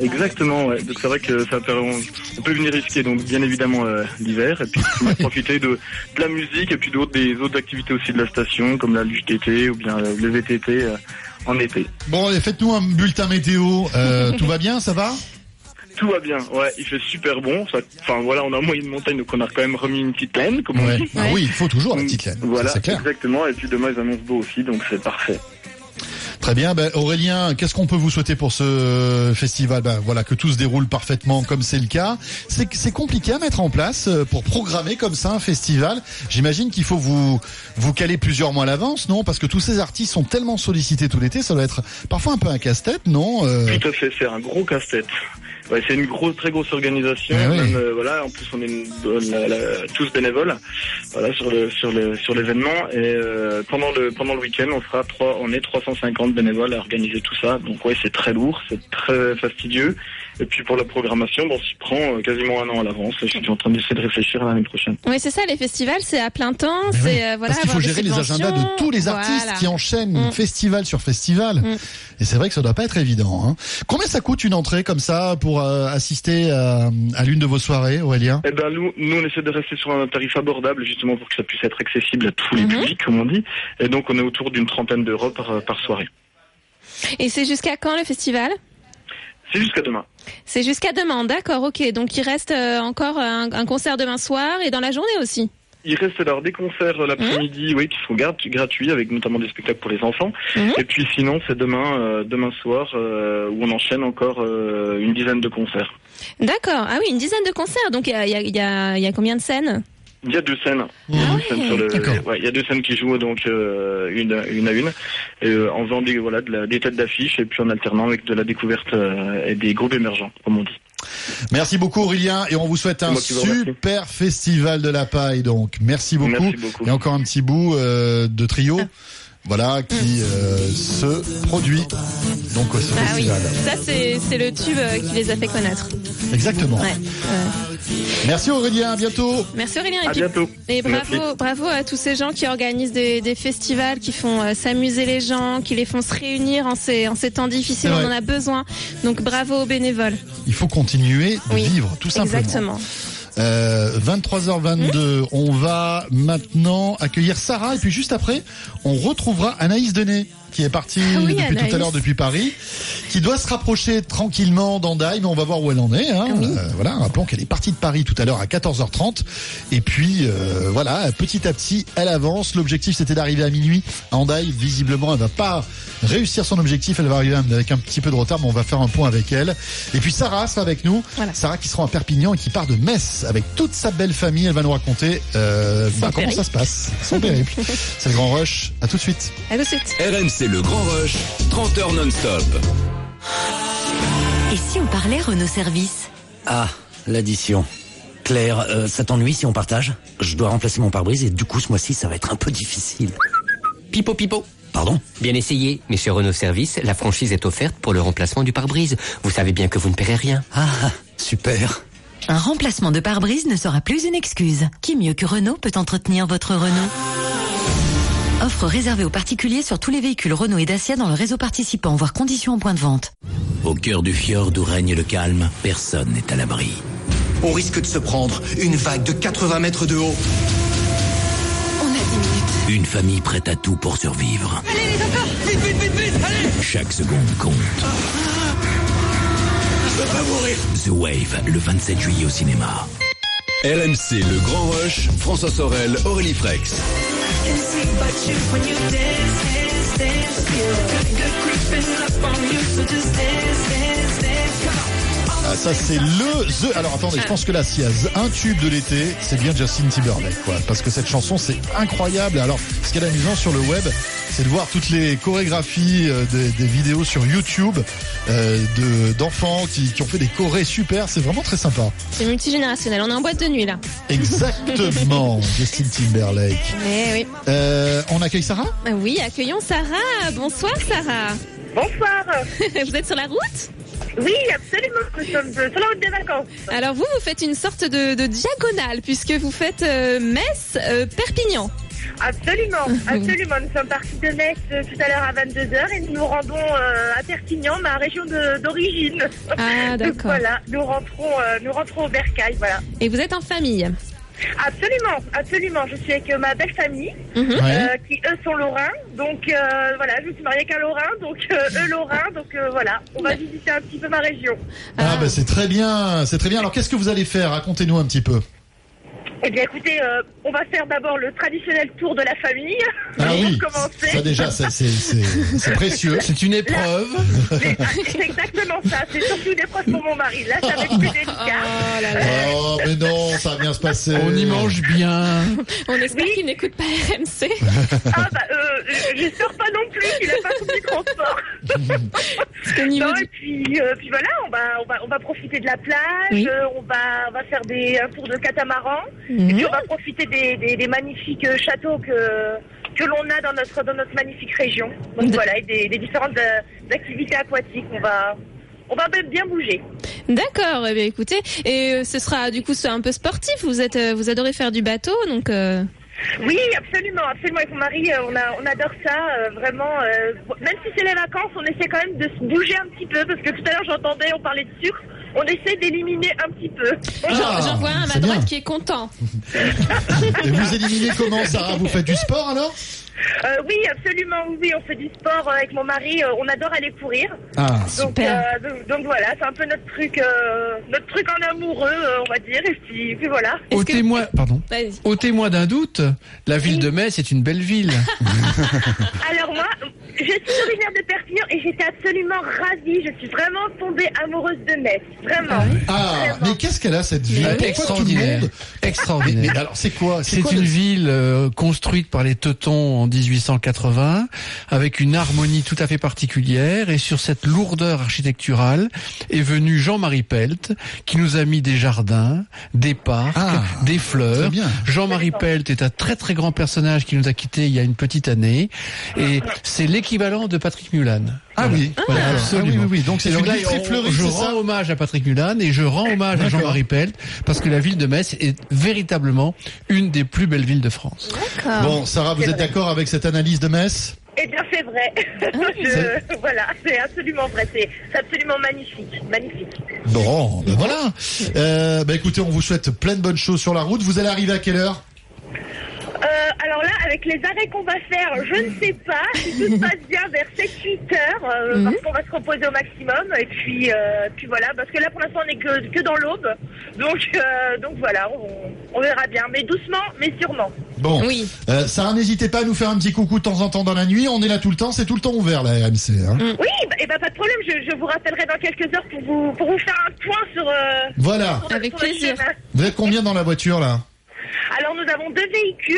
Exactement, ouais. Donc c'est vrai que ça peut, on, peut venir risquer donc bien évidemment euh, l'hiver et puis on va profiter de, de la musique et puis d'autres des autres activités aussi de la station comme la luge d'été ou bien euh, le VTT euh, en été. Bon, faites-nous un bulletin météo. Euh, tout va bien, ça va? Tout va bien, ouais, il fait super bon. Enfin voilà, on a un moyen de montagne donc on a quand même remis une petite laine comme on dit. Ah oui, il faut toujours la petite laine. Voilà, ça, c'est clair. exactement. Et puis demain ils annoncent beau aussi donc c'est parfait. Très bien. Ben, Aurélien, qu'est-ce qu'on peut vous souhaiter pour ce festival? Ben, Voilà, que tout se déroule parfaitement comme c'est le cas. C'est compliqué à mettre en place euh, pour programmer comme ça un festival. J'imagine qu'il faut vous vous caler plusieurs mois à l'avance, non? Parce que tous ces artistes sont tellement sollicités tout l'été, ça doit être parfois un peu un casse-tête, non Euh, Tout à fait, c'est un gros casse-tête. Ouais, c'est une grosse, très grosse organisation. Ah. Même, euh, voilà, en plus on est une- la- la- tous bénévoles. Voilà sur le sur le sur l'événement et euh, pendant le pendant le week-end on sera trois, on est 350 bénévoles à organiser tout ça. Donc ouais, c'est très lourd, c'est très fastidieux. Et puis pour la programmation, bon, on s'y prend euh, quasiment un an à l'avance. Je suis en train d'essayer de réfléchir à l'année prochaine. Oui, c'est ça, les festivals, c'est à plein temps. C'est euh, voilà. Parce qu'il faut gérer les agendas de tous les artistes Voilà. qui enchaînent Mm. festival sur festival. Et c'est vrai que ça doit pas être évident. Hein. Combien ça coûte une entrée comme ça pour euh, assister à, à l'une de vos soirées, Aurélien? Eh ben nous, nous on essaie de rester sur un tarif abordable justement pour que ça puisse être accessible à tous les Mhm. publics comme on dit. Et donc on est autour d'une trentaine d'euros par, par soirée. Et c'est jusqu'à quand le festival? C'est jusqu'à demain. C'est jusqu'à demain, d'accord, ok. Donc il reste euh, encore un, un concert demain soir et dans la journée aussi. Il reste alors des concerts euh, l'après-midi, oui, qui sont gratuits, avec notamment des spectacles pour les enfants. Et puis sinon, c'est demain, euh, demain soir, euh, où on enchaîne encore euh, une dizaine de concerts. D'accord. Ah oui, une dizaine de concerts. Donc il y a, il y, a, il y, a, il y a combien de scènes? Il y a deux scènes. Il y a deux scènes sur le- ouais, il y a deux scènes qui jouent donc euh, une, une à une, et, euh, en faisant des, voilà, de la- des têtes d'affiche et puis en alternant avec de la découverte euh, et des groupes émergents, comme on dit. Merci beaucoup Aurélien et on vous souhaite un super festival de la paille donc. Merci beaucoup. Merci beaucoup. Et encore un petit bout euh, de trio. Voilà, qui euh, se produit donc au Ah oui, festival. ça c'est c'est le tube euh, qui les a fait connaître. Exactement. Ouais. Euh, Merci Aurélien, à bientôt. Merci Aurélien. À puis- bientôt. Et bravo, Merci. bravo à tous ces gens qui organisent des, des festivals, qui font euh, s'amuser les gens, qui les font se réunir en ces, en ces temps difficiles. On en a besoin. Donc bravo aux bénévoles. Il faut continuer de Oui, vivre, tout simplement. Exactement. Euh, 23h22, on va maintenant accueillir Sarah et puis juste après, on retrouvera Anaïs Denet qui est partie Ah oui, depuis tout à l'heure depuis Paris, qui doit se rapprocher tranquillement d'Andaï, mais on va voir où elle en est. Hein. Euh, voilà, rappelons qu'elle est partie de Paris tout à l'heure à 14h30 et puis euh, voilà, petit à petit, elle avance. L'objectif c'était d'arriver à minuit à Andaï. Visiblement, elle va pas réussir son objectif, elle va arriver avec un petit peu de retard, mais on va faire un point avec elle. Et puis Sarah sera avec nous. Sarah qui sera à Perpignan et qui part de Metz avec toute sa belle famille. Elle va nous raconter euh, bah, comment ça se passe. Son périple. C'est le grand rush. À tout de suite. À tout de suite. RMC le Grand Rush, 30 heures non-stop. Et si on parlait Renault Service? Ah, l'addition. Claire, euh, ça t'ennuie si on partage? Je dois remplacer mon pare-brise et du coup ce mois-ci ça va être un peu difficile. Pipo pipo. Pardon? Bien essayé, mais chez Renault Service, la franchise est offerte pour le remplacement du pare-brise. Vous savez bien que vous ne paierez rien. Ah, super. Un remplacement de pare-brise ne sera plus une excuse. Qui mieux que Renault peut entretenir votre Renault? Offre réservée aux particuliers sur tous les véhicules Renault et Dacia dans le réseau participant, voire conditions en point de vente. Au cœur du fjord où règne le calme, personne n'est à l'abri. On risque de se prendre une vague de 80 mètres de haut. On a 10 minutes. Une famille prête à tout pour survivre. Allez les enfants Vite, vite, vite, vite Allez Chaque seconde compte. Je veux pas mourir The Wave, le 27 juillet au cinéma. RMC le Grand Rush, François Sorel, Aurélie Frex. Ah, ça c'est le the. Alors attendez, je pense que là, s'il y a un tube de l'été, c'est bien Justin Timberlake, quoi. Parce que cette chanson, c'est incroyable. Alors, ce qui est amusant sur le web, c'est de voir toutes les chorégraphies euh, des, des vidéos sur YouTube euh, de d'enfants qui, qui ont fait des chorés super. C'est vraiment très sympa. C'est multigénérationnel. On est en boîte de nuit là. Exactement, Justin Timberlake. Eh oui. Euh, on accueille Sarah? Ah Oui, accueillons Sarah. Bonsoir Sarah. Bonsoir. vous êtes sur la route? Oui, absolument. Nous sommes euh, sur la route des vacances. Alors vous, vous faites une sorte de, de diagonale puisque vous faites euh, Metz, euh, Perpignan. Absolument, absolument. Nous sommes partis de Metz euh, tout à l'heure à 22h et nous nous rendons à Perpignan, ma région d'origine. Ah, Donc d'accord. voilà, nous rentrons, nous rentrons au Bercail, voilà. Et vous êtes en famille Absolument, absolument. Je suis avec euh, ma belle famille, Mhm. euh, Ouais. qui eux sont lorrains. Donc euh, voilà, je suis mariée avec un lorrain, donc euh, eux lorrains. Donc euh, voilà, on va visiter un petit peu ma région. Ah, ben c'est très bien, c'est très bien. Alors qu'est-ce que vous allez faire? Racontez-nous un petit peu. Eh bien écoutez, euh, on va faire d'abord le traditionnel tour de la famille. Ah oui, commencer. ça déjà, c'est- c'est c'est- c'est précieux. C'est une épreuve. Ah, C'est exactement ça. C'est surtout une épreuve pour mon mari. Là, ça va être plus délicat. Oh, mais non, ça va bien se passer. On y mange bien. On espère qu'il n'écoute pas RMC. Ah bah, euh, j'espère pas non plus qu'il a pas tout du transport. non, et puis, euh, puis voilà, on va, on va, on va profiter de la plage. Oui. euh, on va, on va faire des, un tour de catamaran. Et puis on va profiter des, des, des magnifiques euh, châteaux que que l'on a dans notre dans notre magnifique région. Donc voilà, et des, des différentes euh, activités aquatiques. On va on va bien bouger. D'accord. Eh bien, écoutez, et euh, ce sera du coup un peu sportif. Vous êtes, vous adorez faire du bateau, donc. euh, Oui, absolument, absolument. Avec mon mari, on, a, on adore ça, euh, vraiment. euh, même si c'est les vacances, on essaie quand même de se bouger un petit peu, parce que tout à l'heure j'entendais, on parlait de sucre, on essaie d'éliminer un petit peu. J'en j'en vois un à ma droite bien. qui est content. Et vous éliminez comment, Sarah Vous faites du sport alors Euh, oui, absolument, oui, on fait du sport euh, avec mon mari, euh, on adore aller courir. Ah, Donc, super. euh, donc, donc voilà, c'est un peu notre truc, euh, notre truc en amoureux, on va dire, et puis, puis voilà. Ôtez-moi, pardon. Ôtez-moi d'un doute, la ville de Metz est une belle ville. Je suis originaire de Perpignan et j'étais absolument ravie. Je suis vraiment tombée amoureuse de Metz. Vraiment. Ah, mais qu'est-ce qu'elle a cette ville Ah, Pourquoi tout le extraordinaire. monde Extraordinaire. Mais, mais alors c'est quoi C'est une le- ville euh, construite par les Teutons en 1880 avec une harmonie tout à fait particulière et sur cette lourdeur architecturale est venu Jean-Marie Pelt qui nous a mis des jardins, des parcs, Ah, des fleurs. Jean-Marie Pelt est un très très grand personnage qui nous a quittés il y a une petite année et c'est l'équivalent de Patrick Mulan. Ah oui. Voilà, Ah, absolument. oui, oui, oui. Donc c'est une là, ville très on- fleurie, Je rends ça hommage à Patrick Mulan et je rends hommage à. Jean-Marie Pelt parce que la ville de Metz est véritablement une des plus belles villes de France. Bon, Sarah, vous êtes d'accord avec cette analyse de Metz? Eh bien, c'est vrai. Je- Voilà, c'est absolument vrai. C'est c'est absolument magnifique. Magnifique. Bon, ben voilà. Euh, ben écoutez, on vous souhaite plein de bonnes choses sur la route. Vous allez arriver à quelle heure? Euh, alors là, avec les arrêts qu'on va faire, je ne sais pas. Si tout se passe bien, vers 7-8 heures, euh, Mhm. parce qu'on va se reposer au maximum. Et puis, euh, puis voilà, parce que là, pour l'instant, on n'est que, que dans l'aube. Donc, euh, donc voilà, on, on verra bien. Mais doucement, mais sûrement. Bon. Oui. Euh, Sarah, n'hésitez pas à nous faire un petit coucou de temps en temps dans la nuit. On est là tout le temps, c'est tout le temps ouvert la RMC. Hein. Oui, bah, et bah, pas de problème. Je, je vous rappellerai dans quelques heures pour vous, pour vous faire un point sur. euh, Voilà. sur- Avec sur plaisir. Vous êtes combien dans la voiture là? Alors nous avons deux véhicules.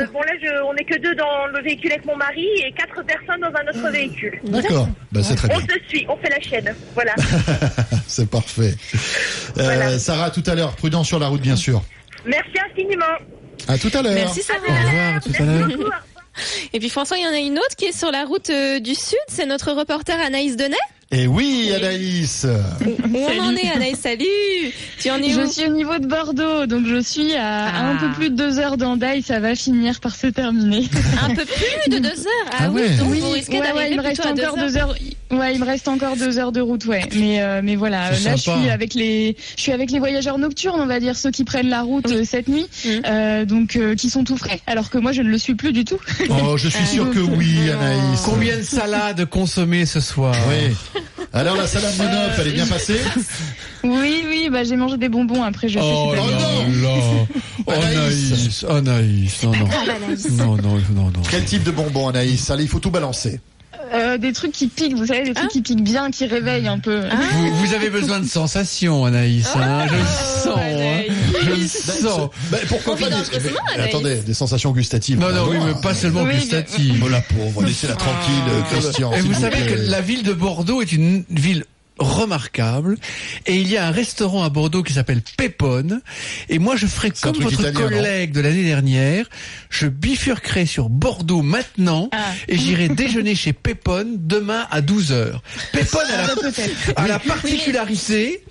euh, bon là, je, on n'est que deux dans le véhicule avec mon mari et quatre personnes dans un autre véhicule. D'accord. Ben c'est très On bien. se suit, on fait la chaîne. Voilà. c'est parfait. Euh, Voilà. Sarah, à tout à l'heure. Prudent sur la route, bien sûr. Merci infiniment. À tout à l'heure. Merci Sarah. Au revoir, à tout à l'heure. Et puis François, il y en a une autre qui est sur la route euh, du Sud. C'est notre reporter Anaïs Denet. Et oui, Anaïs. Où on en est, Anaïs Salut Tu en es Je suis au niveau de Bordeaux, donc je suis à, à un Ah. peu plus de deux heures d'Andaï, ça va finir par se terminer. Un peu plus de deux heures. Ah, Ah oui, ouais. donc Oui, vous risquez ouais, ouais, d'arriver il me reste plutôt à encore deux deux heures. Ouais, il me reste encore deux heures de route, ouais. Mais euh, mais voilà, là sympa. je suis avec les je suis avec les voyageurs nocturnes, on va dire ceux qui prennent la route euh, cette nuit, euh, donc euh, qui sont tout frais. Alors que moi je ne le suis plus du tout. Oh, je suis sûr que oui, Anaïs. Combien de salades consommées ce soir? Oui. Alors la salade de Nop, elle est bien passée? Oui, oui, bah j'ai mangé des bonbons après. Je Oh sais là là Oh Anaïs, Anaïs, non, non. Non, non, non, non. Quel type de bonbon, Anaïs? Allez, il faut tout balancer. Euh, des trucs qui piquent, vous savez, des trucs qui piquent bien, qui réveillent un peu. Vous, vous avez besoin de sensations, Anaïs. hein, je le sens. Anaïs. hein, je le sens. ben, pourquoi pas des... mais. Attendez, des sensations gustatives. Non, non, oui, Ah, mais pas seulement Oui, gustative. Oh la pauvre, laissez-la tranquille, Christian. Et vous vous savez que la ville de Bordeaux est une ville remarquable. Et il y a un restaurant à Bordeaux qui s'appelle Pépone et moi je ferai comme votre italien, collègue de l'année dernière. Je bifurquerai sur Bordeaux maintenant Ah. et j'irai déjeuner chez Pépone demain à 12h Pépone a la, a la particularité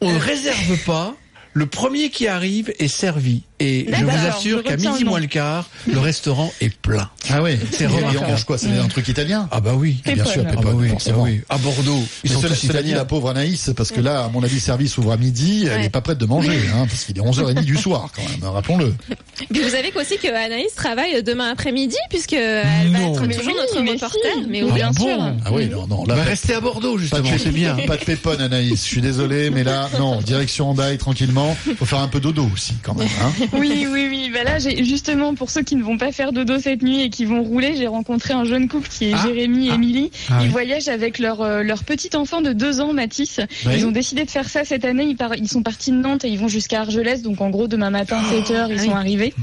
on ne réserve pas. Le premier qui arrive est servi et je vous assure qu'à midi moins le quart le restaurant est plein Ah oui, C'est Et on mange quoi C'est un truc italien ah bah oui Bien sûr, ah bah oui, forcément. ah oui. à Bordeaux ils Mais sont tous italiens la pauvre Anaïs, parce que là, à mon avis, le service ouvre à midi, elle n'est pas prête de manger, hein, parce qu'il est 11h30 du soir, quand même, hein, rappelons-le. Puis vous savez qu'aussi que Anaïs travaille demain après-midi puisque elle va être toujours notre reporter. Mais Ah oui. bien sûr. Ah oui, non, non, là, Bah, pas, restez à Bordeaux, justement, c'est bien. Pas de pépone, Anaïs, je suis désolé, mais là, non, direction Andaï, tranquillement, faut faire un peu dodo aussi, quand même, hein. Oui, oui, oui. Bah là, justement pour ceux qui ne vont pas faire dodo cette nuit et qui vont rouler, j'ai rencontré un jeune couple qui est Ah. Jérémy et Ah. Émilie. Ah ils oui. voyagent avec leur euh, leur petit enfant de deux ans, Mathis. Oui. Ils ont décidé de faire ça cette année. Ils, par- ils sont partis de Nantes et ils vont jusqu'à Argelès. Donc en gros, demain matin, 7 heures, ils sont oui. arrivés.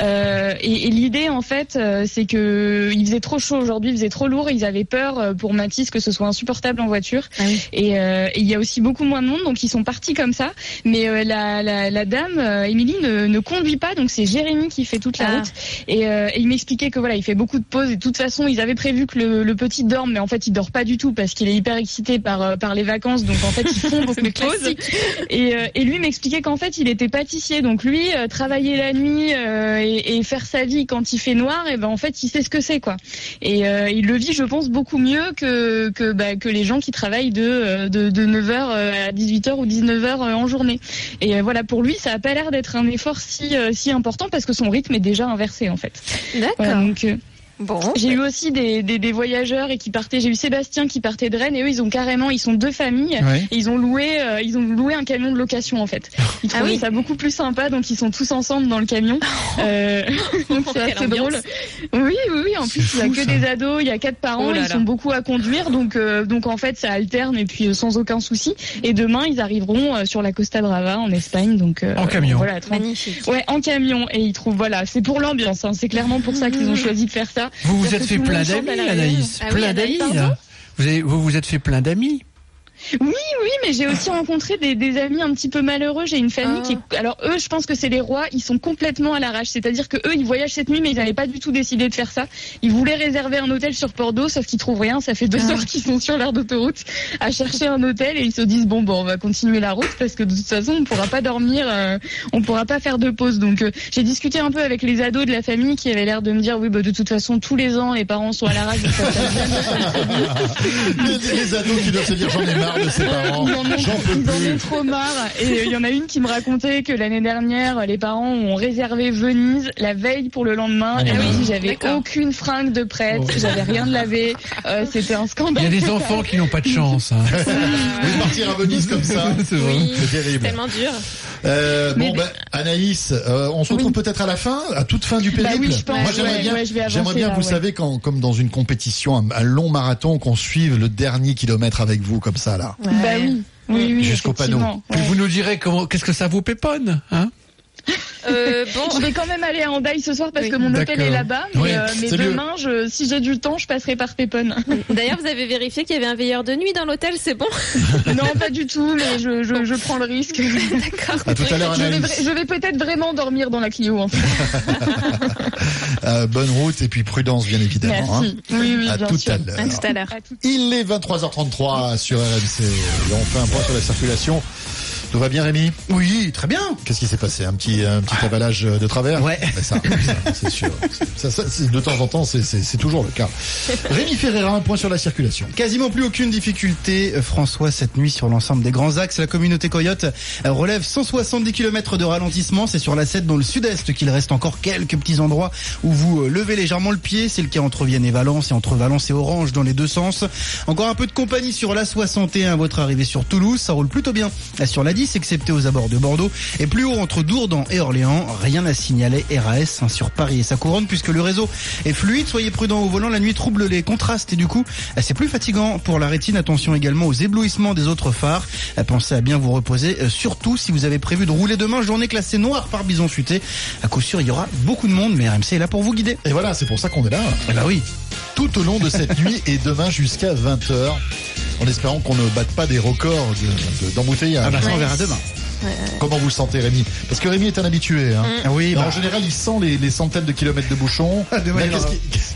Euh, et et l'idée, en fait, euh, c'est que il faisait trop chaud aujourd'hui, il faisait trop lourd. Ils avaient peur pour Mathis que ce soit insupportable en voiture. Oui. Et euh, et il y a aussi beaucoup moins de monde, donc ils sont partis comme ça. Mais la, la, la dame, Émilie, ne, ne conduit pas, donc c'est Jérémy qui fait toute la Ah. route. Et, euh, et il m'expliquait que voilà, il fait beaucoup de pauses. Et de toute façon, ils avaient prévu que le, le petit dorme, mais en fait, il dort pas du tout parce qu'il est hyper excité par euh, par les vacances. Donc en fait, ils font beaucoup de pauses. Et, euh, et lui m'expliquait qu'en fait, il était pâtissier. Donc lui, euh, travailler la nuit et, et faire sa vie quand il fait noir, et ben en fait, il sait ce que c'est quoi. Et il le vit, je pense, beaucoup mieux que que bah, que les gens qui travaillent de de, de 9h à 18h ou 19h en journée. Et voilà, pour lui, ça a pas l'air d'être un effort si si important parce que son rythme est déjà inversé en fait. D'accord. Voilà, donc euh, Bon. J'ai eu aussi des, des, des voyageurs et qui partaient. J'ai eu Sébastien qui partait de Rennes et eux ils ont carrément, ils sont deux familles. Ouais. Et ils ont loué, euh, ils ont loué un camion de location en fait. Ils Ah trouvaient oui. ça beaucoup plus sympa, donc ils sont tous ensemble dans le camion. Euh, donc c'est assez drôle. Oui, oui, oui. En plus il y a que ça. des ados, il y a quatre parents, Oh là ils sont beaucoup à conduire, donc euh, donc en fait ça alterne et puis euh, sans aucun souci. Et demain ils arriveront euh, sur la Costa Brava en Espagne, donc euh, En camion. Voilà. Magnifique. Ouais, en camion. Et ils trouvent, voilà, c'est pour l'ambiance. Hein. C'est clairement pour ça qu'ils ont choisi de faire ça. Vous vous Pour êtes fait plein d'amis. Anaïs. Ah plein d'amis, là. Vous avez, vous vous êtes fait plein d'amis. Oui, oui, mais j'ai aussi rencontré des, des amis un petit peu malheureux. J'ai une famille Ah. qui est... Alors eux, je pense que c'est les rois, ils sont complètement à l'arrache. C'est-à-dire que eux, ils voyagent cette nuit, mais ils n'avaient pas du tout décidé de faire ça. Ils voulaient réserver un hôtel sur Bordeaux, sauf qu'ils trouvent rien. Ça fait deux Ah. heures qu'ils sont sur l'aire d'autoroute à chercher un hôtel et ils se disent, bon, bon, on va continuer la route parce que de toute façon, on pourra pas dormir, euh, on pourra pas faire de pause. Donc euh, j'ai discuté un peu avec les ados de la famille qui avaient l'air de me dire, oui, bah, de toute façon, tous les ans, les parents sont à l'arrache. les, les ados qui doivent se dire j'en ai marre de ses parents, Ils en ont, j'en peux ils en ont trop marre. Et euh, il y en a une qui me racontait que l'année dernière, les parents ont réservé Venise la veille pour le lendemain. Elle Ah oui, dit j'avais aucune fringue de prête, j'avais rien de lavé. Euh, C'était un Il scandale. y a des enfants qui n'ont pas de chance. Hein. Oui, partir à Venise comme ça, C'est. Oui, terrible. tellement dur. Euh, bon, ben, Anaïs, euh, on se retrouve peut-être à la fin, à toute fin du Bah périple. oui, je pense, Moi, j'aimerais ouais, bien, ouais, j'aimerais bien, là, vous ouais. savez, quand, comme dans une compétition, un, un long marathon, qu'on suive le dernier kilomètre avec vous, comme ça, là. Bah oui. Oui, oui, Jusqu'au panneau. effectivement, Puis ouais. vous nous direz comment, qu'est-ce que ça vous péponne, hein? Euh, bon, Je vais quand même aller à Hendaye ce soir parce Oui. que mon hôtel est là-bas. Mais, Oui, euh, mais demain, je, si j'ai du temps, je passerai par Pépone. d'ailleurs, vous avez vérifié qu'il y avait un veilleur de nuit dans l'hôtel, c'est bon non, pas du tout, mais je, je, je prends le risque. D'accord. À tout à l'heure, Je vais, peut-être vraiment dormir dans la Clio. En fait. Euh, bonne route et puis prudence, bien évidemment. Merci. Oui, oui, hein. À bien tout sûr. à l'heure. À tout à l'heure. À tout- Il est 23h33 sur RMC. Et on fait un point sur la circulation. Tout va bien, Rémi? Oui, très bien. Qu'est-ce qui s'est passé? Un petit, un petit avalage de travers? Ouais. Ben, ça, c'est sûr. Ça, ça, de temps en temps, c'est- toujours le cas. Rémi Ferreira, un point sur la circulation. Quasiment plus aucune difficulté, euh, François, cette nuit sur l'ensemble des grands axes. La communauté Coyote euh, relève 170 km de ralentissement. C'est sur la 7 dans le sud-est qu'il reste encore quelques petits endroits où vous euh, levez légèrement le pied. C'est le cas entre Vienne et Valence et entre Valence et Orange dans les deux sens. Encore un peu de compagnie sur la 61 à votre arrivée sur Toulouse. Ça roule plutôt bien euh, sur la 10, excepté aux abords de Bordeaux. Et plus haut entre Dourdan et Orléans, rien à signaler RAS hein, sur Paris et sa couronne puisque le réseau est fluide. Soyez prudents au volant. La nuit trouble les contrastes et du coup, euh, c'est plus fatigant pour la rétine. Attention également aux éblouissements des autres phares. Euh, Pensez à bien vous reposer, euh, surtout si vous avez prévu de rouler demain. Journée classée noire par bison futé. À coup sûr, il y aura beaucoup de monde, mais RMC est là pour vous guider. Et voilà, c'est pour ça qu'on est là. Eh bah oui. Tout au long de cette nuit et demain jusqu'à 20h. En espérant qu'on ne batte pas des records de- de- d'embouteillage. Ah bah ça, on verra demain. Comment vous le sentez, Rémi Parce que Rémi est un habitué. Hein. Ah oui, En bah. général, il sent les, les centaines de kilomètres de bouchons. Demain, en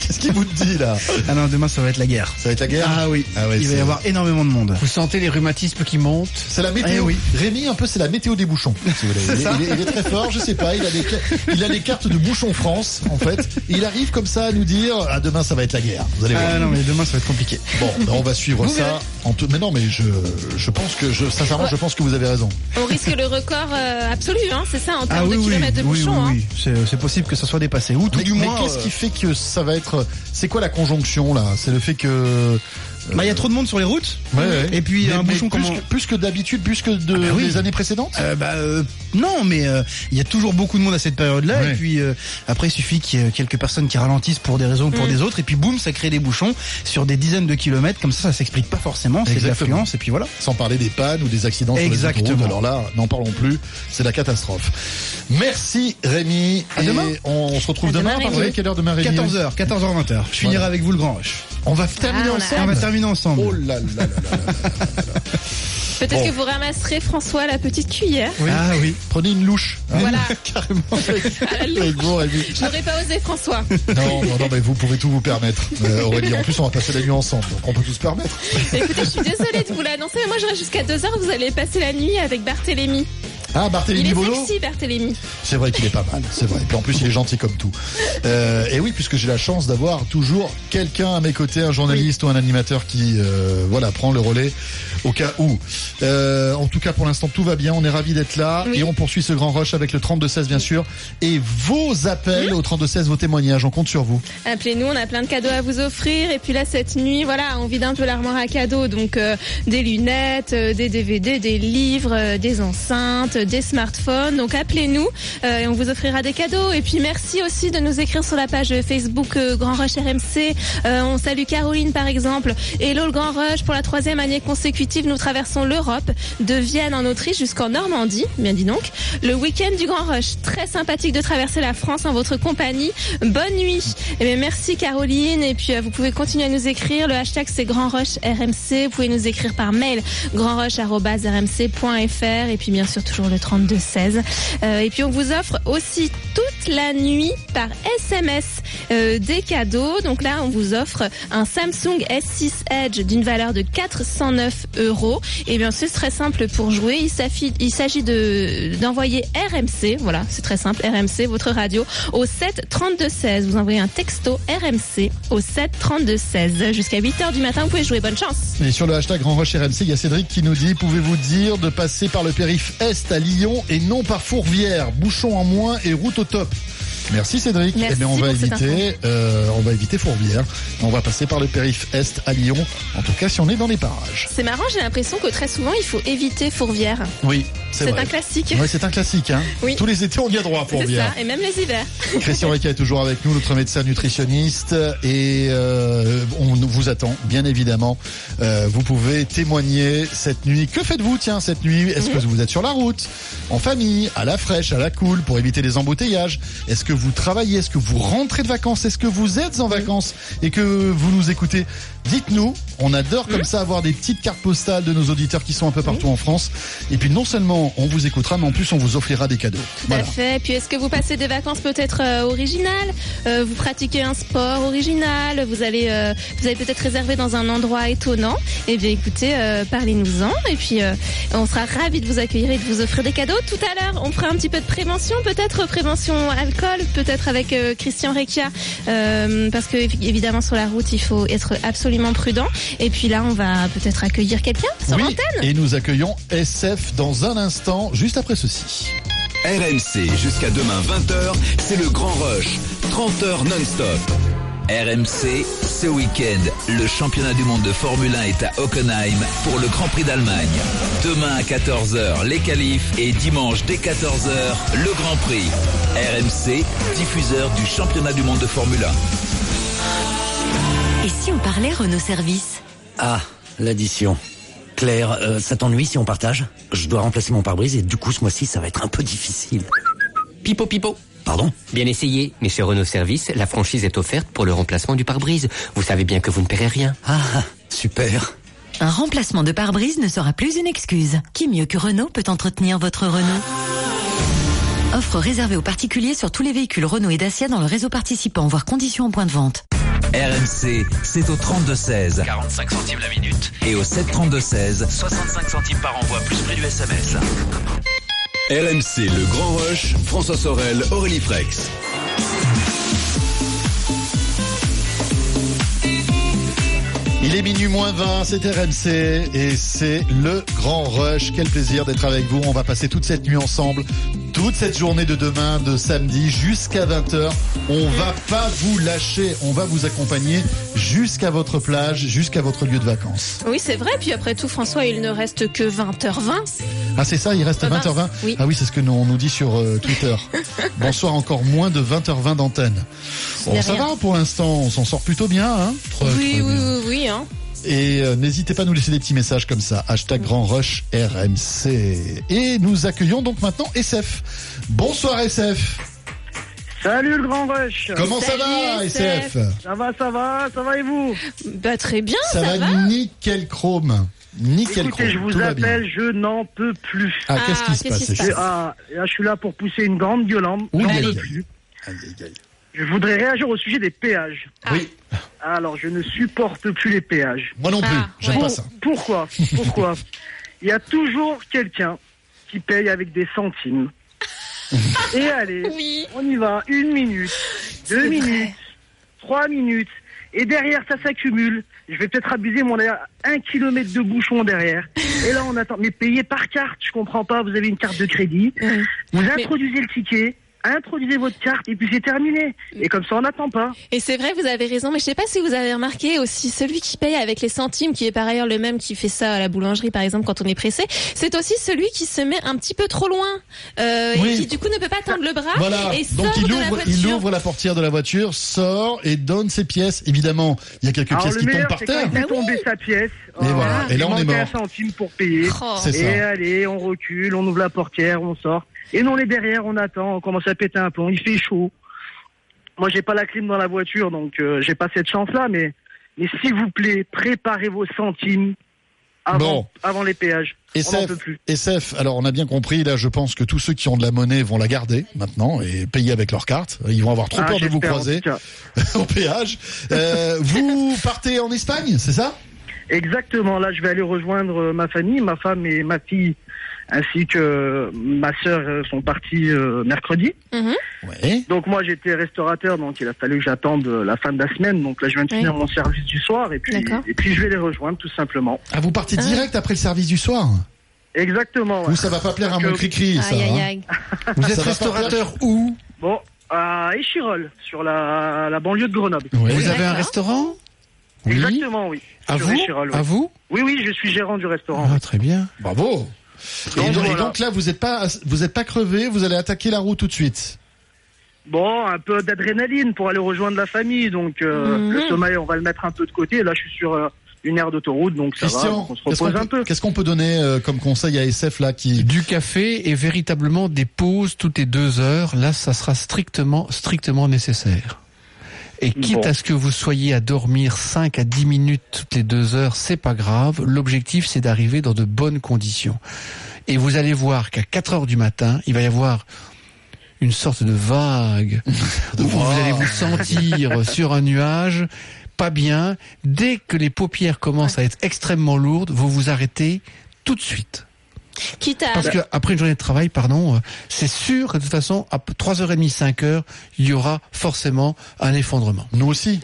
Qu'est-ce qu'il vous dit là Ah non, demain ça va être la guerre. Ça va être la guerre Ah oui. Ah ouais, il va c'est- y avoir énormément de monde. Vous sentez les rhumatismes qui montent C'est la météo. Eh oui. Rémi, un peu, c'est la météo des bouchons. si vous voulez. Il, est- il est, il est très fort, je sais pas. Il a, des, il a les cartes de bouchons France, en fait. Et il arrive comme ça à nous dire Ah, demain, ça va être la guerre. Vous allez voir. Ah non, mais demain ça va être compliqué. Bon, ben, on va suivre Vous ça. En tout... Mais non, mais je, je pense que, je, sincèrement, je pense que vous avez raison. On risque le record euh, absolu, hein, c'est ça, en Ah termes oui, de oui, kilomètres de oui, bouchons. oui, hein. oui. C'est, c'est possible que ça soit dépassé. Ou tout Mais, du mais moins. qu'est-ce euh, qui fait que ça va être. C'est quoi la conjonction là? C'est le fait que. Bah, il y a trop de monde sur les routes. Ouais, ouais. Et puis Mais- un mais bouchon plus, comment que, plus que d'habitude, plus que de, Ah bah oui. des années précédentes Euh, bah, euh, non, mais euh, il y a toujours beaucoup de monde à cette période-là. Ouais. Et puis euh, après, il suffit qu'il y ait quelques personnes qui ralentissent pour des raisons ou pour Mm. des autres. Et puis boum, ça crée des bouchons sur des dizaines de kilomètres. Comme ça, ça s'explique pas forcément. C'est de Exactement. l'affluence. Et puis voilà. Sans parler des pannes ou des accidents sur les Exactement. Alors là, n'en parlons plus. C'est la catastrophe. Merci Rémi. À Et demain. On, on se retrouve À demain. demain, quelle heure demain Rémi 14h, 14h, 20h. Je finirai Voilà. avec vous le grand rush. On va terminer Ah, on a ensemble. On va terminer ensemble. Oh là là là là là. Peut-être Bon. que vous ramasserez, François, la petite cuillère. Ah oui. Prenez une louche. hein, Voilà. Carrément avec, À la louche. avec vous, Rémi. Je n'aurais pas osé, François. Non, non, non, mais vous pouvez tout vous permettre, euh, Aurélie. En plus, on va passer la nuit ensemble, donc on peut tout se permettre. Écoutez, je suis désolée de vous l'annoncer, mais moi je reste jusqu'à 2h, vous allez passer la nuit avec Barthélémy. Ah, Il Barthélémy est Bolo sexy, Barthélémy. C'est vrai qu'il est pas mal, c'est vrai. Puis en plus, il est gentil comme tout. Euh, et oui, puisque j'ai la chance d'avoir toujours quelqu'un à mes côtés, un journaliste ou un animateur qui, euh, voilà, prend le relais au cas où. Euh, en tout cas, pour l'instant, tout va bien. On est ravis d'être là et on poursuit ce grand rush avec le 32-16, bien sûr. Et vos appels au 32-16, vos témoignages. On compte sur vous. Appelez-nous, on a plein de cadeaux à vous offrir. Et puis là, cette nuit, voilà, on vide un peu l'armoire à cadeaux. Donc, euh, des lunettes, des DVD, des livres, des enceintes, des smartphones. Donc, appelez-nous et on vous offrira des cadeaux. Et puis, merci aussi de nous écrire sur la page Facebook Grand Rush RMC. On salue Caroline, par exemple. Hello, le Grand Rush. Pour la troisième année consécutive, nous traversons l'Europe, de Vienne en Autriche jusqu'en Normandie. Bien dit donc. Le week-end du Grand Rush. Très sympathique de traverser la France en votre compagnie. Bonne nuit. Eh bien, merci Caroline. Et puis, euh, vous pouvez continuer à nous écrire. Le hashtag, c'est Grand Rush RMC. Vous pouvez nous écrire par mail grandrush.rmc.fr. Et puis, bien sûr, toujours le 3216. Euh, et puis, on vous offre aussi toute la nuit par SMS euh, des cadeaux. Donc là, on vous offre un Samsung S6 Edge d'une valeur de 409 euros. Et bien, c'est très simple pour jouer. Il s'agit de d'envoyer RMC. Voilà, c'est très simple. RMC, votre radio, au 7 32 16. Vous envoyez un texto RMC au 7 32 16. Jusqu'à 8 heures du matin, vous pouvez jouer. Bonne chance. Et sur le hashtag Grand Rush RMC, il y a Cédric qui nous dit Pouvez-vous dire de passer par le périph' Est à Lyon et non par Fourvière? Bouchon en moins et route au top. Merci Cédric. Merci eh bien, on va éviter, euh, on va éviter Fourvière. On va passer par le périph' Est à Lyon. En tout cas, si on est dans les parages. C'est marrant, j'ai l'impression que très souvent, il faut éviter Fourvière. Oui, c'est un classique. Ouais, c'est un classique. Hein. Oui. Tous les étés, on y a droit à Fourvière. ça, et même les hivers. Christian Reca est toujours avec nous, notre médecin nutritionniste, et euh, on vous attend, bien évidemment. Euh, vous pouvez témoigner cette nuit. Que faites-vous, tiens, cette nuit? Est-ce que vous êtes sur la route, en famille, à la fraîche, à la cool, pour éviter les embouteillages Est-ce que vous travaillez Est-ce que vous rentrez de vacances Est-ce que vous êtes en vacances et que vous nous écoutez Dites-nous. On adore comme ça avoir des petites cartes postales de nos auditeurs qui sont un peu partout en France. Et puis non seulement on vous écoutera, mais en plus on vous offrira des cadeaux. Tout à fait. Puis est-ce que vous passez des vacances peut-être euh, originales? Euh, Vous pratiquez un sport original? Vous allez, euh, vous avez peut-être réservé dans un endroit étonnant? Eh bien, écoutez, parlez-nous-en. Et puis, on sera ravis de vous accueillir et de vous offrir des cadeaux. Tout à l'heure, on fera un petit peu de prévention, peut-être prévention alcool, peut-être avec euh, Christian Recchia, euh, parce que évidemment sur la route, il faut être absolument prudent. Et puis là, on va peut-être accueillir quelqu'un sur Oui, l'antenne. et nous accueillons SF dans un instant, juste après ceci. RMC jusqu'à demain 20h, c'est le grand rush. 30 heures non-stop. RMC, ce week-end, le championnat du monde de Formule 1 est à Hockenheim pour le Grand Prix d'Allemagne. Demain à 14h, les qualifs et dimanche dès 14h, le Grand Prix. RMC, diffuseur du championnat du monde de Formule 1. Et si on parlait Renault Service? Ah, l'addition. Claire, euh, ça t'ennuie si on partage? Je dois remplacer mon pare-brise et du coup ce mois-ci ça va être un peu difficile. Pipo pipo. Pardon Bien essayé, mais chez Renault Service, la franchise est offerte pour le remplacement du pare-brise. Vous savez bien que vous ne paierez rien. Ah, super. Un remplacement de pare-brise ne sera plus une excuse. Qui mieux que Renault peut entretenir votre Renault Offre réservée aux particuliers sur tous les véhicules Renault et Dacia dans le réseau participant, voire conditions en point de vente. RMC, c'est au 32-16. 45 centimes la minute. Et au 7-32-16. 65 centimes par envoi, plus prix du SMS. RMC, le grand rush. François Sorel, Aurélie Frex. Il est minuit moins 20, c'est RMC et c'est le grand rush. Quel plaisir d'être avec vous. On va passer toute cette nuit ensemble, toute cette journée de demain, de samedi jusqu'à 20h. On va pas vous lâcher, on va vous accompagner jusqu'à votre plage, jusqu'à votre lieu de vacances. Oui, c'est vrai. Puis après tout, François, il ne reste que 20h20. Ah c'est ça, il reste Euh, 20h20 vingt, oui. Ah oui, c'est ce que nous, on nous dit sur euh, Twitter. Bonsoir, encore moins de 20h20 d'antenne. Bon, ça rien. va pour l'instant, on s'en sort plutôt bien. Hein? Oui, oui, oui, hein. Et euh, n'hésitez pas à nous laisser des petits messages comme ça. Hashtag Grand Rush RMC. Et nous accueillons donc maintenant SF. Bonsoir SF. Salut le grand rush Comment ça va SF Ça va, ça va, ça va et vous? Bah très bien, Ça, va, nickel chrome. Nickel Écoutez, je chrome. vous appelle, je n'en peux plus. Ah, qu'est-ce qui se passe, Je, ah, là, je suis là pour pousser une grande gueulante. Oui, J'en aïe, peux aïe. plus. Je voudrais réagir au sujet des péages. Oui. Alors, je ne supporte plus les péages. Moi non plus, j'aime Pour- pas ça. Pourquoi Pourquoi Il y a toujours quelqu'un qui paye avec des centimes. Et allez, on y va. Une minute, deux minutes, trois minutes. Et derrière, ça s'accumule. Je vais peut-être abuser, mais on a un kilomètre de bouchon derrière. Et là, on attend. Mais payez par carte, je comprends pas. Vous avez une carte de crédit. Vous introduisez le ticket. Introduisez votre carte et puis c'est terminé. Et comme ça, on n'attend pas. Et c'est vrai, vous avez raison, mais je sais pas si vous avez remarqué aussi celui qui paye avec les centimes, qui est par ailleurs le même qui fait ça à la boulangerie, par exemple, quand on est pressé, c'est aussi celui qui se met un petit peu trop loin euh, Oui. et qui du coup ne peut pas tendre le bras Voilà, et donc sort il de la ouvre, voiture. il ouvre la portière de la voiture, sort et donne ses pièces. Évidemment, il y a quelques Alors, pièces qui tombent par terre. il fait tomber sa pièce. Et voilà. Et là, il on est mort. un centime pour payer. Oh. Et ça. allez, on recule, on ouvre la portière, on sort. Et nous, on est derrière, on attend, on commence à péter un plomb. Il fait chaud. Moi, j'ai pas la clim dans la voiture, donc euh, j'ai pas cette chance-là. Mais, mais s'il vous plaît, préparez vos centimes avant, Bon. avant les péages. on SF, peut plus. SF, alors on a bien compris, là je pense que tous ceux qui ont de la monnaie vont la garder maintenant et payer avec leur carte. Ils vont avoir trop Ah, peur de vous croiser au péage. Euh, vous partez en Espagne, c'est ça? Exactement. Là, je vais aller rejoindre euh, ma famille, ma femme et ma fille, ainsi que ma sœur euh, sont partis euh, mercredi. Donc moi, j'étais restaurateur, donc il a fallu que j'attende euh, la fin de la semaine. Donc là, je viens de finir Oui. mon service du soir et puis et puis je vais les rejoindre tout simplement. Ah, vous partez direct après le service du soir Exactement. Vous, ça va pas plaire à mon cri-cri, ça. hein Vous Ça va pas plaire- où Bon, à Échirol, sur la, la banlieue de Grenoble. Vous avez un restaurant Oui. Exactement, oui. À Sur vous Échirol, oui. À vous Oui, oui, je suis gérant du restaurant. Ah, très bien. Bravo. Et Donc, et là, vous êtes pas, vous êtes pas crevé, vous allez attaquer la roue tout de suite. Bon, un peu d'adrénaline pour aller rejoindre la famille. Donc, euh, Mhm. le sommeil, on va le mettre un peu de côté. Là, je suis sur euh, une aire d'autoroute, donc ça va. Christian, on se qu'est-ce qu'on repose un peut, peu. qu'est-ce qu'on peut donner euh, comme conseil à SF là qui Du café et véritablement des pauses toutes les deux heures. Là, ça sera strictement, strictement nécessaire. Et quitte Bon. à ce que vous soyez à dormir 5 à 10 minutes toutes les deux heures, c'est pas grave. L'objectif, c'est d'arriver dans de bonnes conditions. Et vous allez voir qu'à 4 heures du matin, il va y avoir une sorte de vague où vous allez vous sentir sur un nuage, pas bien. Dès que les paupières commencent à être extrêmement lourdes, vous vous arrêtez tout de suite. Quitte à... Parce qu'après une journée de travail, pardon, euh, c'est sûr que de toute façon, à 3h30, 5h, il y aura forcément un effondrement. Nous aussi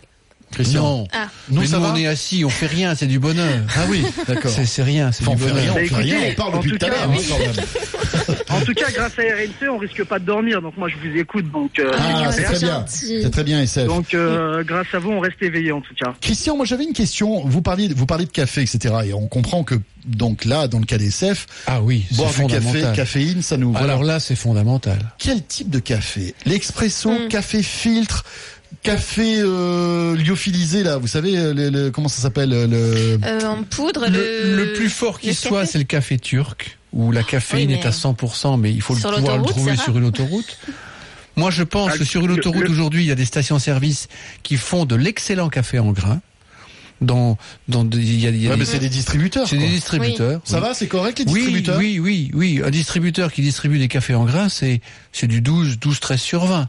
Christian. Non. Ah. Nous, Nous, ça va on est assis, on fait rien, c'est du bonheur. Ah oui, d'accord. C'est rien, c'est du bonheur. rien, on fait rien, on parle en depuis tout à cas, l'heure, hein. En tout cas, grâce à RMC, on risque pas de dormir. Donc moi, je vous écoute. Donc, euh, Ah, c'est très bien. C'est très bien, SF. Donc, euh, grâce à vous, on reste éveillé en tout cas. Christian, moi j'avais une question. Vous parliez, vous parliez de café, etc. Et on comprend que donc là, dans le cas des SF, ah oui, boire du café, fondamental. caféine, ça nous. Alors voilà. là, c'est fondamental. Quel type de café? L'expresso, Hmm. café filtre, café euh, lyophilisé là. Vous savez le, le- comment ça s'appelle le Euh, en poudre, Le, le... le plus fort qui soit, c'est le café turc, où la caféine Oui, est à mais- 100%, mais il faut le Sur pouvoir le trouver sur une autoroute. Moi, je pense Ah, que sur une autoroute le- aujourd'hui, il y a des stations-service qui font de l'excellent café en grains. Dans, dans, il y a, y a Ouais, des- mais c'est des distributeurs. c'est des distributeurs. Ça oui. va, c'est correct les Oui, distributeurs oui, oui, oui. Un distributeur qui distribue des cafés en grains, c'est, c'est du 12, 12, 13 sur 20.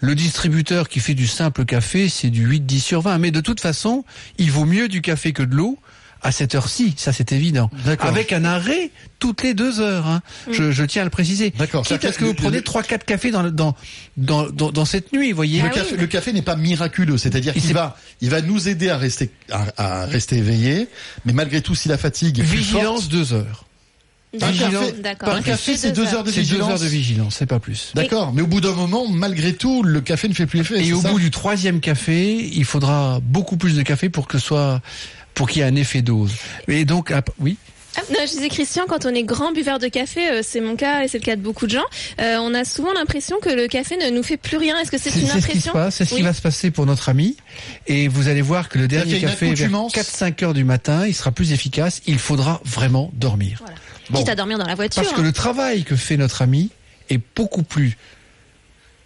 Le distributeur qui fait du simple café, c'est du 8, 10 sur 20. Mais de toute façon, il vaut mieux du café que de l'eau à cette heure-ci, ça c'est évident. D'accord. Avec un arrêt toutes les deux heures. Hein. Je, je tiens à le préciser. D'accord. Quitte à ce que vous prenez le- 3-4 cafés dans, le- dans, dans, dans, dans cette nuit, voyez. Le café, le café n'est pas miraculeux, c'est-à-dire Il qu'il va, il va nous aider à rester, à, à rester éveillé, mais malgré tout, si la fatigue est plus Vigilance forte, deux heures. Un Vigilance, café, d'accord. un café, c'est deux heures de C'est deux vigilance. heures de vigilance, c'est pas plus. D'accord, mais au bout d'un moment, malgré tout, le café ne fait plus effet. Et au ça bout du troisième café, il faudra beaucoup plus de café pour que soit pour qu'il y ait un effet dose. Et donc, oui. Ah, non, je disais Christian, quand on est grand buveur de café, euh, c'est mon cas et c'est le cas de beaucoup de gens, euh, on a souvent l'impression que le café ne nous fait plus rien. Est-ce que c'est une c'est ce qui se impression passe, c'est ce Oui. qui va se passer pour notre ami. Et vous allez voir que le dernier café, vers accoutumance 4-5 heures du matin, il sera plus efficace. Il faudra vraiment dormir. Quitte à dormir dans la voiture. Parce que hein. le travail que fait notre ami est beaucoup plus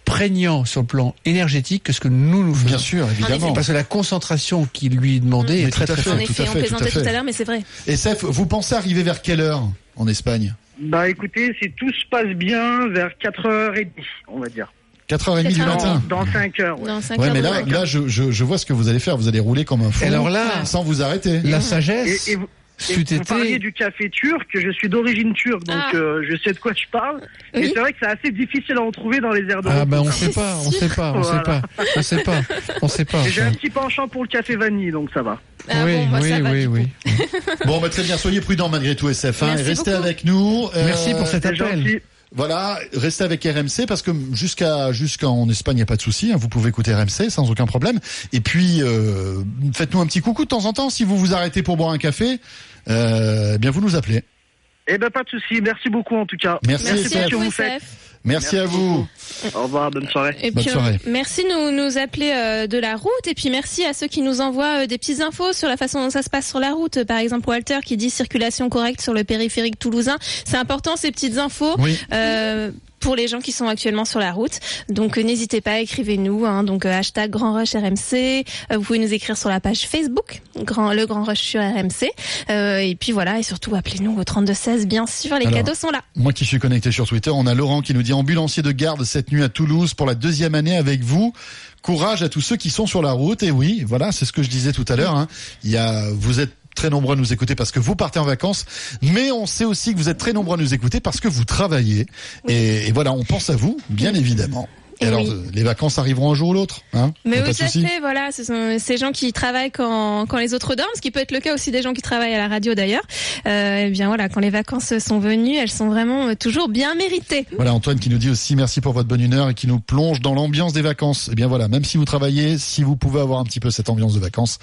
prégnant sur le plan énergétique que ce que nous nous faisons. Bien sûr, évidemment. Parce que la concentration qui lui est demandée est Mais très tout à très fait, En forte. tout effet, on fait, plaisantait tout à tout fait. à l'heure, mais c'est vrai. Et Seth, vous pensez arriver vers quelle heure en Espagne? Bah écoutez, si tout se passe bien, vers 4h30, on va dire. 4h30 du matin Dans 5 heures. ouais. Dans 5 Ouais, heures mais là, là je, je, je vois ce que vous allez faire. Vous allez rouler comme un fou. Alors là, sans vous arrêter. La Et, sagesse, et vous- Et Vous parliez du café turc, je suis d'origine turque, donc Ah. euh, je sais de quoi je parle. Oui. Et c'est vrai que c'est assez difficile à en trouver dans les airs de Ah ben on sait pas, on sait pas, on sait Voilà. pas, on sait pas, on sait pas. J'ai un petit penchant pour le café vanille, donc ça va. Ah oui, bon, moi, oui, ça va, oui, oui. Bon, bah, très bien. Soyez prudents malgré tout, SF. hein, Merci et restez beaucoup. avec nous. Euh, Merci pour cet appel. gentil. Voilà, restez avec RMC parce que jusqu'à jusqu'en Espagne, il n'y a pas de souci. hein, vous pouvez écouter RMC sans aucun problème. Et puis, euh, faites-nous un petit coucou de temps en temps. Si vous vous arrêtez pour boire un café, euh, eh bien vous nous appelez. Eh ben pas de souci. Merci beaucoup en tout cas. Merci, Merci pour ce que vous SF. faites. Merci, à vous. Au revoir, bonne soirée. Et Bonne puis, soirée. euh, merci de nous, nous appeler euh, de la route. Et puis, merci à ceux qui nous envoient euh, des petites infos sur la façon dont ça se passe sur la route. Par exemple, Walter qui dit circulation correcte sur le périphérique toulousain. C'est important, ces petites infos. Oui. Euh, pour les gens qui sont actuellement sur la route. Donc euh, n'hésitez pas, écrivez-nous, hein, donc euh, hashtag Grand Rush RMC. Euh, vous pouvez nous écrire sur la page Facebook, Grand, le Grand Rush sur RMC. Euh, et puis voilà, et surtout appelez-nous au 3216, bien sûr, les Alors, cadeaux sont là. Moi qui suis connecté sur Twitter, on a Laurent qui nous dit ambulancier de garde cette nuit à Toulouse pour la deuxième année avec vous. Courage à tous ceux qui sont sur la route. Et oui, voilà, c'est ce que je disais tout à l'heure. Hein. Il y a, vous êtes très nombreux à nous écouter parce que vous partez en vacances, mais on sait aussi que vous êtes très nombreux à nous écouter parce que vous travaillez. Et, et voilà, on pense à vous, bien évidemment. Et Et alors, oui. euh, les vacances arriveront un jour ou l'autre, hein? Mais oui, tout à fait, voilà, ce sont ces gens qui travaillent quand, quand les autres dorment, ce qui peut être le cas aussi des gens qui travaillent à la radio d'ailleurs. Euh, eh bien voilà, quand les vacances sont venues, elles sont vraiment euh, toujours bien méritées. Voilà Antoine qui nous dit aussi merci pour votre bonne humeur et qui nous plonge dans l'ambiance des vacances. Eh bien voilà, même si vous travaillez, si vous pouvez avoir un petit peu cette ambiance de vacances,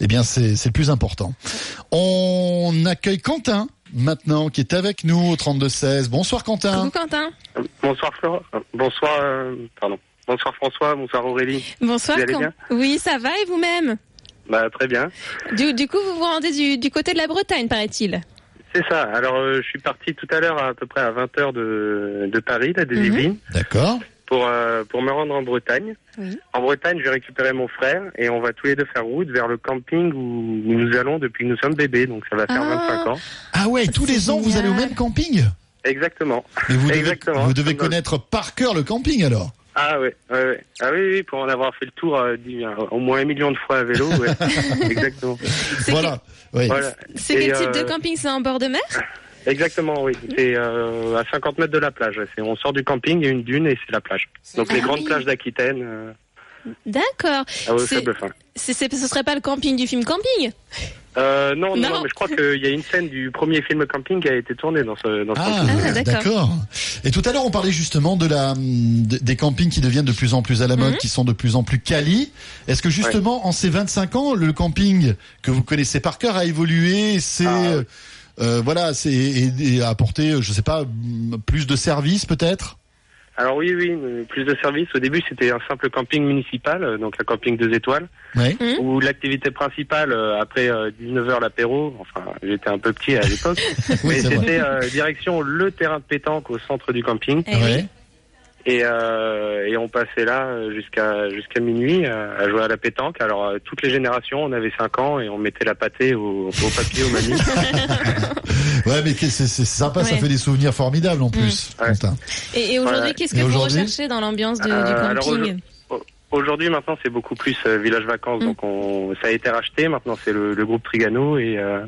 eh bien c'est c'est le plus important. On accueille Quentin maintenant qui est avec nous au 32 16. Bonsoir Quentin. Coucou Quentin. Bonsoir Flora. Bonsoir, euh, pardon. Bonsoir François, bonsoir Aurélie. Bonsoir Vous allez Quentin. bien? Oui, ça va et vous-même? Bah très bien. du, du coup, vous vous rendez du, du côté de la Bretagne, paraît-il. C'est ça. Alors euh, je suis parti tout à l'heure à peu près à 20h de, de Paris, là, des Mhm. Yvelines, D'accord. Pour, euh, pour me rendre en Bretagne. Oui. En Bretagne, je vais récupérer mon frère et on va tous les deux faire route vers le camping où, où nous allons depuis que nous sommes bébés, donc ça va faire Ah. 25 ans. Ah ouais, tous les ans vous allez au même camping? Exactement. Mais vous devez, Exactement. vous devez connaître par cœur le camping alors. Ah ouais, ouais, ouais. Ah oui, oui, pour en avoir fait le tour euh, euh, au moins un million de fois à vélo, ouais. Exactement. C'est Voilà. Oui. Voilà. C'est quel type de camping? C'est en bord de mer? Exactement, oui. C'est euh, à 50 mètres de la plage. C'est, on sort du camping, il y a une dune et c'est la plage. Donc les Ah grandes oui. plages d'Aquitaine. euh, D'accord. c'est- ce serait pas le camping du film Camping? Euh, non, non, mais je crois qu'il y a une scène du premier film camping qui a été tournée dans ce, dans ce Ah, camping. Ah, d'accord. Et tout à l'heure, on parlait justement de la de- des campings qui deviennent de plus en plus à la mode, Mhm. qui sont de plus en plus quali. Est-ce que justement, en ces 25 ans, le camping que vous connaissez par cœur a évolué C'est Ah, euh, voilà, c'est et, et a apporté, je sais pas, plus de services peut-être? Alors oui, oui, euh, plus de services. Au début, c'était un simple camping municipal, euh, donc un camping deux étoiles, Oui. où l'activité principale, euh, après 19h l'apéro, enfin j'étais un peu petit à l'époque, mais c'était euh, direction le terrain de pétanque au centre du camping. Eh oui. Ouais. Et, euh, et on passait là euh, jusqu'à jusqu'à minuit euh, à jouer à la pétanque. Alors euh, toutes les générations, on avait 5 ans et on mettait la pâtée au, au papier, au mamie. Ouais, mais c'est c'est sympa, ça Ouais. fait des souvenirs formidables en plus. Ouais. Quentin. Et, et aujourd'hui, Voilà. qu'est-ce Et que vous recherchez dans l'ambiance de- Euh, du alors, camping au- Aujourd'hui, maintenant, c'est beaucoup plus euh, village vacances. Mm. Donc on, ça a été racheté. Maintenant, c'est le, le groupe Trigano et, euh,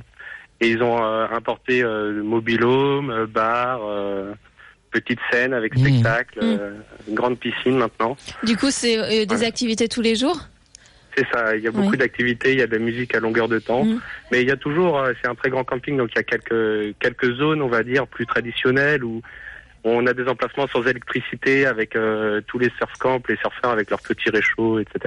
et ils ont euh, importé euh, mobilhome, euh, bar, euh, petite scène avec Mm. spectacle, Mm. euh, une grande piscine maintenant. Du coup, c'est euh, des activités tous les jours? C'est ça, il y a beaucoup Oui. d'activités, il y a de la musique à longueur de temps, Mm. mais il y a toujours, euh, c'est un très grand camping, donc il y a quelques quelques zones, on va dire, plus traditionnelles où on a des emplacements sans électricité avec euh, tous les surf camps, les surfeurs avec leurs petits réchauds, etc.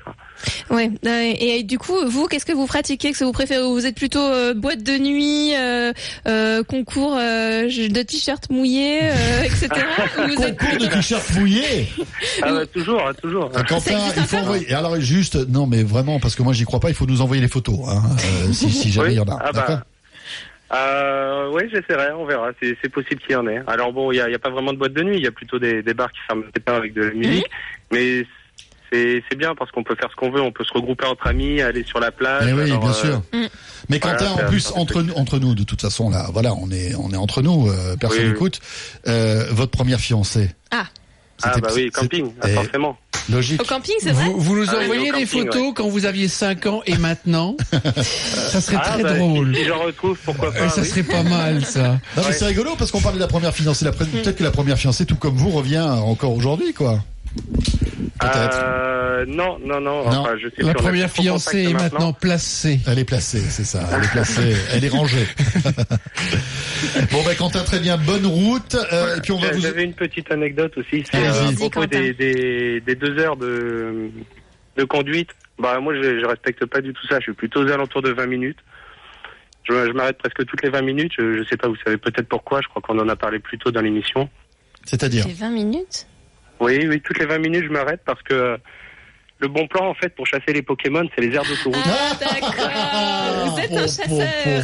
Ouais. euh, et du coup, vous, qu'est-ce que vous pratiquez? Qu'est-ce que vous préférez? Vous êtes plutôt euh, boîte de nuit, euh, euh, concours euh, de t-shirts mouillés, euh, etc. Ou vous êtes Concours de t-shirt mouillé. Ah ouais, toujours, hein, toujours. Ah, Quentin, il faut envoyer. Alors juste, non, mais vraiment, parce que moi j'y crois pas, il faut nous envoyer les photos, hein, euh, si, si jamais Oui. il y en a. Ah bah, D'accord? Euh, oui, j'essaierai, on verra. C'est possible qu'il y en ait. Alors bon, il n'y a, il y a pas vraiment de boîte de nuit, il y a plutôt des, des bars qui ferment les pas avec de la musique. Mais c'est bien parce qu'on peut faire ce qu'on veut, on peut se regrouper entre amis, aller sur la plage. Eh oui, Alors, bien euh, sûr. Mais voilà, Quentin, faire- en plus entre nous, entre nous, de toute façon là, voilà, on est, on est entre nous, euh, personne Oui, oui. n'écoute. Euh, votre première fiancée. Ah. Ah bah oui, camping, ah, Eh, forcément. Logique. Au camping, c'est vrai Vous, vous nous Ah oui, envoyez des camping, photos ouais. quand vous aviez 5 ans et maintenant Ça serait Ah, très bah, drôle. Si, si j'en retrouve, pourquoi pas. ça oui. serait pas mal, ça. Non, mais Ouais. c'est rigolo parce qu'on parlait de la première fiancée. La pre- Peut-être que la première fiancée, tout comme vous, revient encore aujourd'hui, quoi. Euh, non, non, non. Non. Enfin, je sais La première fiancée est maintenant placée. Elle est placée, c'est ça. Elle est placée. Elle est rangée. bon, ben, Quentin, très bien. Bonne route. Euh, et puis on va J'a- vous. J'avais une petite anecdote aussi. C'est euh, à propos des, des, des deux heures de, de conduite. Bah, moi, je, je respecte pas du tout ça. Je suis plutôt aux alentours de 20 minutes. Je, je m'arrête presque toutes les 20 minutes. Je, je sais pas, vous savez peut-être pourquoi. Je crois qu'on en a parlé plus tôt dans l'émission. C'est-à-dire J'ai 20 minutes? Oui, oui, toutes les 20 minutes, je m'arrête parce que le bon plan, en fait, pour chasser les Pokémon, c'est les aires d'autoroute. Ah, d'accord. Vous êtes un chasseur.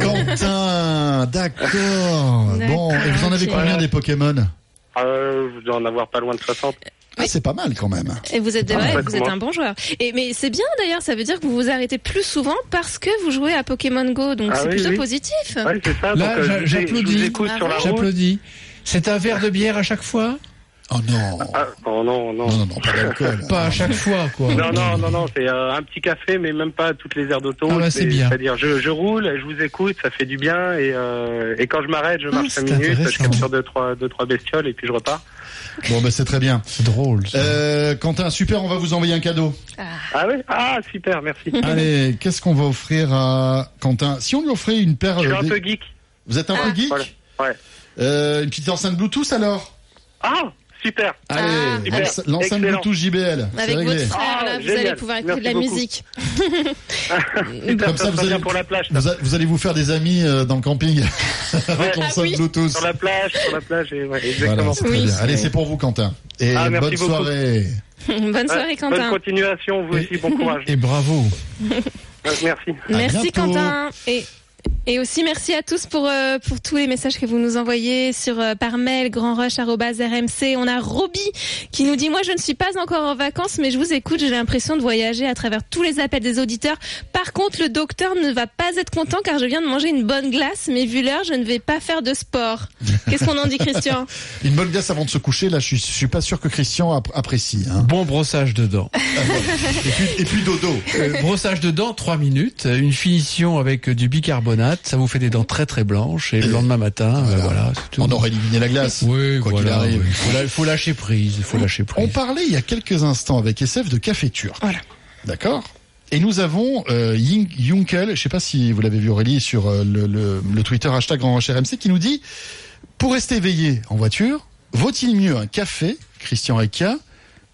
Quentin, d'accord. Bon, et vous en avez combien des Pokémon Euh, je dois en avoir pas loin de 60. Ah, c'est pas mal quand même. Et vous êtes, Ah, ouais, vous êtes un bon joueur. Et mais c'est bien d'ailleurs, ça veut dire que vous vous arrêtez plus souvent parce que vous jouez à Pokémon Go, donc Ah c'est oui, plutôt oui. positif. Ouais, c'est ça. Là, euh, vous vous j'applaudis. route. J'applaudis. C'est un verre de bière à chaque fois Oh non. Ah, oh non, non. Non, non, non, pas d'alcool. Pas à chaque fois, quoi. Non, non, non, non, c'est euh, un petit café, mais même pas toutes les aires d'auto. Ah bah, c'est bien. C'est-à-dire, je, je roule, je vous écoute, ça fait du bien, et, euh, et quand je m'arrête, je Ah, marche 5 c'est minutes, je capture deux trois, deux, trois bestioles, et puis je repars. Bon, ben c'est très bien. C'est drôle. ça. Euh, Quentin, super, on va vous envoyer un cadeau. Ah oui? Ah, super, merci. Allez, qu'est-ce qu'on va offrir à Quentin? Si on lui offrait une paire. Je suis un des- peu geek. Vous êtes un Ah. peu geek? Voilà. Ouais. Euh, Une petite enceinte Bluetooth alors? Ah, super. Allez, Excellent. Bluetooth JBL. Avec réglé. votre frère, Ah, là, vous génial. allez pouvoir écouter de la beaucoup. musique. Super, Comme ça, ça vous allez, pour la plage. vous, a- vous allez vous faire des amis euh, dans le camping avec Ouais. l'enceinte oui. Bluetooth. Sur la plage, sur la plage, et, ouais, Voilà, exactement. très Oui. bien. Allez, c'est pour vous, Quentin. Et Ah, merci bonne beaucoup. soirée. Bonne soirée, Quentin. Bonne continuation, vous aussi, bon courage. Et bravo. Merci. Merci bientôt. Quentin. Et, et aussi merci à tous pour, euh, pour tous les messages que vous nous envoyez sur euh, par mail grandrush@rmc. On a Roby qui nous dit moi je ne suis pas encore en vacances mais je vous écoute, j'ai l'impression de voyager à travers tous les appels des auditeurs. Par contre, le docteur ne va pas être content car je viens de manger une bonne glace mais vu l'heure, je ne vais pas faire de sport. Qu'est-ce qu'on en dit Christian? Une bonne glace avant de se coucher, là, je suis, je suis pas sûr que Christian ap- apprécie. Hein. Bon brossage de dents. Et, puis, et puis dodo. Euh, brossage de dents, 3 minutes. Une finition avec du bicarbonate. Ça vous fait des dents très très blanches. Et le lendemain matin, euh, voilà. c'est tout. On aurait éliminé la glace. Oui, quoi qu'il arrive. oui. Faut, la- faut lâcher prise. Il faut lâcher On prise. parlait il y a quelques instants avec SF de café turc. Voilà. D'accord? Et nous avons euh, Yunkel, je sais pas si vous l'avez vu Aurélie sur euh, le, le, le Twitter hashtag Grand Rocher RMC, qui nous dit pour rester éveillé en voiture, vaut-il mieux un café, Christian Eka,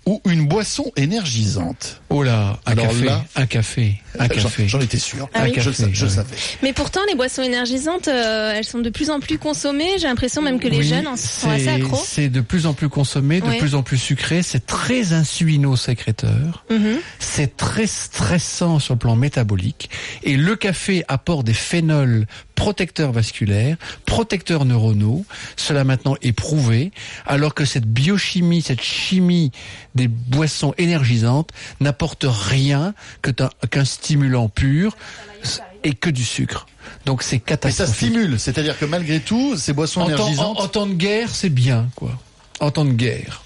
ou une boisson énergisante? Oh là, un Alors café, là- un café, J'en- café. J'en étais sûr. Ah oui. Je, le sa- je le savais. Mais pourtant, les boissons énergisantes, euh, elles sont de plus en plus consommées. J'ai l'impression même que les Oui, jeunes en sont assez accros. C'est de plus en plus consommé, de Ouais. plus en plus sucré. C'est très insulino-sécréteur. Mhm. C'est très stressant sur le plan métabolique. Et le café apporte des phénols protecteurs vasculaires, protecteurs neuronaux. Cela maintenant est prouvé. Alors que cette biochimie, cette chimie des boissons énergisantes n'apporte rien que qu'un stimulant pur et que du sucre. Donc c'est Mais ça catastrophique. stimule, c'est-à-dire que malgré tout, ces boissons En temps, énergisantes. en- en temps de guerre, c'est bien, quoi. En temps de guerre.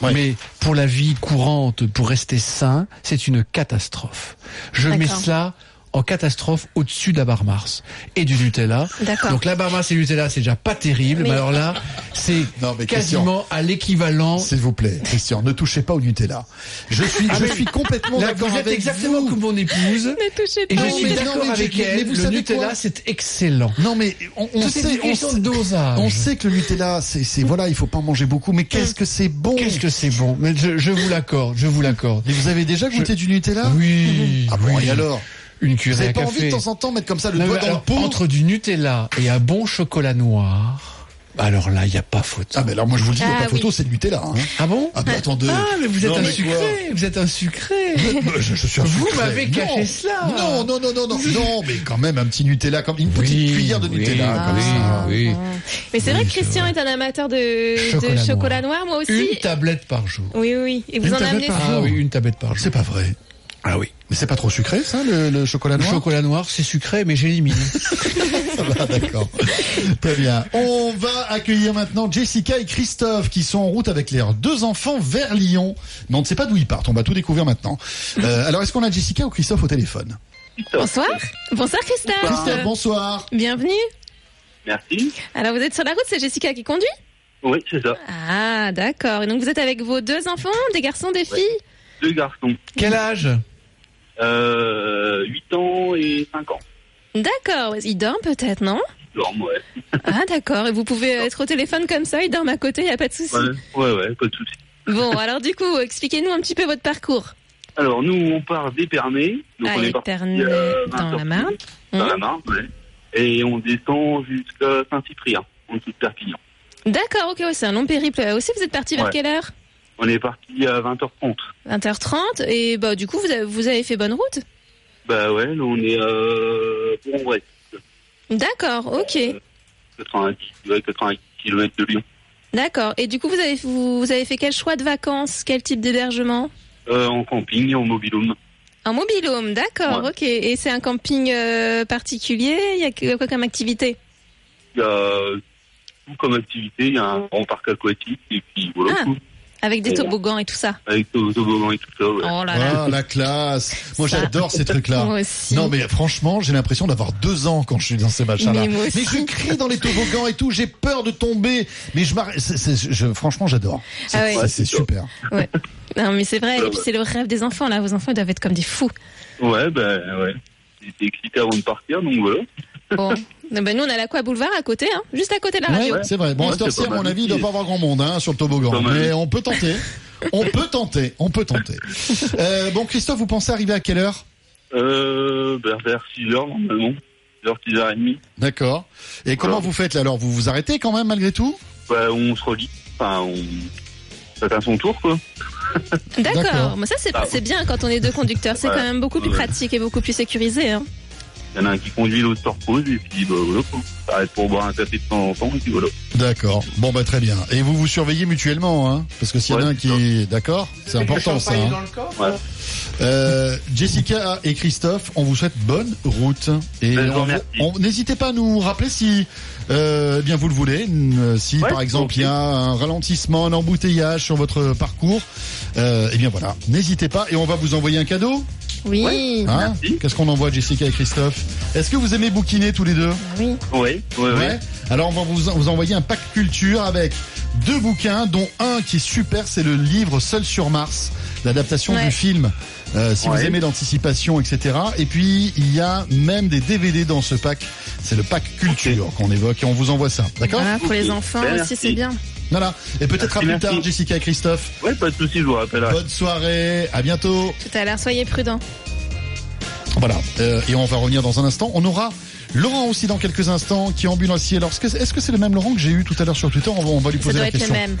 Ouais. Mais pour la vie courante, pour rester sain, c'est une catastrophe. Je mets cela en catastrophe au-dessus de la barre Mars et du Nutella. D'accord. Donc la barre Mars et le Nutella, c'est déjà pas terrible, mais, Mais- alors là, c'est mais quasiment à l'équivalent. S'il vous plaît, Christian, ne touchez pas au Nutella. Je suis, Ah, je mais- suis complètement d'accord vous êtes avec exactement vous. comme mon épouse. Ne touchez Et pas. je au suis mais- d'accord mais avec je- elle. mais vous le savez Nutella, c'est excellent. Non, mais on, on sait, on sait- de dosage. on sait que le Nutella, c'est, voilà, il faut pas en manger beaucoup, mais qu'est-ce que c'est bon Qu'est-ce que c'est bon? Mais je, je vous l'accorde, je vous l'accorde. Et vous avez déjà goûté du Nutella? Oui. Ah bon, oui. et alors? Une Vous cuillère avez à pas café. envie de temps en temps mettre comme ça le Non, doigt dans le alors, pot Entre du Nutella et un bon chocolat noir, alors là, il n'y a pas photo. Ah, mais alors moi je vous le dis, il n'y a Ah pas photo, oui. c'est Nutella. Hein. Ah bon Ah, bah attendez. Ah, mais vous êtes Non, un mais sucré, quoi vous êtes un sucré. Je, je suis un Vous m'avez Non. caché cela. Non, non, non, non, non, non, mais quand même un petit Nutella, comme une petite Oui, cuillère de oui, Nutella, comme oui, ça. oui. Mais c'est vrai que Christian vrai. est un amateur de Chocolat de chocolat noir, moi aussi. Une tablette par jour. Oui, oui. Et vous Une en amenez par Ah jour. oui, une tablette par jour. C'est pas vrai. Ah oui. Mais c'est pas trop sucré, ça, le, le chocolat Le noir chocolat noir, c'est sucré, mais j'élimine. Ça va, d'accord. Très bien. On va accueillir maintenant Jessica et Christophe qui sont en route avec leurs deux enfants vers Lyon. Mais on ne sait pas d'où ils partent. On va tout découvrir maintenant. Euh, alors, est-ce qu'on a Jessica ou Christophe au téléphone Bonsoir. Bonsoir Christophe. Christophe, bonsoir. Bienvenue. Merci. Alors vous êtes sur la route, c'est Jessica qui conduit Oui, c'est ça. Ah d'accord. Et donc vous êtes avec vos deux enfants, des garçons, des filles Deux garçons. Quel âge? Euh, 8 ans et 5 ans. D'accord. Ils dorment peut-être, non? Ils dorment, ouais. Ah d'accord. Et vous pouvez être au téléphone comme ça, ils dorment à côté, il y a pas de souci. Ouais, ouais, ouais, pas de souci. Bon, alors du coup, expliquez-nous un petit peu votre parcours. Alors, nous, on part d'Épernay. Donc, à on est parti euh, dans 20 la Marne. Dans la Marne, ouais. Et on descend jusqu'à Saint-Cyprien, en dessous de Perpignan. D'accord, ok, ouais, c'est un long périple. Aussi, vous êtes parti vers Ouais. quelle heure? On est parti à 20h30. 20h30. Et bah du coup, vous avez, vous avez fait bonne route Bah ouais, là, on est euh, bon, ouais, D'accord, ok. 90, ouais, 90 km de Lyon. D'accord. Et du coup, vous avez, vous, vous avez fait quel choix de vacances? Quel type d'hébergement? Euh, en camping, en mobilhome. Un mobilhome, d'accord, Ouais. ok. Et c'est un camping euh, particulier? Il y a quoi comme activité? Il y a tout comme activité, il y a un grand parc aquatique, et puis voilà, Ah. tout. Avec des toboggans et tout ça Avec to- toboggan et tout ça, ouais. Oh là là. Ah, la classe. Moi, j'adore ces trucs-là. Moi aussi. Non, mais franchement, j'ai l'impression d'avoir deux ans quand je suis dans ces machins-là. Mais aussi. je crie dans les toboggans et tout. J'ai peur de tomber. Mais je je- Franchement, j'adore. C'est Ah ouais. super. Ouais. Non, mais c'est vrai. Et puis c'est le rêve des enfants, là. Vos enfants ils doivent être comme des fous. Ouais, ben ouais. J'étais excité avant de partir, donc voilà. Bon. Ben, nous, on a l'Aqua Boulevard à côté, hein, juste à côté de la Ouais, radio. c'est vrai. Bon, à cette heure-ci, à mon avis, il doit aussi. pas avoir grand monde hein, sur le toboggan. Mais on peut tenter. On peut tenter. On peut tenter. Euh, bon, Christophe, vous pensez arriver à quelle heure? Euh, ben, vers 6h normalement. 6h, 6h30. D'accord. Et comment vous faites là Alors, vous vous arrêtez quand même malgré tout? Ben, on se relie. Enfin, on. Chacun son tour, quoi. D'accord. Mais ça, c'est Ah. c'est bien quand on est deux conducteurs. C'est Ouais. quand même beaucoup plus Ouais. pratique et beaucoup plus sécurisé. Hein. Il y en a un qui conduit, l'autre se repose, et puis, ben voilà, quoi. Ça arrête pour boire un café de temps en temps, et puis voilà. D'accord. Bon, bah très bien. Et vous vous surveillez mutuellement, hein Parce que s'il y en a Ouais, un qui, d'accord, c'est important ça. hein. Ouais. Euh, Jessica et Christophe, on vous souhaite bonne route et Ben, n'hésitez pas à nous rappeler si euh, eh bien vous le voulez, euh, si Ouais, par exemple il y a un ralentissement, un embouteillage sur votre parcours, euh, eh bien voilà, n'hésitez pas et on va vous envoyer un cadeau. Oui. Hein Qu'est-ce qu'on envoie Jessica et Christophe Est-ce que vous aimez bouquiner tous les deux Oui. Ouais, ouais, ouais. Alors on va vous, vous envoyer un pack culture avec deux bouquins, dont un qui est super, c'est le livre Seul sur Mars, l'adaptation Ouais. du film. euh, si vous aimez l'anticipation, etc. Et puis il y a même des DVD dans ce pack. C'est le pack culture qu'on évoque et on vous envoie ça. D'accord Voilà, pour les enfants Ben, aussi, c'est bien. Voilà. Et peut-être à Merci, plus tard. Jessica et Christophe. Ouais, pas de soucis, je vous rappellerai. Bonne soirée. À bientôt. Tout à l'heure, soyez prudents. Voilà. Euh, et on va revenir dans un instant. On aura Laurent aussi dans quelques instants qui est ambulancier. Alors, est-ce que c'est le même Laurent que j'ai eu tout à l'heure sur Twitter on va, on va lui Ça poser doit la être le question. même.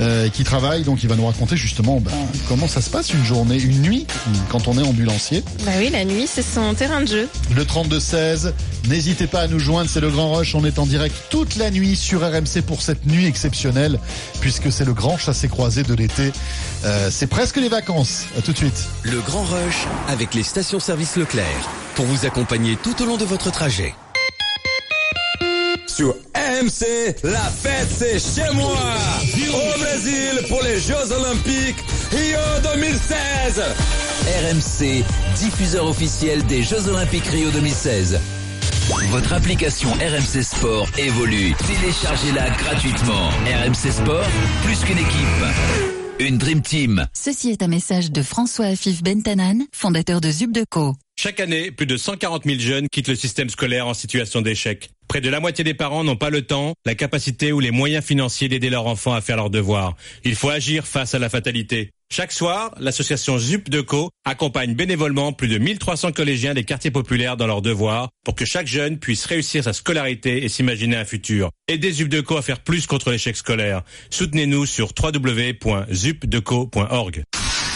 Euh, qui travaille, donc il va nous raconter justement ben, comment ça se passe une journée, une nuit, quand on est ambulancier. Bah oui, la nuit, c'est son terrain de jeu. Le 32-16, n'hésitez pas à nous joindre, c'est le Grand Rush, on est en direct toute la nuit sur RMC pour cette nuit exceptionnelle, puisque c'est le grand chassé-croisé de l'été. Euh, c'est presque les vacances, à tout de suite. Le Grand Rush avec les stations-service Leclerc pour vous accompagner tout au long de votre trajet. Sur RMC, la fête c'est chez moi Au Brésil pour les Jeux Olympiques Rio 2016 RMC, diffuseur officiel des Jeux Olympiques Rio 2016. Votre application RMC Sport évolue. Téléchargez-la gratuitement. RMC Sport, plus qu'une équipe. Une Dream Team. Ceci est un message de François Afif Bentanan, fondateur de Zubdeco. Chaque année, plus de 140 000 jeunes quittent le système scolaire en situation d'échec. Près de la moitié des parents n'ont pas le temps, la capacité ou les moyens financiers d'aider leurs enfants à faire leurs devoirs. Il faut agir face à la fatalité. Chaque soir, l'association ZUPDECO accompagne bénévolement plus de 1300 collégiens des quartiers populaires dans leurs devoirs pour que chaque jeune puisse réussir sa scolarité et s'imaginer un futur. Aidez ZUPDECO à faire plus contre l'échec scolaire. Soutenez-nous sur www.zupdeco.org.